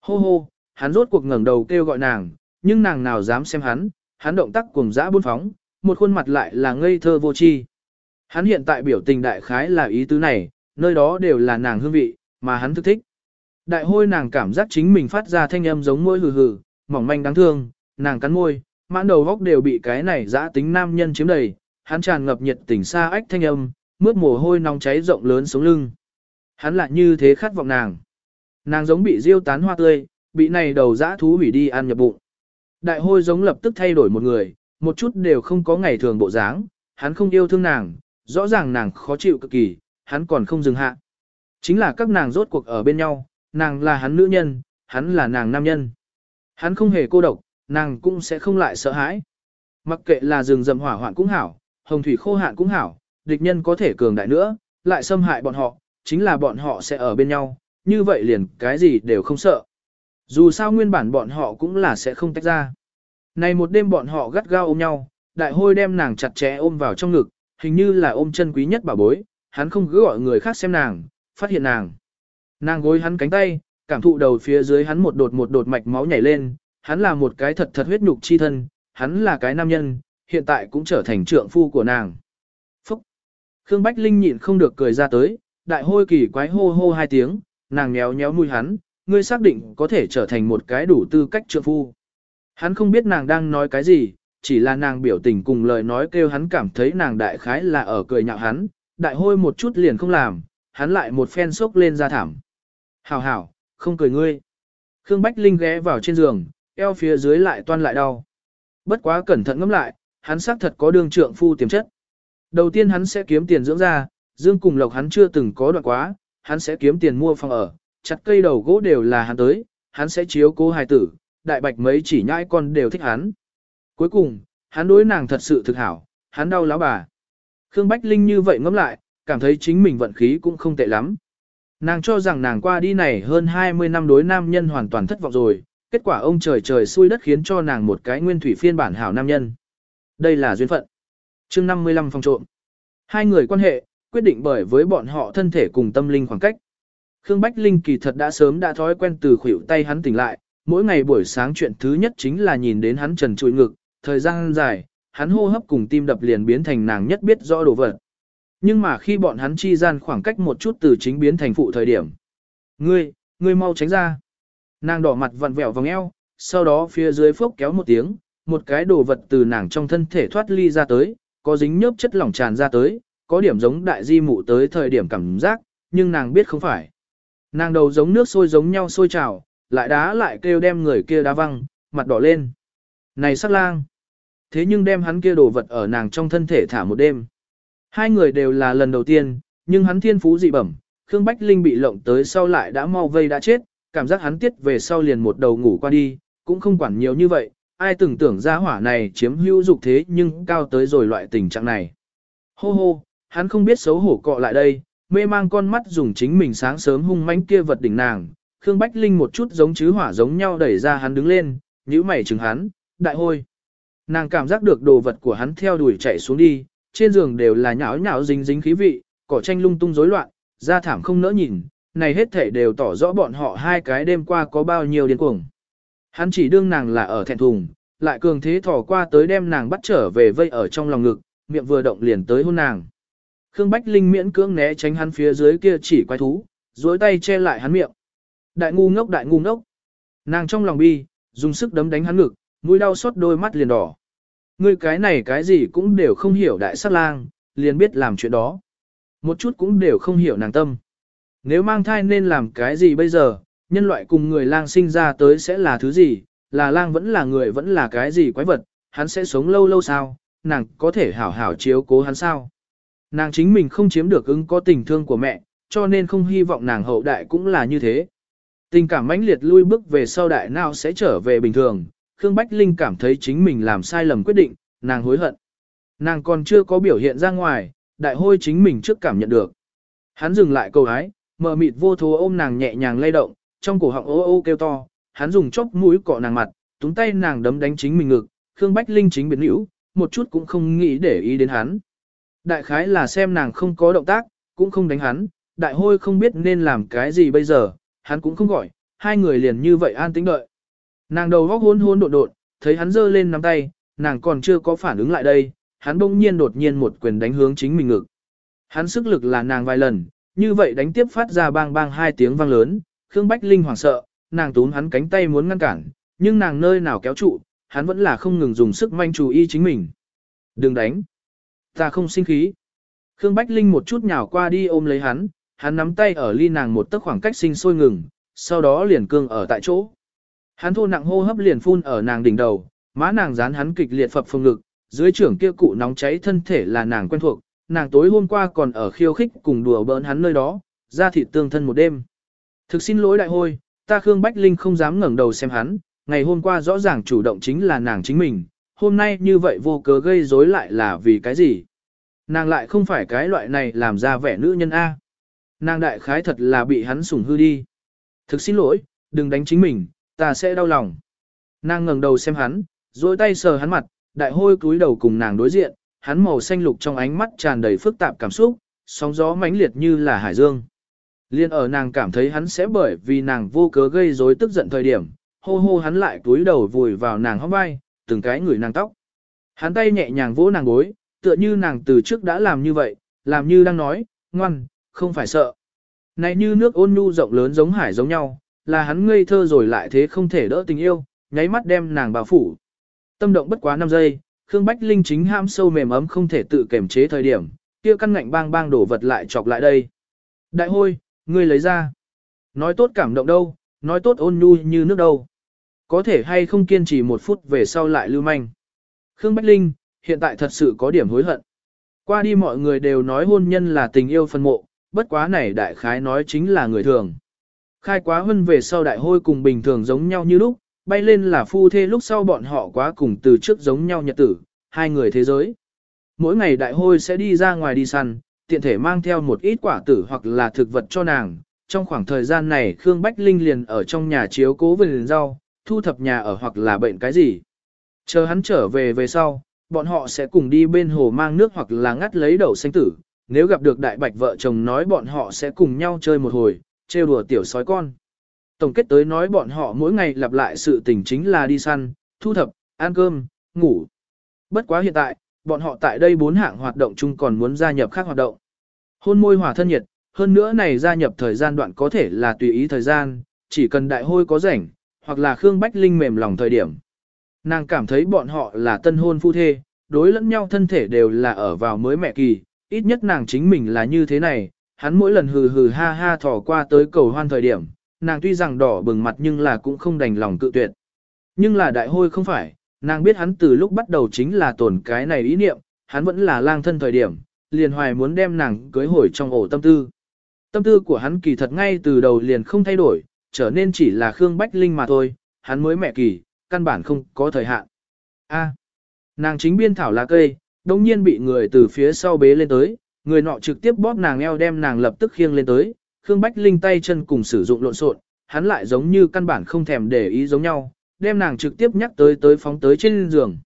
Hô hô, hắn rốt cuộc ngẩng đầu kêu gọi nàng, nhưng nàng nào dám xem hắn, hắn động tác cuồng dã buôn phóng, một khuôn mặt lại là ngây thơ vô tri. Hắn hiện tại biểu tình đại khái là ý tứ này, nơi đó đều là nàng hương vị, mà hắn thức thích. Đại hôi nàng cảm giác chính mình phát ra thanh âm giống môi hừ hừ, mỏng manh đáng thương, nàng cắn môi, mãn đầu góc đều bị cái này dã tính nam nhân chiếm đầy, hắn tràn ngập nhiệt tình xa ách thanh âm, mướt mồ hôi nóng cháy rộng lớn sống lưng. Hắn lại như thế khát vọng nàng. Nàng giống bị diêu tán hoa tươi, bị này đầu dã thú hủy đi ăn nhập bụng. Đại hôi giống lập tức thay đổi một người, một chút đều không có ngày thường bộ dáng, hắn không yêu thương nàng, rõ ràng nàng khó chịu cực kỳ, hắn còn không dừng hạ. Chính là các nàng rốt cuộc ở bên nhau, nàng là hắn nữ nhân, hắn là nàng nam nhân. Hắn không hề cô độc, nàng cũng sẽ không lại sợ hãi. Mặc kệ là rừng rậm hỏa hoạn cũng hảo, hồng thủy khô hạn cũng hảo, địch nhân có thể cường đại nữa, lại xâm hại bọn họ, chính là bọn họ sẽ ở bên nhau, như vậy liền cái gì đều không sợ. Dù sao nguyên bản bọn họ cũng là sẽ không tách ra. Này một đêm bọn họ gắt gao ôm nhau, đại hôi đem nàng chặt chẽ ôm vào trong ngực, hình như là ôm chân quý nhất bà bối, hắn không cứ gọi người khác xem nàng, phát hiện nàng. Nàng gối hắn cánh tay, cảm thụ đầu phía dưới hắn một đột một đột mạch máu nhảy lên, hắn là một cái thật thật huyết nhục chi thân, hắn là cái nam nhân, hiện tại cũng trở thành trượng phu của nàng. Phúc! Khương Bách Linh nhịn không được cười ra tới, đại hôi kỳ quái hô hô hai tiếng, nàng nhéo nhéo nuôi hắn, ngươi xác định có thể trở thành một cái đủ tư cách trượng phu. Hắn không biết nàng đang nói cái gì, chỉ là nàng biểu tình cùng lời nói kêu hắn cảm thấy nàng đại khái là ở cười nhạo hắn, đại hôi một chút liền không làm, hắn lại một phen sốc lên ra thảm. Hảo hảo, không cười ngươi. Khương Bách Linh ghé vào trên giường, eo phía dưới lại toan lại đau. Bất quá cẩn thận ngẫm lại, hắn xác thật có đường trượng phu tiềm chất. Đầu tiên hắn sẽ kiếm tiền dưỡng ra, dương cùng lộc hắn chưa từng có đoạn quá, hắn sẽ kiếm tiền mua phòng ở, chặt cây đầu gỗ đều là hắn tới, hắn sẽ chiếu cố hài tử, đại bạch mấy chỉ nhãi con đều thích hắn. Cuối cùng, hắn đối nàng thật sự thực hảo, hắn đau lão bà. Khương Bách Linh như vậy ngẫm lại, cảm thấy chính mình vận khí cũng không tệ lắm. Nàng cho rằng nàng qua đi này hơn 20 năm đối nam nhân hoàn toàn thất vọng rồi, kết quả ông trời trời xui đất khiến cho nàng một cái nguyên thủy phiên bản hảo nam nhân. Đây là duyên phận. chương 55 phòng trộm. Hai người quan hệ, quyết định bởi với bọn họ thân thể cùng tâm linh khoảng cách. Khương Bách Linh kỳ thật đã sớm đã thói quen từ khuỷu tay hắn tỉnh lại, mỗi ngày buổi sáng chuyện thứ nhất chính là nhìn đến hắn trần trụi ngực, thời gian dài, hắn hô hấp cùng tim đập liền biến thành nàng nhất biết rõ đồ vật. Nhưng mà khi bọn hắn chi gian khoảng cách một chút từ chính biến thành phụ thời điểm. Ngươi, ngươi mau tránh ra. Nàng đỏ mặt vặn vẹo vòng eo, sau đó phía dưới phốc kéo một tiếng, một cái đồ vật từ nàng trong thân thể thoát ly ra tới, có dính nhớp chất lỏng tràn ra tới, có điểm giống đại di mụ tới thời điểm cảm giác, nhưng nàng biết không phải. Nàng đầu giống nước sôi giống nhau sôi trào, lại đá lại kêu đem người kia đá văng, mặt đỏ lên. Này sắc lang! Thế nhưng đem hắn kia đồ vật ở nàng trong thân thể thả một đêm. Hai người đều là lần đầu tiên, nhưng hắn thiên phú dị bẩm, Khương Bách Linh bị lộng tới sau lại đã mau vây đã chết, cảm giác hắn tiết về sau liền một đầu ngủ qua đi, cũng không quản nhiều như vậy, ai từng tưởng ra hỏa này chiếm hữu dục thế nhưng cao tới rồi loại tình trạng này. Hô hô, hắn không biết xấu hổ cọ lại đây, mê mang con mắt dùng chính mình sáng sớm hung mãnh kia vật đỉnh nàng, Khương Bách Linh một chút giống chứ hỏa giống nhau đẩy ra hắn đứng lên, nhíu mày chừng hắn, đại hôi. Nàng cảm giác được đồ vật của hắn theo đuổi chạy xuống đi, trên giường đều là nhão nhão dính dính khí vị, cỏ tranh lung tung rối loạn, da thảm không nỡ nhìn, này hết thể đều tỏ rõ bọn họ hai cái đêm qua có bao nhiêu điên cuồng. Hắn chỉ đương nàng là ở thẹn thùng, lại cường thế thỏ qua tới đem nàng bắt trở về vây ở trong lòng ngực, miệng vừa động liền tới hôn nàng. Khương Bách Linh miễn cưỡng né tránh hắn phía dưới kia chỉ quái thú, duỗi tay che lại hắn miệng. Đại ngu ngốc đại ngu ngốc. Nàng trong lòng bi, dùng sức đấm đánh hắn ngực, mũi đau xót đôi mắt liền đỏ. Ngươi cái này cái gì cũng đều không hiểu đại sát lang, liền biết làm chuyện đó. Một chút cũng đều không hiểu nàng tâm. Nếu mang thai nên làm cái gì bây giờ, nhân loại cùng người lang sinh ra tới sẽ là thứ gì, là lang vẫn là người vẫn là cái gì quái vật, hắn sẽ sống lâu lâu sao, nàng có thể hảo hảo chiếu cố hắn sao. Nàng chính mình không chiếm được ứng có tình thương của mẹ, cho nên không hy vọng nàng hậu đại cũng là như thế. Tình cảm mãnh liệt lui bước về sau đại nào sẽ trở về bình thường, Khương Bách Linh cảm thấy chính mình làm sai lầm quyết định, nàng hối hận. Nàng còn chưa có biểu hiện ra ngoài, đại hôi chính mình trước cảm nhận được. Hắn dừng lại câu hái, mờ mịt vô thố ôm nàng nhẹ nhàng lay động, trong cổ họng ô ô kêu to, hắn dùng chốc mũi cọ nàng mặt, túng tay nàng đấm đánh chính mình ngực, Khương Bách Linh chính biến hữu, một chút cũng không nghĩ để ý đến hắn. Đại khái là xem nàng không có động tác, cũng không đánh hắn, đại hôi không biết nên làm cái gì bây giờ, hắn cũng không gọi, hai người liền như vậy an tĩnh đợi. Nàng đầu góc hôn hôn đột đột, thấy hắn giơ lên nắm tay, nàng còn chưa có phản ứng lại đây, hắn bỗng nhiên đột nhiên một quyền đánh hướng chính mình ngực. Hắn sức lực là nàng vài lần, như vậy đánh tiếp phát ra bang bang hai tiếng vang lớn, Khương Bách Linh hoảng sợ, nàng túm hắn cánh tay muốn ngăn cản, nhưng nàng nơi nào kéo trụ, hắn vẫn là không ngừng dùng sức manh chú ý chính mình. Đừng đánh. Ta không sinh khí. Khương Bách Linh một chút nhào qua đi ôm lấy hắn, hắn nắm tay ở ly nàng một tấc khoảng cách sinh sôi ngừng, sau đó liền cương ở tại chỗ. Hắn thô nặng hô hấp liền phun ở nàng đỉnh đầu, má nàng dán hắn kịch liệt phập phồng ngực, dưới trưởng kia cụ nóng cháy thân thể là nàng quen thuộc, nàng tối hôm qua còn ở khiêu khích cùng đùa bỡn hắn nơi đó, ra thịt tương thân một đêm. Thực xin lỗi đại hôi, ta Khương Bách Linh không dám ngẩng đầu xem hắn, ngày hôm qua rõ ràng chủ động chính là nàng chính mình, hôm nay như vậy vô cớ gây rối lại là vì cái gì? Nàng lại không phải cái loại này làm ra vẻ nữ nhân A. Nàng đại khái thật là bị hắn sủng hư đi. thực xin lỗi, đừng đánh chính mình, ta sẽ đau lòng. Nàng ngẩng đầu xem hắn, duỗi tay sờ hắn mặt, đại hôi cúi đầu cùng nàng đối diện, hắn màu xanh lục trong ánh mắt tràn đầy phức tạp cảm xúc, sóng gió mãnh liệt như là hải dương. Liên ở nàng cảm thấy hắn sẽ bởi vì nàng vô cớ gây rối tức giận thời điểm, hô hô hắn lại cúi đầu vùi vào nàng hóc vai, từng cái người nàng tóc. Hắn tay nhẹ nhàng vỗ nàng gối, tựa như nàng từ trước đã làm như vậy, làm như đang nói, ngoan, không phải sợ. Này như nước ôn nhu rộng lớn giống hải giống nhau, là hắn ngây thơ rồi lại thế không thể đỡ tình yêu, nháy mắt đem nàng bao phủ. Tâm động bất quá 5 giây, Khương Bách Linh chính ham sâu mềm ấm không thể tự kiềm chế thời điểm, kia căn ngạnh bang bang đổ vật lại chọc lại đây. Đại hôi, ngươi lấy ra. Nói tốt cảm động đâu, nói tốt ôn nhu như nước đâu. Có thể hay không kiên trì một phút về sau lại lưu manh. Khương Bách Linh, hiện tại thật sự có điểm hối hận. Qua đi mọi người đều nói hôn nhân là tình yêu phân mộ, bất quá này đại khái nói chính là người thường. Khai quá hơn về sau đại hôi cùng bình thường giống nhau như lúc, bay lên là phu thê lúc sau bọn họ quá cùng từ trước giống nhau nhật tử, hai người thế giới. Mỗi ngày đại hôi sẽ đi ra ngoài đi săn, tiện thể mang theo một ít quả tử hoặc là thực vật cho nàng. Trong khoảng thời gian này Khương Bách Linh liền ở trong nhà chiếu cố vườn rau, thu thập nhà ở hoặc là bệnh cái gì. Chờ hắn trở về về sau, bọn họ sẽ cùng đi bên hồ mang nước hoặc là ngắt lấy đậu xanh tử. Nếu gặp được đại bạch vợ chồng nói bọn họ sẽ cùng nhau chơi một hồi, trêu đùa tiểu sói con. Tổng kết tới nói bọn họ mỗi ngày lặp lại sự tình chính là đi săn, thu thập, ăn cơm, ngủ. Bất quá hiện tại, bọn họ tại đây bốn hạng hoạt động chung còn muốn gia nhập khác hoạt động. Hôn môi hỏa thân nhiệt, hơn nữa này gia nhập thời gian đoạn có thể là tùy ý thời gian, chỉ cần đại hôi có rảnh, hoặc là Khương Bách Linh mềm lòng thời điểm. Nàng cảm thấy bọn họ là tân hôn phu thê, đối lẫn nhau thân thể đều là ở vào mới mẹ kỳ, ít nhất nàng chính mình là như thế này, hắn mỗi lần hừ hừ ha ha thỏ qua tới cầu hoan thời điểm, nàng tuy rằng đỏ bừng mặt nhưng là cũng không đành lòng cự tuyệt. Nhưng là đại hôi không phải, nàng biết hắn từ lúc bắt đầu chính là tổn cái này ý niệm, hắn vẫn là lang thân thời điểm, liền hoài muốn đem nàng cưới hồi trong ổ tâm tư. Tâm tư của hắn kỳ thật ngay từ đầu liền không thay đổi, trở nên chỉ là Khương Bách Linh mà thôi, hắn mới mẹ kỳ, căn bản không có thời hạn. A, nàng chính biên thảo lá cây, đồng nhiên bị người từ phía sau bế lên tới, người nọ trực tiếp bóp nàng eo đem nàng lập tức khiêng lên tới, Khương Bách Linh tay chân cùng sử dụng lộn xộn, hắn lại giống như căn bản không thèm để ý giống nhau, đem nàng trực tiếp nhắc tới tới phóng tới trên giường.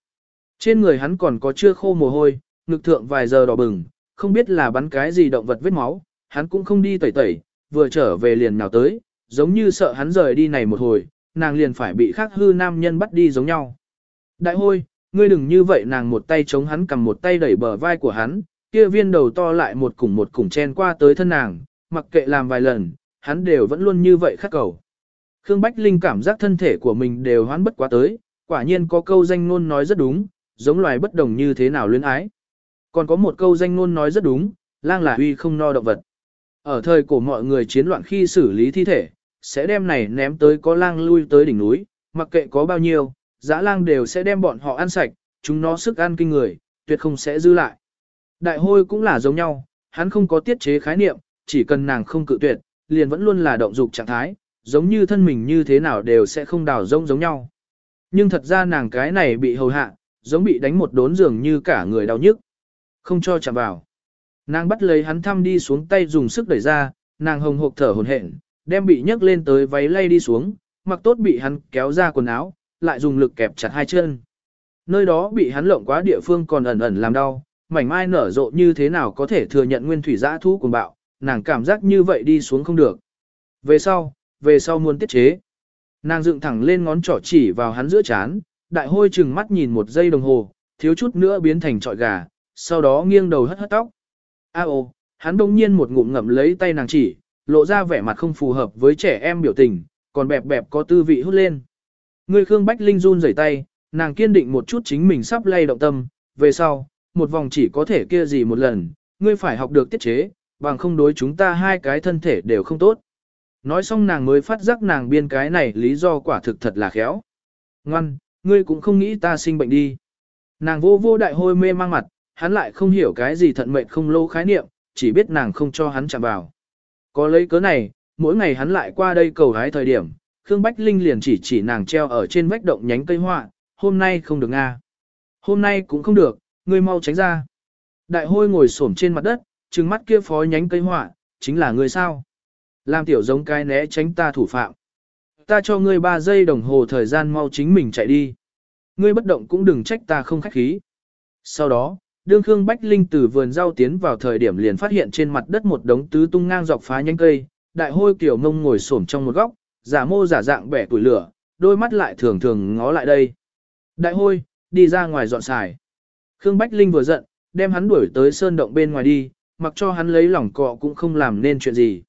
Trên người hắn còn có chưa khô mồ hôi, ngực thượng vài giờ đỏ bừng, không biết là bắn cái gì động vật vết máu, hắn cũng không đi tẩy tẩy, vừa trở về liền nào tới, giống như sợ hắn rời đi này một hồi, nàng liền phải bị khác hư nam nhân bắt đi giống nhau. Đại hôi, ngươi đừng như vậy nàng một tay chống hắn cầm một tay đẩy bờ vai của hắn, kia viên đầu to lại một củng một củng chen qua tới thân nàng, mặc kệ làm vài lần, hắn đều vẫn luôn như vậy khắc cầu. Khương Bách Linh cảm giác thân thể của mình đều hoán bất quá tới, quả nhiên có câu danh ngôn nói rất đúng, giống loài bất đồng như thế nào luyến ái. Còn có một câu danh ngôn nói rất đúng, lang là huy không no động vật. Ở thời cổ mọi người chiến loạn khi xử lý thi thể, sẽ đem này ném tới có lang lui tới đỉnh núi, mặc kệ có bao nhiêu, dã lang đều sẽ đem bọn họ ăn sạch, chúng nó sức ăn kinh người, tuyệt không sẽ dư lại. Đại hôi cũng là giống nhau, hắn không có tiết chế khái niệm, chỉ cần nàng không cự tuyệt, liền vẫn luôn là động dục trạng thái, giống như thân mình như thế nào đều sẽ không đào rông giống nhau. Nhưng thật ra nàng cái này bị hầu hạ, giống bị đánh một đốn giường như cả người đau nhức. Không cho chạm vào. Nàng bắt lấy hắn thăm đi xuống tay dùng sức đẩy ra, nàng hồng hộc thở hồn hển, đem bị nhấc lên tới váy lay đi xuống, mặc tốt bị hắn kéo ra quần áo, lại dùng lực kẹp chặt hai chân. Nơi đó bị hắn lộng quá địa phương còn ẩn ẩn làm đau, mảnh mai nở rộ như thế nào có thể thừa nhận nguyên thủy giã thú của bạo, nàng cảm giác như vậy đi xuống không được. Về sau, về sau muốn tiết chế. Nàng dựng thẳng lên ngón trỏ chỉ vào hắn giữa chán, đại hôi chừng mắt nhìn một giây đồng hồ, thiếu chút nữa biến thành trọi gà, sau đó nghiêng đầu hất hất tóc. A ô, hắn đông nhiên một ngụm ngậm lấy tay nàng chỉ, lộ ra vẻ mặt không phù hợp với trẻ em biểu tình, còn bẹp bẹp có tư vị hút lên. Người Khương Bách Linh run rẩy tay, nàng kiên định một chút chính mình sắp lay động tâm, về sau, một vòng chỉ có thể kia gì một lần, ngươi phải học được tiết chế, bằng không đối chúng ta hai cái thân thể đều không tốt. Nói xong nàng mới phát giác nàng biên cái này lý do quả thực thật là khéo. Ngoan, ngươi cũng không nghĩ ta sinh bệnh đi. Nàng vô vô đại hôi mê mang mặt, hắn lại không hiểu cái gì thận mệnh không lâu khái niệm, chỉ biết nàng không cho hắn chạm vào. Có lấy cớ này, mỗi ngày hắn lại qua đây cầu hái thời điểm, Khương Bách Linh liền chỉ chỉ nàng treo ở trên vách động nhánh cây họa, hôm nay không được à Hôm nay cũng không được, ngươi mau tránh ra. Đại hôi ngồi xổm trên mặt đất, trừng mắt kia phó nhánh cây họa, chính là ngươi sao. Làm tiểu giống cái né tránh ta thủ phạm. Ta cho ngươi 3 giây đồng hồ thời gian mau chính mình chạy đi. Ngươi bất động cũng đừng trách ta không khách khí. Sau đó, đương Khương Bách Linh từ vườn rau tiến vào thời điểm liền phát hiện trên mặt đất một đống tứ tung ngang dọc phá nhánh cây, đại hôi kiểu mông ngồi xổm trong một góc, giả mô giả dạng bẻ tuổi lửa, đôi mắt lại thường thường ngó lại đây. Đại hôi, đi ra ngoài dọn xài. Khương Bách Linh vừa giận, đem hắn đuổi tới sơn động bên ngoài đi, mặc cho hắn lấy lỏng cọ cũng không làm nên chuyện gì.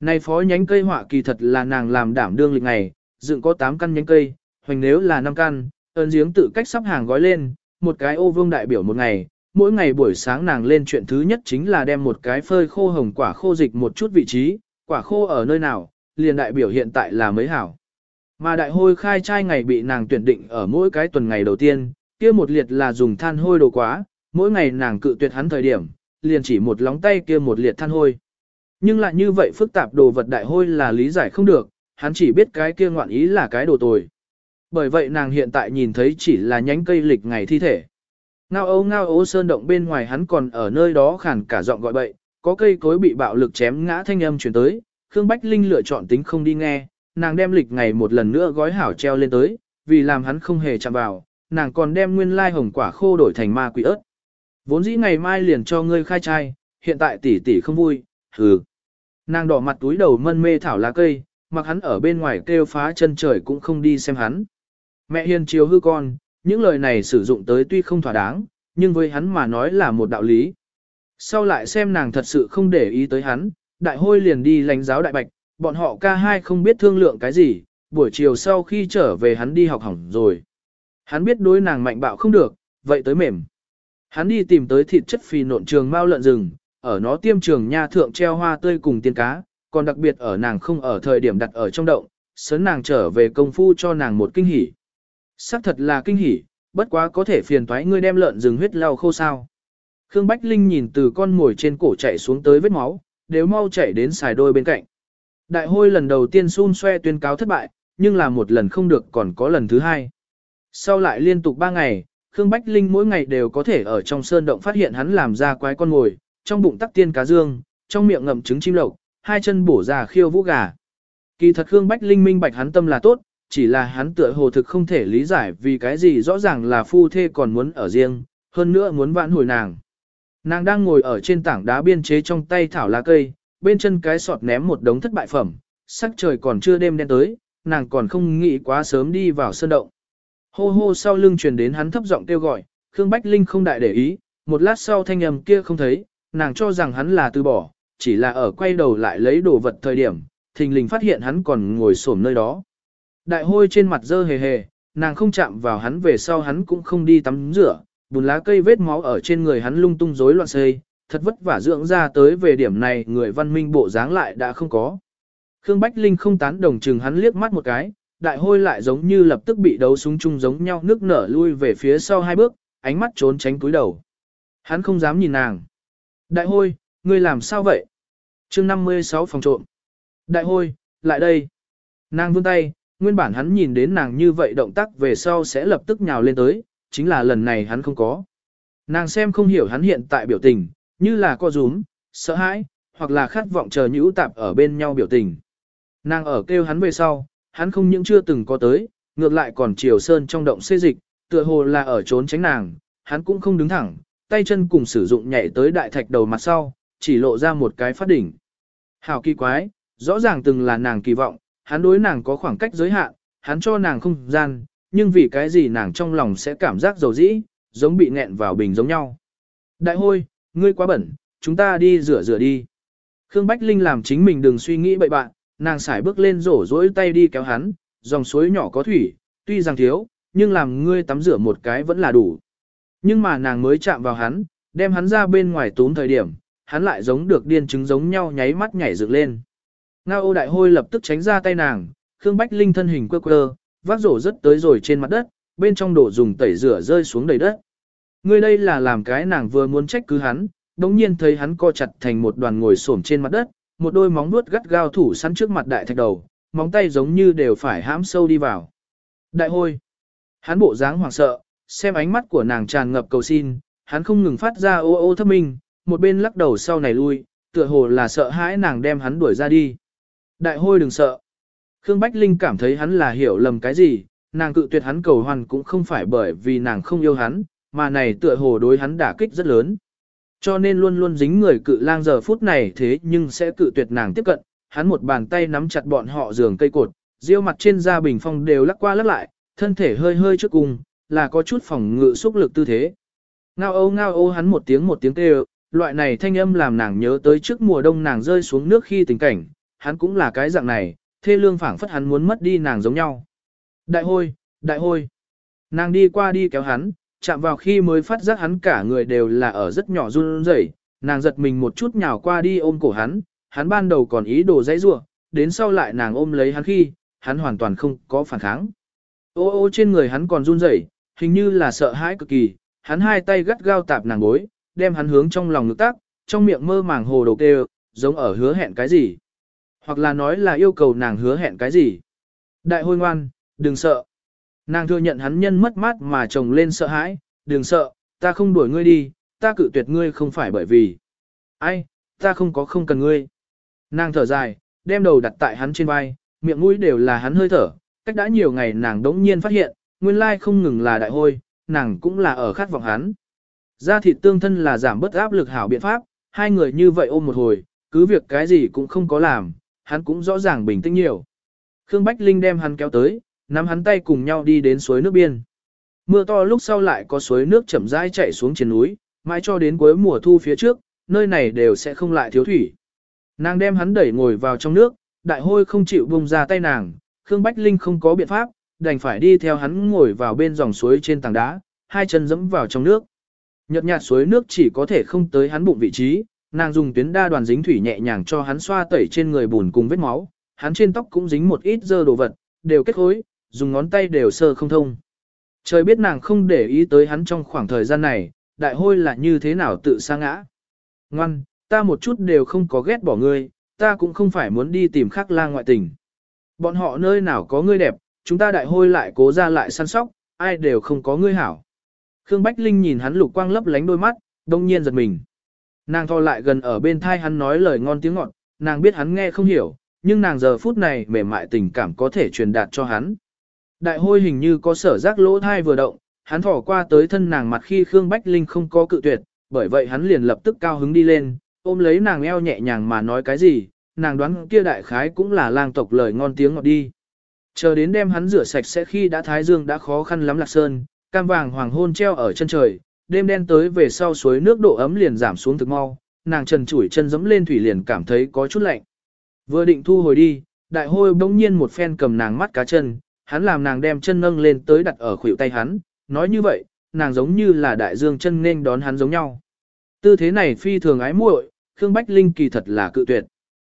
Này phó nhánh cây họa kỳ thật là nàng làm đảm đương lịch ngày, dựng có 8 căn nhánh cây, hoành nếu là 5 căn, ơn giếng tự cách sắp hàng gói lên, một cái ô vương đại biểu một ngày, mỗi ngày buổi sáng nàng lên chuyện thứ nhất chính là đem một cái phơi khô hồng quả khô dịch một chút vị trí, quả khô ở nơi nào, liền đại biểu hiện tại là mấy hảo. Mà đại hôi khai trai ngày bị nàng tuyển định ở mỗi cái tuần ngày đầu tiên, kia một liệt là dùng than hôi đồ quá, mỗi ngày nàng cự tuyệt hắn thời điểm, liền chỉ một lóng tay kia một liệt than hôi. Nhưng lại như vậy phức tạp đồ vật đại hôi là lý giải không được, hắn chỉ biết cái kia ngoạn ý là cái đồ tồi. Bởi vậy nàng hiện tại nhìn thấy chỉ là nhánh cây lịch ngày thi thể. Ngao ấu ngao ấu sơn động bên ngoài hắn còn ở nơi đó khản cả giọng gọi bậy, có cây cối bị bạo lực chém ngã thanh âm chuyển tới, Khương Bách Linh lựa chọn tính không đi nghe, nàng đem lịch ngày một lần nữa gói hảo treo lên tới, vì làm hắn không hề chạm vào, nàng còn đem nguyên lai hồng quả khô đổi thành ma quỷ ớt. Vốn dĩ ngày mai liền cho ngươi khai trai, hiện tại tỷ tỷ không vui, hừ. Nàng đỏ mặt túi đầu mân mê thảo lá cây, mặc hắn ở bên ngoài kêu phá chân trời cũng không đi xem hắn. Mẹ hiền chiều hư con, những lời này sử dụng tới tuy không thỏa đáng, nhưng với hắn mà nói là một đạo lý. Sau lại xem nàng thật sự không để ý tới hắn, đại hôi liền đi lãnh giáo đại bạch, bọn họ ca hai không biết thương lượng cái gì, buổi chiều sau khi trở về hắn đi học hỏng rồi. Hắn biết đối nàng mạnh bạo không được, vậy tới mềm. Hắn đi tìm tới thịt chất phì nộn trường mao lợn rừng, ở nó tiêm trường nha thượng treo hoa tươi cùng tiên cá, còn đặc biệt ở nàng không ở thời điểm đặt ở trong động, sớm nàng trở về công phu cho nàng một kinh hỉ. Sắc thật là kinh hỉ, bất quá có thể phiền toái ngươi đem lợn rừng huyết lau khô sao. Khương Bách Linh nhìn từ con mồi trên cổ chạy xuống tới vết máu, đều mau chạy đến xài đôi bên cạnh. Đại hôi lần đầu tiên xun xoe tuyên cáo thất bại, nhưng là một lần không được còn có lần thứ hai. Sau lại liên tục ba ngày, Khương Bách Linh mỗi ngày đều có thể ở trong sơn động phát hiện hắn làm ra quái con ngồi, trong bụng tắc tiên cá dương, trong miệng ngậm trứng chim lộc, hai chân bổ ra khiêu vũ gà. Kỳ thật Khương Bách Linh minh bạch hắn tâm là tốt, chỉ là hắn tựa hồ thực không thể lý giải vì cái gì rõ ràng là phu thê còn muốn ở riêng, hơn nữa muốn vãn hồi nàng. Nàng đang ngồi ở trên tảng đá biên chế trong tay thảo lá cây, bên chân cái sọt ném một đống thất bại phẩm, sắc trời còn chưa đêm đen tới, nàng còn không nghĩ quá sớm đi vào sơn động. Hô hô sau lưng truyền đến hắn thấp giọng kêu gọi, Khương Bách Linh không đại để ý, một lát sau thanh âm kia không thấy, nàng cho rằng hắn là từ bỏ, chỉ là ở quay đầu lại lấy đồ vật thời điểm, thình lình phát hiện hắn còn ngồi xổm nơi đó. Đại hôi trên mặt dơ hề hề, nàng không chạm vào hắn về sau hắn cũng không đi tắm rửa, bùn lá cây vết máu ở trên người hắn lung tung rối loạn xây, thật vất vả dưỡng ra tới về điểm này người văn minh bộ dáng lại đã không có. Khương Bách Linh không tán đồng chừng hắn liếc mắt một cái, đại hôi lại giống như lập tức bị đấu súng chung giống nhau nước nở lui về phía sau hai bước, ánh mắt trốn tránh cúi đầu. Hắn không dám nhìn nàng. Đại hôi, ngươi làm sao vậy? chương 56 phòng trộm. Đại hôi, lại đây. Nàng vươn tay, nguyên bản hắn nhìn đến nàng như vậy động tác về sau sẽ lập tức nhào lên tới, chính là lần này hắn không có. Nàng xem không hiểu hắn hiện tại biểu tình, như là co rúm, sợ hãi, hoặc là khát vọng chờ nhũ tạp ở bên nhau biểu tình. Nàng ở kêu hắn về sau, hắn không những chưa từng có tới, ngược lại còn chiều sơn trong động xê dịch, tựa hồ là ở trốn tránh nàng, hắn cũng không đứng thẳng, tay chân cùng sử dụng nhảy tới đại thạch đầu mặt sau, chỉ lộ ra một cái phát đỉnh. Hảo kỳ quái, rõ ràng từng là nàng kỳ vọng, hắn đối nàng có khoảng cách giới hạn, hắn cho nàng không gian, nhưng vì cái gì nàng trong lòng sẽ cảm giác dầu dĩ, giống bị nghẹn vào bình giống nhau. Đại hôi, ngươi quá bẩn, chúng ta đi rửa rửa đi. Khương Bách Linh làm chính mình đừng suy nghĩ bậy bạn, nàng xài bước lên rổ rỗi tay đi kéo hắn, dòng suối nhỏ có thủy, tuy rằng thiếu, nhưng làm ngươi tắm rửa một cái vẫn là đủ. Nhưng mà nàng mới chạm vào hắn, đem hắn ra bên ngoài tốn thời điểm, hắn lại giống được điên chứng giống nhau nháy mắt nhảy dựng lên. Ngao ô đại hôi lập tức tránh ra tay nàng, Khương Bách Linh thân hình quơ quơ, vác rổ rất tới rồi trên mặt đất, bên trong đổ dùng tẩy rửa rơi xuống đầy đất. Ngươi đây là làm cái nàng vừa muốn trách cứ hắn, đống nhiên thấy hắn co chặt thành một đoàn ngồi xổm trên mặt đất, một đôi móng vuốt gắt gao thủ sẵn trước mặt đại thạch đầu, móng tay giống như đều phải hãm sâu đi vào. Đại hôi. Hắn bộ dáng hoảng sợ, xem ánh mắt của nàng tràn ngập cầu xin, hắn không ngừng phát ra ô ô thấp minh, một bên lắc đầu sau này lui, tựa hồ là sợ hãi nàng đem hắn đuổi ra đi. Đại hôi đừng sợ. Khương Bách Linh cảm thấy hắn là hiểu lầm cái gì, nàng cự tuyệt hắn cầu hoàn cũng không phải bởi vì nàng không yêu hắn, mà này tựa hồ đối hắn đả kích rất lớn. Cho nên luôn luôn dính người cự lang giờ phút này thế nhưng sẽ cự tuyệt nàng tiếp cận, hắn một bàn tay nắm chặt bọn họ giường cây cột, riêu mặt trên da bình phong đều lắc qua lắc lại, thân thể hơi hơi trước cùng, là có chút phòng ngự xúc lực tư thế. Ngao ô ngao ô hắn một tiếng một tiếng kêu, loại này thanh âm làm nàng nhớ tới trước mùa đông nàng rơi xuống nước khi tình cảnh, hắn cũng là cái dạng này, thê lương phảng phất hắn muốn mất đi nàng giống nhau. Đại hôi, đại hôi. Nàng đi qua đi kéo hắn, chạm vào khi mới phát giác hắn cả người đều là ở rất nhỏ run rẩy, nàng giật mình một chút nhào qua đi ôm cổ hắn, hắn ban đầu còn ý đồ dãy rủa, đến sau lại nàng ôm lấy hắn khi, hắn hoàn toàn không có phản kháng. Ô ô trên người hắn còn run rẩy, hình như là sợ hãi cực kỳ, hắn hai tay gắt gao tạp nàng gối, đem hắn hướng trong lòng ngực tác, trong miệng mơ màng hồ đồ kêu, giống ở hứa hẹn cái gì. Hoặc là nói là yêu cầu nàng hứa hẹn cái gì. Đại hôi ngoan, đừng sợ. Nàng thừa nhận hắn nhân mất mát mà chồng lên sợ hãi, đừng sợ, ta không đuổi ngươi đi, ta cự tuyệt ngươi không phải bởi vì. Ai, ta không có không cần ngươi. Nàng thở dài, đem đầu đặt tại hắn trên vai, miệng mũi đều là hắn hơi thở, cách đã nhiều ngày nàng đống nhiên phát hiện, nguyên lai không ngừng là đại hôi, nàng cũng là ở khát vọng hắn. Gia thịt tương thân là giảm bớt áp lực hảo biện pháp, hai người như vậy ôm một hồi, cứ việc cái gì cũng không có làm, hắn cũng rõ ràng bình tĩnh nhiều. Khương Bách Linh đem hắn kéo tới, nắm hắn tay cùng nhau đi đến suối nước biên. Mưa to lúc sau lại có suối nước chậm rãi chảy xuống trên núi, mãi cho đến cuối mùa thu phía trước, nơi này đều sẽ không lại thiếu thủy. Nàng đem hắn đẩy ngồi vào trong nước, đại hôi không chịu buông ra tay nàng, Khương Bách Linh không có biện pháp, đành phải đi theo hắn ngồi vào bên dòng suối trên tảng đá, hai chân dẫm vào trong nước. Nhật nhạt suối nước chỉ có thể không tới hắn bụng vị trí, nàng dùng tuyến đa đoàn dính thủy nhẹ nhàng cho hắn xoa tẩy trên người bùn cùng vết máu, hắn trên tóc cũng dính một ít dơ đồ vật, đều kết khối, dùng ngón tay đều sơ không thông. Trời biết nàng không để ý tới hắn trong khoảng thời gian này, đại hôi là như thế nào tự sa ngã. Ngoan, ta một chút đều không có ghét bỏ ngươi, ta cũng không phải muốn đi tìm khắc lang ngoại tình. Bọn họ nơi nào có ngươi đẹp, chúng ta đại hôi lại cố ra lại săn sóc, ai đều không có ngươi hảo. Khương Bách Linh nhìn hắn lục quang lấp lánh đôi mắt, đông nhiên giật mình. Nàng thò lại gần ở bên thai hắn nói lời ngon tiếng ngọt, nàng biết hắn nghe không hiểu, nhưng nàng giờ phút này mềm mại tình cảm có thể truyền đạt cho hắn. Đại hôi hình như có sở giác lỗ thai vừa động, hắn thỏ qua tới thân nàng mặt khi Khương Bách Linh không có cự tuyệt, bởi vậy hắn liền lập tức cao hứng đi lên, ôm lấy nàng eo nhẹ nhàng mà nói cái gì, nàng đoán kia đại khái cũng là lang tộc lời ngon tiếng ngọt đi. Chờ đến đêm hắn rửa sạch sẽ khi đã thái dương đã khó khăn lắm lạc sơn, cam vàng hoàng hôn treo ở chân trời, đêm đen tới về sau suối nước độ ấm liền giảm xuống thực mau, nàng trần chủi chân dẫm lên thủy liền cảm thấy có chút lạnh. Vừa định thu hồi đi, đại hôi bỗng nhiên một phen cầm nàng mắt cá chân, hắn làm nàng đem chân nâng lên tới đặt ở khuỷu tay hắn, nói như vậy, nàng giống như là đại dương chân nên đón hắn giống nhau. Tư thế này phi thường ái muội, Khương Bách Linh kỳ thật là cự tuyệt.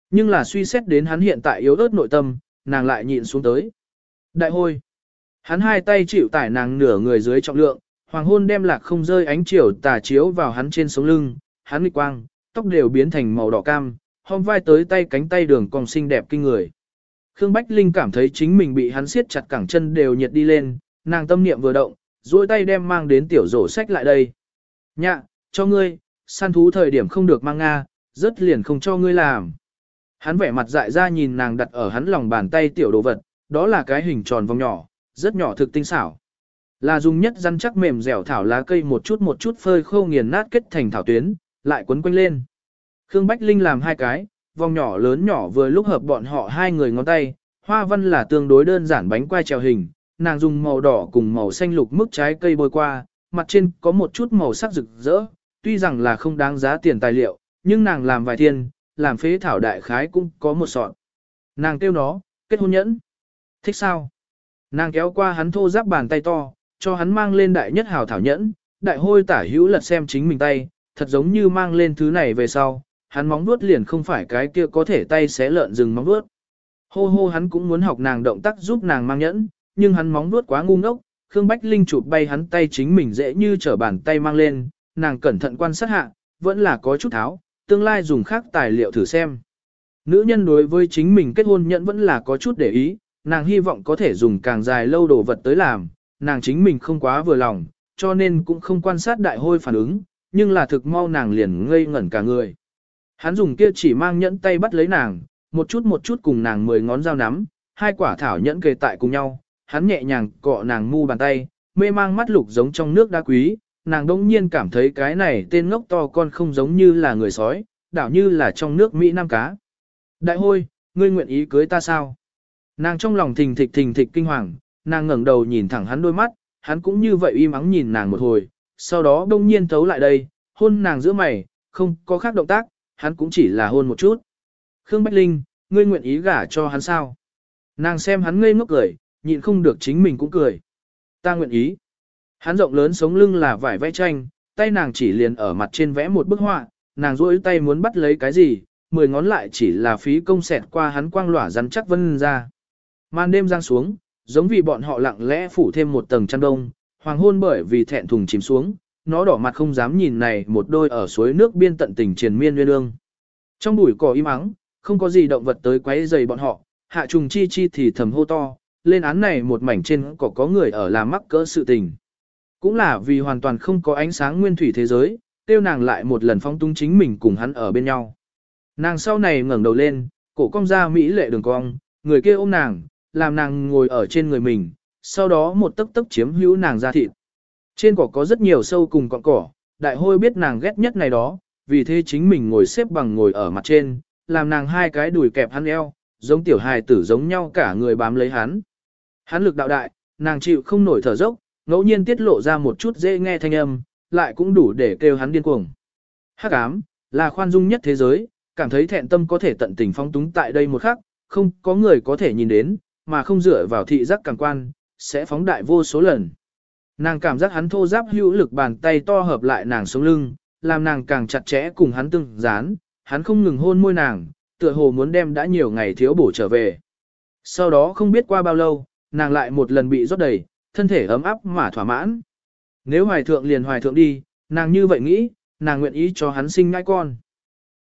Nhưng là suy xét đến hắn hiện tại yếu ớt nội tâm, nàng lại nhịn xuống tới. Đại hôi. Hắn hai tay chịu tải nàng nửa người dưới trọng lượng, hoàng hôn đem lạc không rơi ánh chiều tà chiếu vào hắn trên sống lưng, hắn nghịch quang, tóc đều biến thành màu đỏ cam, hôm vai tới tay cánh tay đường còn xinh đẹp kinh người. Khương Bách Linh cảm thấy chính mình bị hắn siết chặt cẳng chân đều nhiệt đi lên, nàng tâm niệm vừa động, duỗi tay đem mang đến tiểu rổ sách lại đây. Nhạ, cho ngươi, săn thú thời điểm không được mang Nga, rất liền không cho ngươi làm. Hắn vẻ mặt dại ra nhìn nàng đặt ở hắn lòng bàn tay tiểu đồ vật, đó là cái hình tròn vòng nhỏ, rất nhỏ thực tinh xảo. Là dùng nhất rắn chắc mềm dẻo thảo lá cây một chút một chút phơi khô nghiền nát kết thành thảo tuyến, lại quấn quanh lên. Khương Bách Linh làm hai cái, vòng nhỏ lớn nhỏ vừa lúc hợp bọn họ hai người ngón tay, hoa văn là tương đối đơn giản bánh quai trèo hình, nàng dùng màu đỏ cùng màu xanh lục mức trái cây bôi qua, mặt trên có một chút màu sắc rực rỡ, tuy rằng là không đáng giá tiền tài liệu, nhưng nàng làm vài thiên, làm phế thảo đại khái cũng có một sọn. Nàng kêu nó, kết hôn nhẫn. Thích sao? Nàng kéo qua hắn thô giáp bàn tay to, cho hắn mang lên đại nhất hào thảo nhẫn, đại hôi tả hữu lật xem chính mình tay, thật giống như mang lên thứ này về sau, hắn móng vuốt liền không phải cái kia có thể tay xé lợn rừng móng vuốt. Hô hô hắn cũng muốn học nàng động tác giúp nàng mang nhẫn, nhưng hắn móng vuốt quá ngu ngốc, Khương Bách Linh chụp bay hắn tay chính mình dễ như trở bàn tay mang lên, nàng cẩn thận quan sát hạ, vẫn là có chút tháo, tương lai dùng khác tài liệu thử xem. Nữ nhân đối với chính mình kết hôn nhẫn vẫn là có chút để ý, nàng hy vọng có thể dùng càng dài lâu đồ vật tới làm, nàng chính mình không quá vừa lòng, cho nên cũng không quan sát đại hôi phản ứng, nhưng là thực mau nàng liền ngây ngẩn cả người. Hắn dùng kia chỉ mang nhẫn tay bắt lấy nàng, một chút một chút cùng nàng mười ngón dao nắm, hai quả thảo nhẫn kề tại cùng nhau, hắn nhẹ nhàng cọ nàng mu bàn tay, mê mang mắt lục giống trong nước đá quý, nàng đông nhiên cảm thấy cái này tên ngốc to con không giống như là người sói, đảo như là trong nước Mỹ Nam cá. Đại hôi, ngươi nguyện ý cưới ta sao? Nàng trong lòng thình thịch thình thịch kinh hoàng, nàng ngẩng đầu nhìn thẳng hắn đôi mắt, hắn cũng như vậy im ắng nhìn nàng một hồi, sau đó đông nhiên thấu lại đây, hôn nàng giữa mày, không có khác động tác, hắn cũng chỉ là hôn một chút. Khương Bách Linh, ngươi nguyện ý gả cho hắn sao? Nàng xem hắn ngây ngốc cười, nhịn không được chính mình cũng cười. Ta nguyện ý. Hắn rộng lớn sống lưng là vải vẽ tranh, tay nàng chỉ liền ở mặt trên vẽ một bức họa, nàng duỗi tay muốn bắt lấy cái gì, mười ngón lại chỉ là phí công xẹt qua hắn quang lỏa rắn chắc vân ra. Màn đêm giang xuống, giống vì bọn họ lặng lẽ phủ thêm một tầng chăn đông, hoàng hôn bởi vì thẹn thùng chìm xuống, nó đỏ mặt không dám nhìn này một đôi ở suối nước biên tận tỉnh triền miên nguyên ương. Trong bụi cỏ im ắng, không có gì động vật tới quấy rầy bọn họ, hạ trùng chi chi thì thầm hô to, lên án này một mảnh trên có có người ở làm mắc cỡ sự tình. Cũng là vì hoàn toàn không có ánh sáng nguyên thủy thế giới, tiêu nàng lại một lần phong tung chính mình cùng hắn ở bên nhau. Nàng sau này ngẩng đầu lên, cổ cong ra mỹ lệ đường cong, người kia ôm nàng, làm nàng ngồi ở trên người mình, sau đó một tấc tấc chiếm hữu nàng ra thịt. Trên cỏ có rất nhiều sâu cùng cọng cỏ, đại hôi biết nàng ghét nhất này đó, vì thế chính mình ngồi xếp bằng ngồi ở mặt trên, làm nàng hai cái đùi kẹp hắn eo, giống tiểu hài tử giống nhau cả người bám lấy hắn. Hắn lực đạo đại, nàng chịu không nổi thở dốc, ngẫu nhiên tiết lộ ra một chút dễ nghe thanh âm, lại cũng đủ để kêu hắn điên cuồng. Hắc ám, là khoan dung nhất thế giới, cảm thấy thẹn tâm có thể tận tình phong túng tại đây một khắc, không có người có thể nhìn đến, mà không dựa vào thị giác cảm quan, sẽ phóng đại vô số lần. Nàng cảm giác hắn thô giáp hữu lực bàn tay to hợp lại nàng sống lưng, làm nàng càng chặt chẽ cùng hắn tương dán, hắn không ngừng hôn môi nàng, tựa hồ muốn đem đã nhiều ngày thiếu bổ trở về. Sau đó không biết qua bao lâu, nàng lại một lần bị rót đầy, thân thể ấm áp mà thỏa mãn. Nếu hoài thượng liền hoài thượng đi, nàng như vậy nghĩ, nàng nguyện ý cho hắn sinh ngai con.